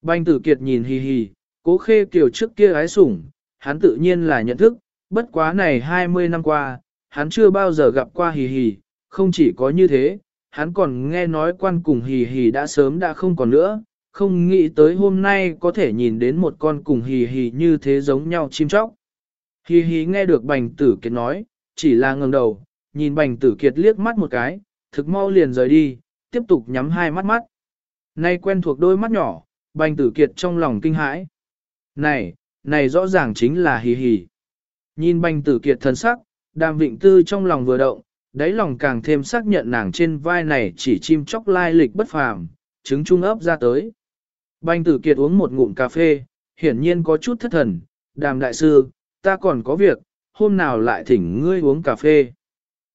Banh tử kiệt nhìn hì hì, cố khê kiểu trước kia ái sủng, hắn tự nhiên là nhận thức, bất quá này 20 năm qua, hắn chưa bao giờ gặp qua hì hì, không chỉ có như thế, hắn còn nghe nói quan cùng hì hì đã sớm đã không còn nữa, không nghĩ tới hôm nay có thể nhìn đến một con cùng hì hì như thế giống nhau chim chóc. Hì hì nghe được bành tử kiệt nói, chỉ là ngẩng đầu, nhìn bành tử kiệt liếc mắt một cái, thực mau liền rời đi, tiếp tục nhắm hai mắt mắt. Nay quen thuộc đôi mắt nhỏ, bành tử kiệt trong lòng kinh hãi. Này, này rõ ràng chính là hì hì. Nhìn bành tử kiệt thân sắc, đàm vịnh tư trong lòng vừa động, đáy lòng càng thêm xác nhận nàng trên vai này chỉ chim chóc lai lịch bất phàm, trứng trung ấp ra tới. Banh tử kiệt uống một ngụm cà phê, hiển nhiên có chút thất thần, đàm đại sư, ta còn có việc, hôm nào lại thỉnh ngươi uống cà phê.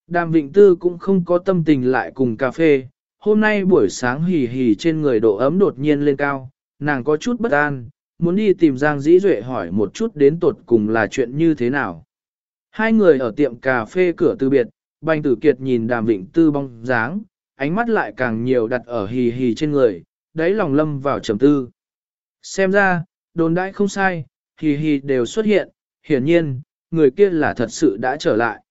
Đàm Vịnh Tư cũng không có tâm tình lại cùng cà phê, hôm nay buổi sáng hì hì trên người độ ấm đột nhiên lên cao, nàng có chút bất an, muốn đi tìm Giang Dĩ Duệ hỏi một chút đến tột cùng là chuyện như thế nào. Hai người ở tiệm cà phê cửa từ biệt, Bành Tử Kiệt nhìn Đàm Vịnh Tư bóng dáng, ánh mắt lại càng nhiều đặt ở hì hì trên người, đáy lòng lâm vào trầm tư. Xem ra, đồn đãi không sai, hì hì đều xuất hiện, hiển nhiên, người kia là thật sự đã trở lại.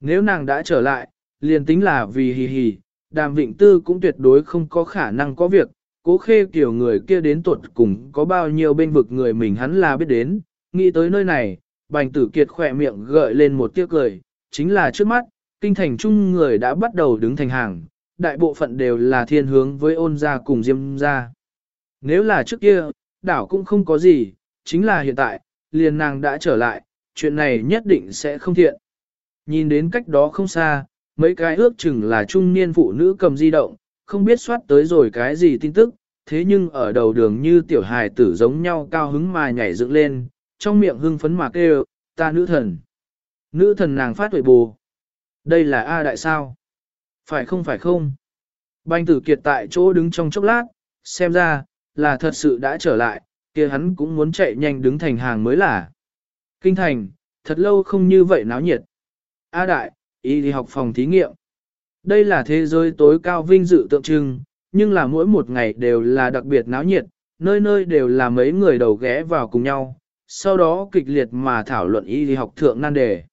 Nếu nàng đã trở lại, liền tính là vì hì hì, đàm vịnh tư cũng tuyệt đối không có khả năng có việc, cố khê kiểu người kia đến tuột cùng có bao nhiêu bên vực người mình hắn là biết đến, nghĩ tới nơi này, bành tử kiệt khỏe miệng gợi lên một tiếc cười, chính là trước mắt, kinh thành chung người đã bắt đầu đứng thành hàng, đại bộ phận đều là thiên hướng với ôn gia cùng diêm gia. Nếu là trước kia, đảo cũng không có gì, chính là hiện tại, liền nàng đã trở lại, chuyện này nhất định sẽ không thiện. Nhìn đến cách đó không xa, mấy cái ước chừng là trung niên phụ nữ cầm di động, không biết soát tới rồi cái gì tin tức, thế nhưng ở đầu đường như tiểu hài tử giống nhau cao hứng mà nhảy dựng lên, trong miệng hưng phấn mà kêu, ta nữ thần. Nữ thần nàng phát huệ bù. Đây là A đại sao? Phải không phải không? Banh tử kiệt tại chỗ đứng trong chốc lát, xem ra, là thật sự đã trở lại, kia hắn cũng muốn chạy nhanh đứng thành hàng mới là. Kinh thành, thật lâu không như vậy náo nhiệt. A đại, y đi học phòng thí nghiệm. Đây là thế giới tối cao vinh dự tượng trưng, nhưng là mỗi một ngày đều là đặc biệt náo nhiệt, nơi nơi đều là mấy người đầu ghé vào cùng nhau, sau đó kịch liệt mà thảo luận y đi học thượng nan đề.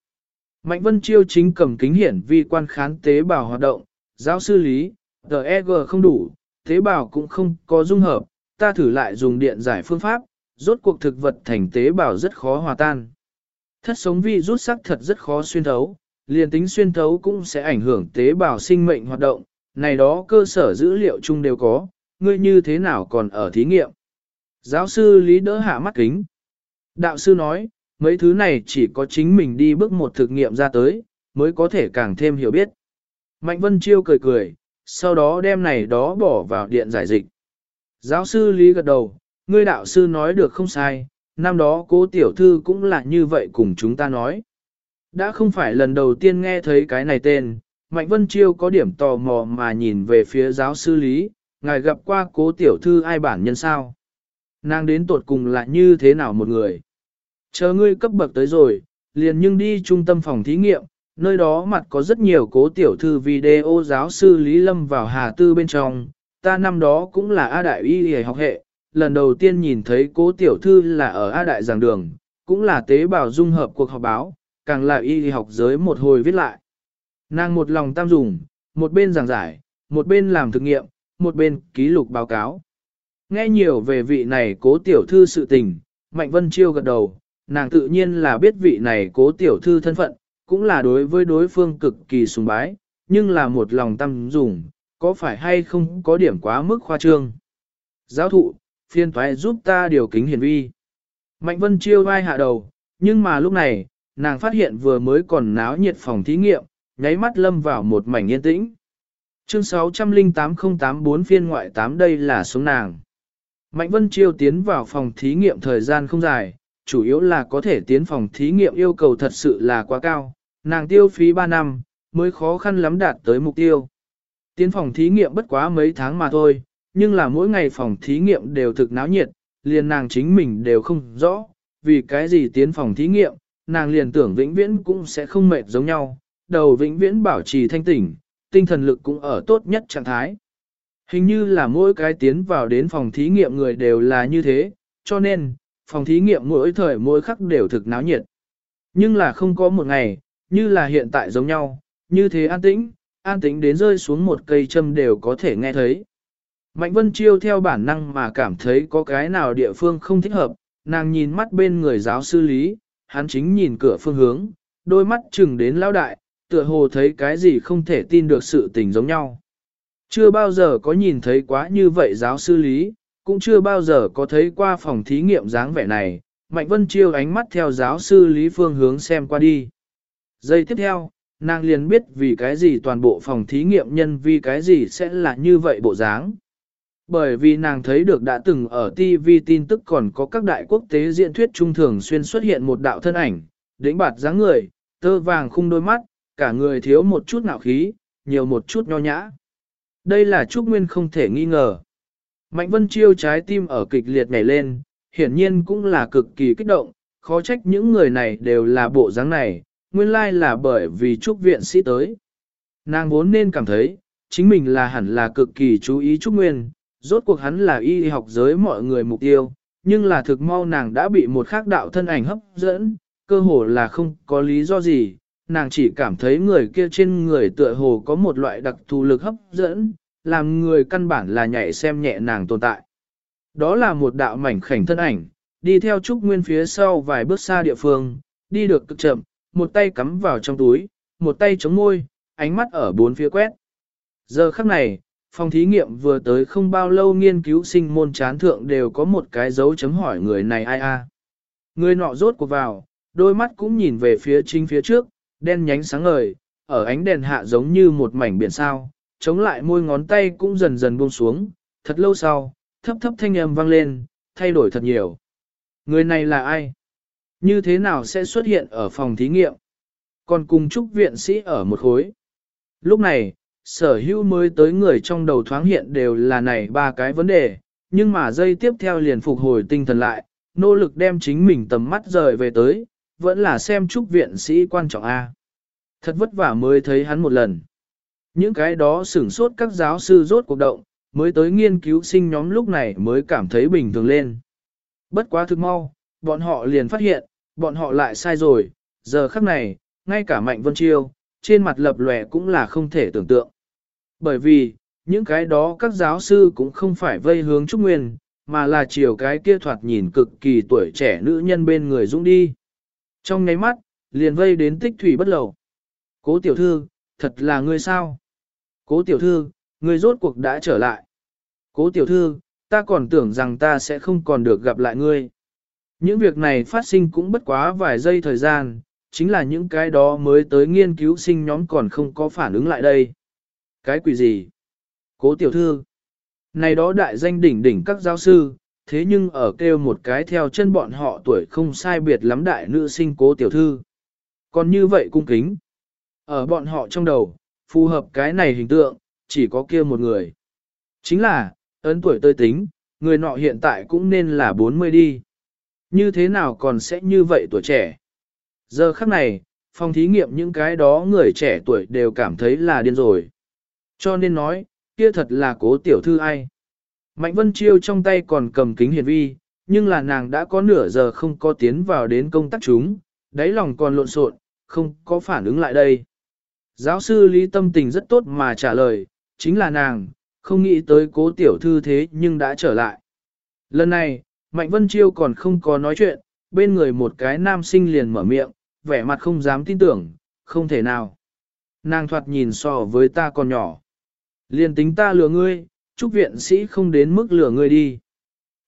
Mạnh Vân Chiêu chính cầm kính hiển vi quan khán tế bào hoạt động, giáo sư lý, DEG không đủ, tế bào cũng không có dung hợp, ta thử lại dùng điện giải phương pháp, rốt cuộc thực vật thành tế bào rất khó hòa tan. Thất sống vi rút sắc thật rất khó xuyên thấu, liền tính xuyên thấu cũng sẽ ảnh hưởng tế bào sinh mệnh hoạt động, này đó cơ sở dữ liệu chung đều có, ngươi như thế nào còn ở thí nghiệm. Giáo sư Lý đỡ hạ mắt kính. Đạo sư nói, mấy thứ này chỉ có chính mình đi bước một thực nghiệm ra tới, mới có thể càng thêm hiểu biết. Mạnh Vân Chiêu cười cười, sau đó đem này đó bỏ vào điện giải dịch. Giáo sư Lý gật đầu, ngươi đạo sư nói được không sai, năm đó cố tiểu thư cũng là như vậy cùng chúng ta nói. Đã không phải lần đầu tiên nghe thấy cái này tên, Mạnh Vân Chiêu có điểm tò mò mà nhìn về phía giáo sư Lý, ngài gặp qua cố tiểu thư ai bản nhân sao? Nàng đến tột cùng là như thế nào một người? Chờ ngươi cấp bậc tới rồi, liền nhưng đi trung tâm phòng thí nghiệm, nơi đó mặt có rất nhiều cố tiểu thư video giáo sư Lý Lâm vào Hà Tư bên trong, ta năm đó cũng là A Đại Y Y học hệ, lần đầu tiên nhìn thấy cố tiểu thư là ở A Đại giảng đường, cũng là tế bào dung hợp cuộc họp báo, càng là y học giới một hồi viết lại. Nàng một lòng tam dùng, một bên giảng giải, một bên làm thực nghiệm, một bên ký lục báo cáo. Nghe nhiều về vị này cố tiểu thư sự tình, Mạnh Vân Chiêu gật đầu, nàng tự nhiên là biết vị này cố tiểu thư thân phận, cũng là đối với đối phương cực kỳ sùng bái, nhưng là một lòng tâm dùng, có phải hay không có điểm quá mức khoa trương. Giáo thụ, phiên toái giúp ta điều kính hiển vi. Mạnh Vân Chiêu vai hạ đầu, nhưng mà lúc này, nàng phát hiện vừa mới còn náo nhiệt phòng thí nghiệm, nháy mắt lâm vào một mảnh yên tĩnh. Chương 608084 phiên ngoại 8 đây là số nàng. Mạnh Vân Chiêu tiến vào phòng thí nghiệm thời gian không dài, chủ yếu là có thể tiến phòng thí nghiệm yêu cầu thật sự là quá cao, nàng tiêu phí 3 năm, mới khó khăn lắm đạt tới mục tiêu. Tiến phòng thí nghiệm bất quá mấy tháng mà thôi, nhưng là mỗi ngày phòng thí nghiệm đều thực náo nhiệt, liền nàng chính mình đều không rõ, vì cái gì tiến phòng thí nghiệm, nàng liền tưởng vĩnh viễn cũng sẽ không mệt giống nhau, đầu vĩnh viễn bảo trì thanh tỉnh, tinh thần lực cũng ở tốt nhất trạng thái. Hình như là mỗi cái tiến vào đến phòng thí nghiệm người đều là như thế, cho nên, phòng thí nghiệm mỗi thời mỗi khắc đều thực náo nhiệt. Nhưng là không có một ngày, như là hiện tại giống nhau, như thế an tĩnh, an tĩnh đến rơi xuống một cây châm đều có thể nghe thấy. Mạnh Vân Chiêu theo bản năng mà cảm thấy có cái nào địa phương không thích hợp, nàng nhìn mắt bên người giáo sư Lý, hắn chính nhìn cửa phương hướng, đôi mắt chừng đến lão đại, tựa hồ thấy cái gì không thể tin được sự tình giống nhau. Chưa bao giờ có nhìn thấy quá như vậy giáo sư Lý, cũng chưa bao giờ có thấy qua phòng thí nghiệm dáng vẻ này, Mạnh Vân Chiêu ánh mắt theo giáo sư Lý phương hướng xem qua đi. Giây tiếp theo, nàng liền biết vì cái gì toàn bộ phòng thí nghiệm nhân vì cái gì sẽ là như vậy bộ dáng. Bởi vì nàng thấy được đã từng ở TV tin tức còn có các đại quốc tế diễn thuyết trung thường xuyên xuất hiện một đạo thân ảnh, đỉnh bạt dáng người, tơ vàng khung đôi mắt, cả người thiếu một chút nạo khí, nhiều một chút nho nhã. Đây là Trúc Nguyên không thể nghi ngờ. Mạnh Vân Chiêu trái tim ở kịch liệt nhảy lên, hiển nhiên cũng là cực kỳ kích động, khó trách những người này đều là bộ dáng này, nguyên lai là bởi vì Trúc Viện sĩ tới. Nàng vốn nên cảm thấy, chính mình là hẳn là cực kỳ chú ý Trúc Nguyên, rốt cuộc hắn là y học giới mọi người mục tiêu, nhưng là thực mau nàng đã bị một khác đạo thân ảnh hấp dẫn, cơ hồ là không có lý do gì, nàng chỉ cảm thấy người kia trên người tựa hồ có một loại đặc thù lực hấp dẫn, làm người căn bản là nhảy xem nhẹ nàng tồn tại. Đó là một đạo mảnh khảnh thân ảnh, đi theo Trúc Nguyên phía sau vài bước xa địa phương, đi được cực chậm, một tay cắm vào trong túi, một tay chống môi, ánh mắt ở bốn phía quét. Giờ khắc này, phòng thí nghiệm vừa tới không bao lâu nghiên cứu sinh môn chán thượng đều có một cái dấu chấm hỏi người này ai a. Người nọ rốt cuộc vào, đôi mắt cũng nhìn về phía chính phía trước, đen nhánh sáng ngời, ở ánh đèn hạ giống như một mảnh biển sao, chống lại môi ngón tay cũng dần dần buông xuống, thật lâu sau, thấp thấp thanh âm vang lên, thay đổi thật nhiều. Người này là ai? Như thế nào sẽ xuất hiện ở phòng thí nghiệm? Còn cùng chúc viện sĩ ở một khối. Lúc này, sở hữu mới tới người trong đầu thoáng hiện đều là này ba cái vấn đề, nhưng mà dây tiếp theo liền phục hồi tinh thần lại, nỗ lực đem chính mình tầm mắt rời về tới, vẫn là xem chúc viện sĩ quan trọng A. Thật vất vả mới thấy hắn một lần. Những cái đó sửng sốt các giáo sư rốt cuộc động, mới tới nghiên cứu sinh nhóm lúc này mới cảm thấy bình thường lên. Bất quá thực mau, bọn họ liền phát hiện, bọn họ lại sai rồi, giờ khắc này, ngay cả Mạnh Vân Chiêu, trên mặt lập lòe cũng là không thể tưởng tượng. Bởi vì, những cái đó các giáo sư cũng không phải vây hướng Trúc Nguyên, mà là chiều cái kia thoạt nhìn cực kỳ tuổi trẻ nữ nhân bên người dũng đi. Trong nháy mắt, liền vây đến tích thủy bất lầu. Cố tiểu thư, thật là ngươi sao? Cố tiểu thư, ngươi rốt cuộc đã trở lại. Cố tiểu thư, ta còn tưởng rằng ta sẽ không còn được gặp lại ngươi. Những việc này phát sinh cũng bất quá vài giây thời gian, chính là những cái đó mới tới nghiên cứu sinh nhóm còn không có phản ứng lại đây. Cái quỷ gì? Cố tiểu thư. Này đó đại danh đỉnh đỉnh các giáo sư, thế nhưng ở kêu một cái theo chân bọn họ tuổi không sai biệt lắm đại nữ sinh cố tiểu thư. Còn như vậy cung kính. Ở bọn họ trong đầu, phù hợp cái này hình tượng, chỉ có kia một người. Chính là, ấn tuổi tôi tính, người nọ hiện tại cũng nên là 40 đi. Như thế nào còn sẽ như vậy tuổi trẻ? Giờ khắc này, phòng thí nghiệm những cái đó người trẻ tuổi đều cảm thấy là điên rồi. Cho nên nói, kia thật là cố tiểu thư ai. Mạnh Vân Chiêu trong tay còn cầm kính hiển vi, nhưng là nàng đã có nửa giờ không có tiến vào đến công tác chúng, đáy lòng còn lộn xộn, không có phản ứng lại đây. Giáo sư Lý tâm tình rất tốt mà trả lời, chính là nàng, không nghĩ tới cố tiểu thư thế nhưng đã trở lại. Lần này, Mạnh Vân Chiêu còn không có nói chuyện, bên người một cái nam sinh liền mở miệng, vẻ mặt không dám tin tưởng, không thể nào. Nàng thoạt nhìn so với ta còn nhỏ. Liền tính ta lừa ngươi, chúc viện sĩ không đến mức lừa ngươi đi.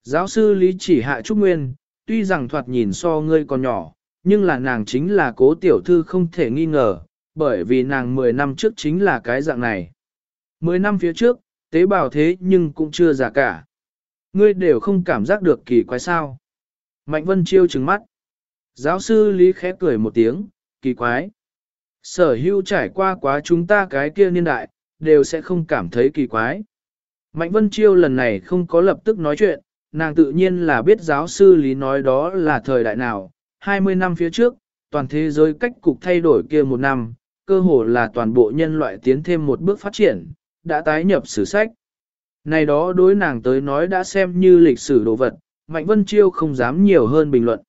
Giáo sư Lý chỉ hạ Trúc Nguyên, tuy rằng thoạt nhìn so ngươi còn nhỏ, nhưng là nàng chính là cố tiểu thư không thể nghi ngờ, bởi vì nàng 10 năm trước chính là cái dạng này. 10 năm phía trước, tế bào thế nhưng cũng chưa già cả. Ngươi đều không cảm giác được kỳ quái sao. Mạnh Vân Chiêu trừng mắt. Giáo sư Lý khẽ cười một tiếng, kỳ quái. Sở hữu trải qua quá chúng ta cái kia niên đại, đều sẽ không cảm thấy kỳ quái. Mạnh Vân Chiêu lần này không có lập tức nói chuyện, nàng tự nhiên là biết giáo sư Lý nói đó là thời đại nào, 20 năm phía trước, toàn thế giới cách cục thay đổi kia một năm, cơ hồ là toàn bộ nhân loại tiến thêm một bước phát triển, đã tái nhập sử sách. Này đó đối nàng tới nói đã xem như lịch sử đồ vật, Mạnh Vân Chiêu không dám nhiều hơn bình luận.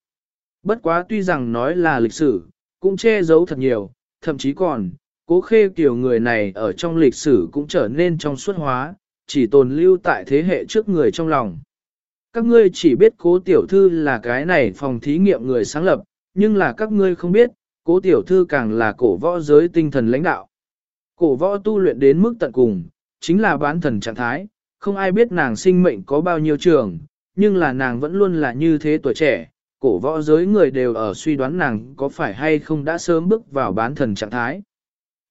Bất quá tuy rằng nói là lịch sử, cũng che giấu thật nhiều, thậm chí còn, cố khê kiểu người này ở trong lịch sử cũng trở nên trong suốt hóa, chỉ tồn lưu tại thế hệ trước người trong lòng. Các ngươi chỉ biết cố tiểu thư là cái này phòng thí nghiệm người sáng lập, nhưng là các ngươi không biết, cố tiểu thư càng là cổ võ giới tinh thần lãnh đạo. Cổ võ tu luyện đến mức tận cùng, chính là bán thần trạng thái, không ai biết nàng sinh mệnh có bao nhiêu trường, nhưng là nàng vẫn luôn là như thế tuổi trẻ, cổ võ giới người đều ở suy đoán nàng có phải hay không đã sớm bước vào bán thần trạng thái.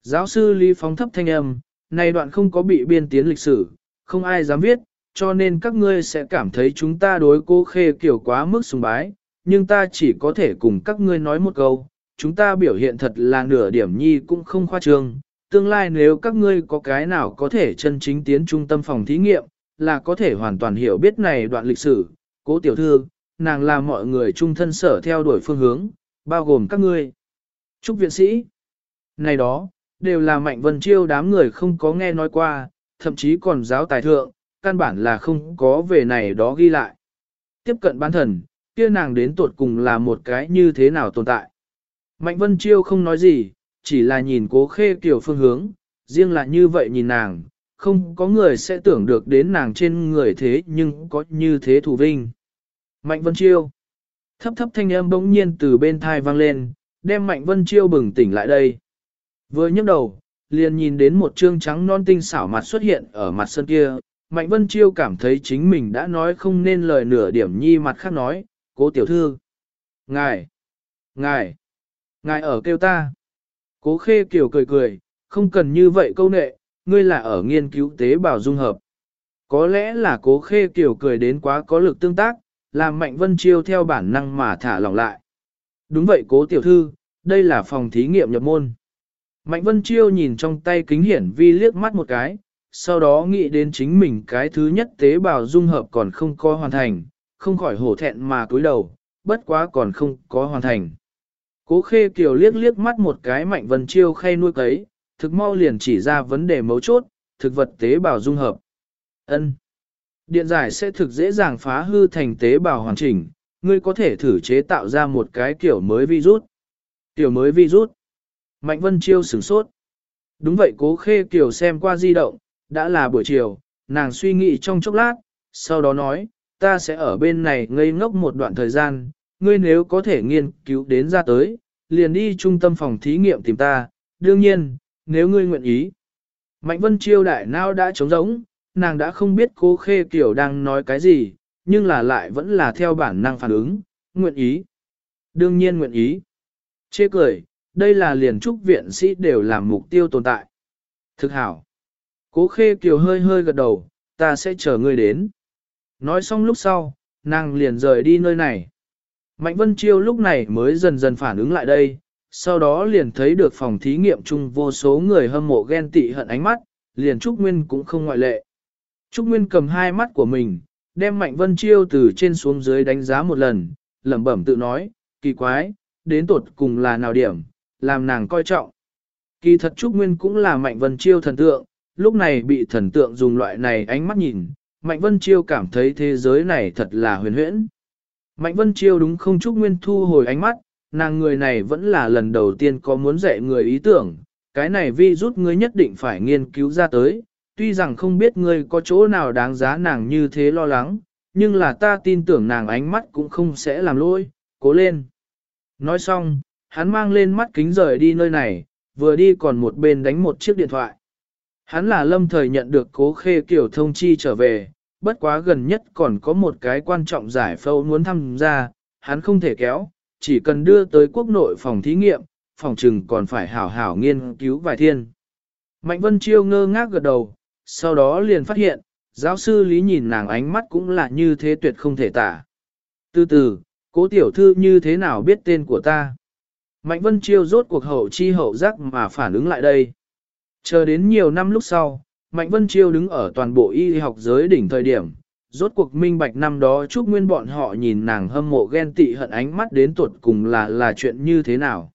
Giáo sư Lý phóng thấp thanh âm, này đoạn không có bị biên tiến lịch sử, không ai dám viết, cho nên các ngươi sẽ cảm thấy chúng ta đối cô khê kiểu quá mức sùng bái, nhưng ta chỉ có thể cùng các ngươi nói một câu, chúng ta biểu hiện thật là nửa điểm nhi cũng không khoa trương. Tương lai nếu các ngươi có cái nào có thể chân chính tiến trung tâm phòng thí nghiệm, là có thể hoàn toàn hiểu biết này đoạn lịch sử, cố tiểu thư, nàng là mọi người trung thân sở theo đuổi phương hướng, bao gồm các ngươi. Trúc viện sĩ, này đó, đều là mạnh vân chiêu đám người không có nghe nói qua, thậm chí còn giáo tài thượng, căn bản là không có về này đó ghi lại. Tiếp cận bán thần, kia nàng đến tuột cùng là một cái như thế nào tồn tại. Mạnh Vân Chiêu không nói gì, chỉ là nhìn cố khê kiểu phương hướng, riêng là như vậy nhìn nàng, không có người sẽ tưởng được đến nàng trên người thế nhưng có như thế thủ vinh. Mạnh Vân Chiêu Thấp thấp thanh âm bỗng nhiên từ bên thai vang lên, đem Mạnh Vân Chiêu bừng tỉnh lại đây. Vừa nhấc đầu, liền nhìn đến một trương trắng non tinh xảo mặt xuất hiện ở mặt sân kia, Mạnh Vân Chiêu cảm thấy chính mình đã nói không nên lời nửa điểm nhi mặt khác nói, cố tiểu thư. Ngài! Ngài! Ngài ở kêu ta! Cố khê kiểu cười cười, không cần như vậy câu nệ, ngươi là ở nghiên cứu tế bào dung hợp. Có lẽ là cố khê kiểu cười đến quá có lực tương tác, làm Mạnh Vân Chiêu theo bản năng mà thả lỏng lại. Đúng vậy cố tiểu thư, đây là phòng thí nghiệm nhập môn. Mạnh Vân Chiêu nhìn trong tay kính hiển vi liếc mắt một cái, sau đó nghĩ đến chính mình cái thứ nhất tế bào dung hợp còn không có hoàn thành, không khỏi hổ thẹn mà cúi đầu, bất quá còn không có hoàn thành. Cố khê kiều liếc liếc mắt một cái mạnh vân chiêu khay nuôi cấy, thực mau liền chỉ ra vấn đề mấu chốt, thực vật tế bào dung hợp. ân Điện giải sẽ thực dễ dàng phá hư thành tế bào hoàn chỉnh, ngươi có thể thử chế tạo ra một cái kiểu mới virus. Kiểu mới virus. Mạnh vân chiêu sửng sốt. Đúng vậy cố khê kiều xem qua di động, đã là buổi chiều, nàng suy nghĩ trong chốc lát, sau đó nói, ta sẽ ở bên này ngây ngốc một đoạn thời gian, ngươi nếu có thể nghiên cứu đến ra tới, liền đi trung tâm phòng thí nghiệm tìm ta, đương nhiên, nếu ngươi nguyện ý. Mạnh vân chiêu đại nào đã trống rỗng, nàng đã không biết cô khê kiểu đang nói cái gì, nhưng là lại vẫn là theo bản năng phản ứng, nguyện ý. Đương nhiên nguyện ý. Chê cười, đây là liền trúc viện sĩ đều làm mục tiêu tồn tại. Thực hảo. Cố khê kiều hơi hơi gật đầu, ta sẽ chờ ngươi đến. Nói xong lúc sau, nàng liền rời đi nơi này. Mạnh Vân Chiêu lúc này mới dần dần phản ứng lại đây, sau đó liền thấy được phòng thí nghiệm chung vô số người hâm mộ ghen tị hận ánh mắt, liền Trúc Nguyên cũng không ngoại lệ. Trúc Nguyên cầm hai mắt của mình, đem Mạnh Vân Chiêu từ trên xuống dưới đánh giá một lần, lẩm bẩm tự nói, kỳ quái, đến tột cùng là nào điểm, làm nàng coi trọng. Kỳ thật Trúc Nguyên cũng là Mạnh Vân Chiêu thần tượng, lúc này bị thần tượng dùng loại này ánh mắt nhìn, Mạnh Vân Chiêu cảm thấy thế giới này thật là huyền huyễn. Mạnh Vân Chiêu đúng không chúc Nguyên thu hồi ánh mắt, nàng người này vẫn là lần đầu tiên có muốn dạy người ý tưởng, cái này vi rút ngươi nhất định phải nghiên cứu ra tới, tuy rằng không biết ngươi có chỗ nào đáng giá nàng như thế lo lắng, nhưng là ta tin tưởng nàng ánh mắt cũng không sẽ làm lỗi, cố lên. Nói xong, hắn mang lên mắt kính rời đi nơi này, vừa đi còn một bên đánh một chiếc điện thoại. Hắn là lâm thời nhận được cố khê kiểu thông chi trở về, bất quá gần nhất còn có một cái quan trọng giải phẫu muốn tham gia, hắn không thể kéo, chỉ cần đưa tới quốc nội phòng thí nghiệm, phòng trừng còn phải hảo hảo nghiên cứu vài thiên. Mạnh Vân Chiêu ngơ ngác gật đầu, sau đó liền phát hiện, giáo sư Lý nhìn nàng ánh mắt cũng là như thế tuyệt không thể tả. Từ từ, cố tiểu thư như thế nào biết tên của ta? Mạnh Vân Chiêu rốt cuộc hậu chi hậu giác mà phản ứng lại đây. Chờ đến nhiều năm lúc sau, Mạnh Vân Chiêu đứng ở toàn bộ y học giới đỉnh thời điểm, rốt cuộc minh bạch năm đó chúc nguyên bọn họ nhìn nàng hâm mộ ghen tị hận ánh mắt đến tuột cùng là là chuyện như thế nào.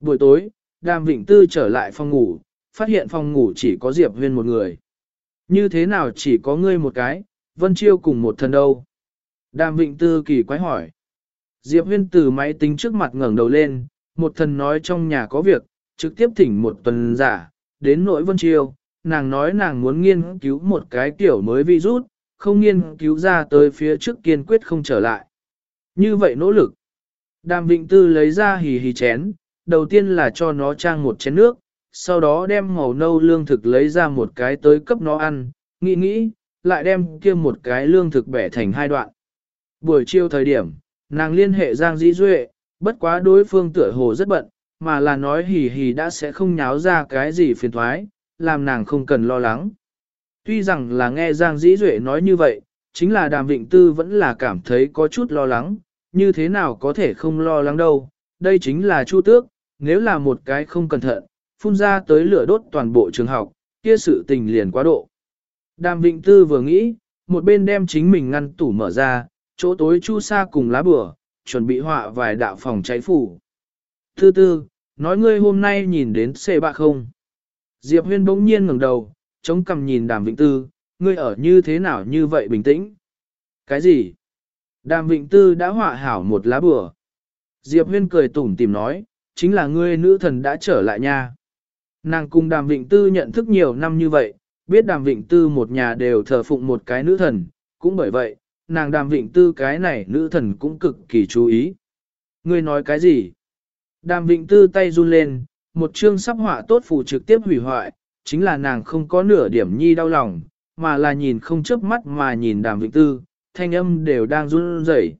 Buổi tối, Đàm Vịnh Tư trở lại phòng ngủ, phát hiện phòng ngủ chỉ có Diệp Huyên một người. Như thế nào chỉ có ngươi một cái, Vân Chiêu cùng một thân đâu? Đàm Vịnh Tư kỳ quái hỏi. Diệp Huyên từ máy tính trước mặt ngẩng đầu lên, một thần nói trong nhà có việc, trực tiếp thỉnh một tuần giả, đến nỗi Vân Chiêu, nàng nói nàng muốn nghiên cứu một cái kiểu mới virus, không nghiên cứu ra tới phía trước kiên quyết không trở lại. Như vậy nỗ lực. Đàm Vịnh Tư lấy ra hì hì chén, đầu tiên là cho nó trang một chén nước, sau đó đem màu nâu lương thực lấy ra một cái tới cấp nó ăn, nghĩ nghĩ, lại đem kia một cái lương thực bẻ thành hai đoạn. Buổi chiều thời điểm, nàng liên hệ Giang Dĩ Duệ, bất quá đối phương tựa hồ rất bận, mà là nói hì hì đã sẽ không nháo ra cái gì phiền thoái, làm nàng không cần lo lắng. Tuy rằng là nghe Giang Dĩ Duệ nói như vậy, chính là Đàm Vịnh Tư vẫn là cảm thấy có chút lo lắng, như thế nào có thể không lo lắng đâu, đây chính là Chu Tước, nếu là một cái không cẩn thận, phun ra tới lửa đốt toàn bộ trường học, kia sự tình liền quá độ. Đàm Vịnh Tư vừa nghĩ, một bên đem chính mình ngăn tủ mở ra, chỗ tối chu sa cùng lá bửa, chuẩn bị họa vài đạo phòng cháy phủ. Thứ tư, nói ngươi hôm nay nhìn đến xe bạ không? Diệp Huyên bỗng nhiên ngẩng đầu, chống cằm nhìn Đàm Vịnh Tư, ngươi ở như thế nào như vậy bình tĩnh? Cái gì? Đàm Vịnh Tư đã họa hảo một lá bửa. Diệp Huyên cười tủm tìm nói, chính là ngươi nữ thần đã trở lại nha. Nàng cùng Đàm Vịnh Tư nhận thức nhiều năm như vậy, biết Đàm Vịnh Tư một nhà đều thờ phụng một cái nữ thần, cũng bởi vậy, nàng Đàm Vịnh Tư cái này nữ thần cũng cực kỳ chú ý. Ngươi nói cái gì? Đàm Vịnh Tư tay run lên, một chương sắp họa tốt phù trực tiếp hủy hoại, chính là nàng không có nửa điểm nhi đau lòng, mà là nhìn không chớp mắt mà nhìn Đàm Vịnh Tư, thanh âm đều đang run rẩy.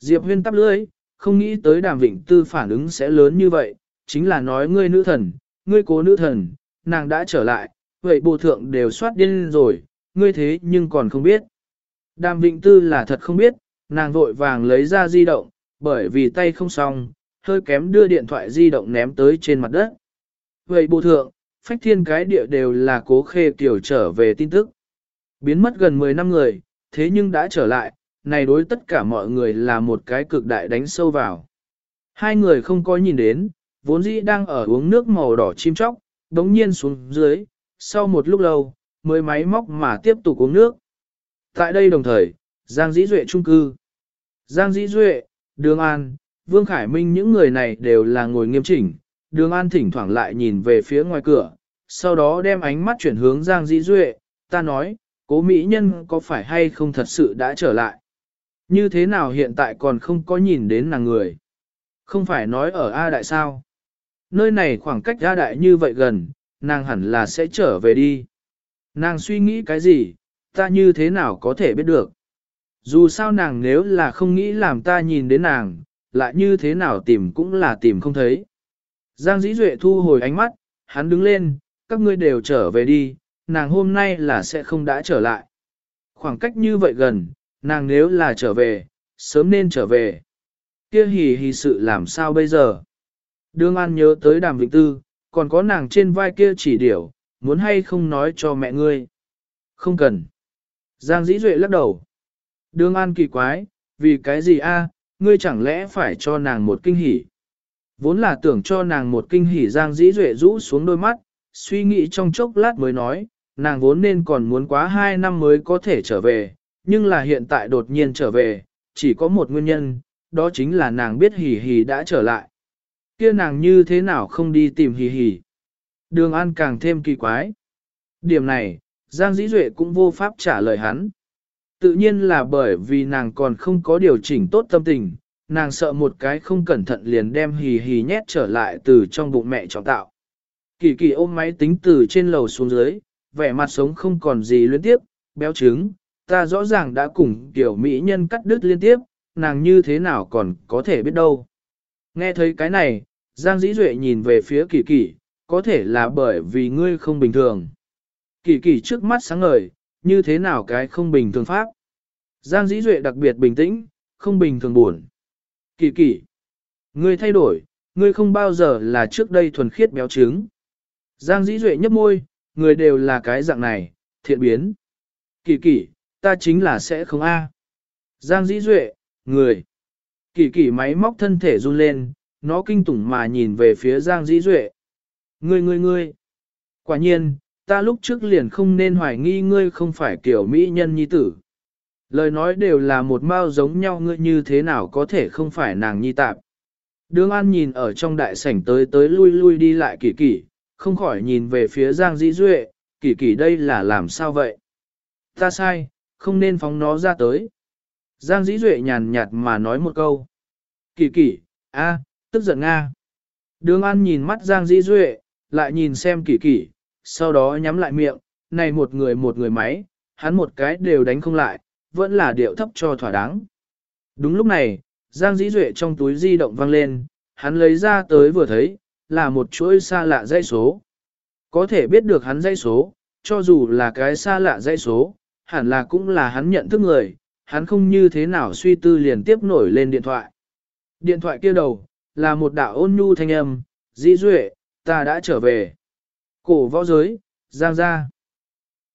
Diệp Huyên tắp lưỡi, không nghĩ tới Đàm Vịnh Tư phản ứng sẽ lớn như vậy, chính là nói ngươi nữ thần, ngươi cố nữ thần, nàng đã trở lại, vậy bộ thượng đều soát điên rồi, ngươi thế nhưng còn không biết. Đàm Vịnh Tư là thật không biết, nàng vội vàng lấy ra di động, bởi vì tay không xong, hơi kém đưa điện thoại di động ném tới trên mặt đất. Vậy bộ thượng, phách thiên cái địa đều là cố khê tiểu trở về tin tức. Biến mất gần 10 năm người, thế nhưng đã trở lại, này đối tất cả mọi người là một cái cực đại đánh sâu vào. Hai người không có nhìn đến, vốn dĩ đang ở uống nước màu đỏ chim chóc, đống nhiên xuống dưới, sau một lúc lâu, mới máy móc mà tiếp tục uống nước. Tại đây đồng thời, Giang Dĩ Duệ trung cư. Giang Dĩ Duệ, Đường An, Vương Khải Minh những người này đều là ngồi nghiêm chỉnh, Đường An thỉnh thoảng lại nhìn về phía ngoài cửa, sau đó đem ánh mắt chuyển hướng Giang Dĩ Duệ, ta nói, cố mỹ nhân có phải hay không thật sự đã trở lại. Như thế nào hiện tại còn không có nhìn đến nàng người? Không phải nói ở A Đại sao? Nơi này khoảng cách A Đại như vậy gần, nàng hẳn là sẽ trở về đi. Nàng suy nghĩ cái gì, ta như thế nào có thể biết được? Dù sao nàng nếu là không nghĩ làm ta nhìn đến nàng, lại như thế nào tìm cũng là tìm không thấy. Giang Dĩ Duệ thu hồi ánh mắt, hắn đứng lên, các ngươi đều trở về đi, nàng hôm nay là sẽ không đã trở lại. Khoảng cách như vậy gần, nàng nếu là trở về, sớm nên trở về. Kia hì hì sự làm sao bây giờ? Đương An nhớ tới đàm vịnh tư, còn có nàng trên vai kia chỉ điểu, muốn hay không nói cho mẹ ngươi. Không cần. Giang dĩ duệ lắc đầu. Đương An kỳ quái, vì cái gì a? Ngươi chẳng lẽ phải cho nàng một kinh hỉ? Vốn là tưởng cho nàng một kinh hỉ Giang dĩ duệ rũ xuống đôi mắt, suy nghĩ trong chốc lát mới nói, nàng vốn nên còn muốn quá hai năm mới có thể trở về, nhưng là hiện tại đột nhiên trở về, chỉ có một nguyên nhân, đó chính là nàng biết hỉ hỉ đã trở lại. kia nàng như thế nào không đi tìm hỉ hỉ. Đường An càng thêm kỳ quái. Điểm này, Giang Dĩ Duệ cũng vô pháp trả lời hắn. Tự nhiên là bởi vì nàng còn không có điều chỉnh tốt tâm tình, nàng sợ một cái không cẩn thận liền đem hì hì nhét trở lại từ trong bụng mẹ trọng tạo. Kỳ kỳ ôm máy tính từ trên lầu xuống dưới, vẻ mặt sống không còn gì liên tiếp, béo trứng, ta rõ ràng đã cùng kiểu mỹ nhân cắt đứt liên tiếp, nàng như thế nào còn có thể biết đâu. Nghe thấy cái này, Giang Dĩ Duệ nhìn về phía kỳ kỳ, có thể là bởi vì ngươi không bình thường. Kỳ kỳ trước mắt sáng ngời, như thế nào cái không bình thường pháp. Giang Dĩ Duệ đặc biệt bình tĩnh, không bình thường buồn. Kỳ kỳ, ngươi thay đổi, ngươi không bao giờ là trước đây thuần khiết béo trứng. Giang Dĩ Duệ nhấp môi, người đều là cái dạng này, thiện biến. Kỳ kỳ, ta chính là sẽ không A. Giang Dĩ Duệ, người. Kỳ kỳ máy móc thân thể run lên, nó kinh tủng mà nhìn về phía Giang Dĩ Duệ. Ngươi ngươi ngươi. Quả nhiên, ta lúc trước liền không nên hoài nghi ngươi không phải kiểu mỹ nhân nhi tử. Lời nói đều là một mao giống nhau ngươi như thế nào có thể không phải nàng nhi tạp. Đường An nhìn ở trong đại sảnh tới tới lui lui đi lại kỳ kỳ, không khỏi nhìn về phía Giang Dĩ Duệ, kỳ kỳ đây là làm sao vậy? Ta sai, không nên phóng nó ra tới. Giang Dĩ Duệ nhàn nhạt mà nói một câu. Kỳ kỳ, a, tức giận Nga. Đường An nhìn mắt Giang Dĩ Duệ, lại nhìn xem kỳ kỳ, sau đó nhắm lại miệng, này một người một người máy, hắn một cái đều đánh không lại, vẫn là điệu thấp cho thỏa đáng. Đúng lúc này, Giang Dĩ Duệ trong túi di động vang lên, hắn lấy ra tới vừa thấy, là một chuỗi xa lạ dây số. Có thể biết được hắn dây số, cho dù là cái xa lạ dây số, hẳn là cũng là hắn nhận thức người, hắn không như thế nào suy tư liền tiếp nổi lên điện thoại. Điện thoại kia đầu, là một đạo ôn nhu thanh âm, Dĩ Duệ, ta đã trở về. Cổ võ giới, Giang gia.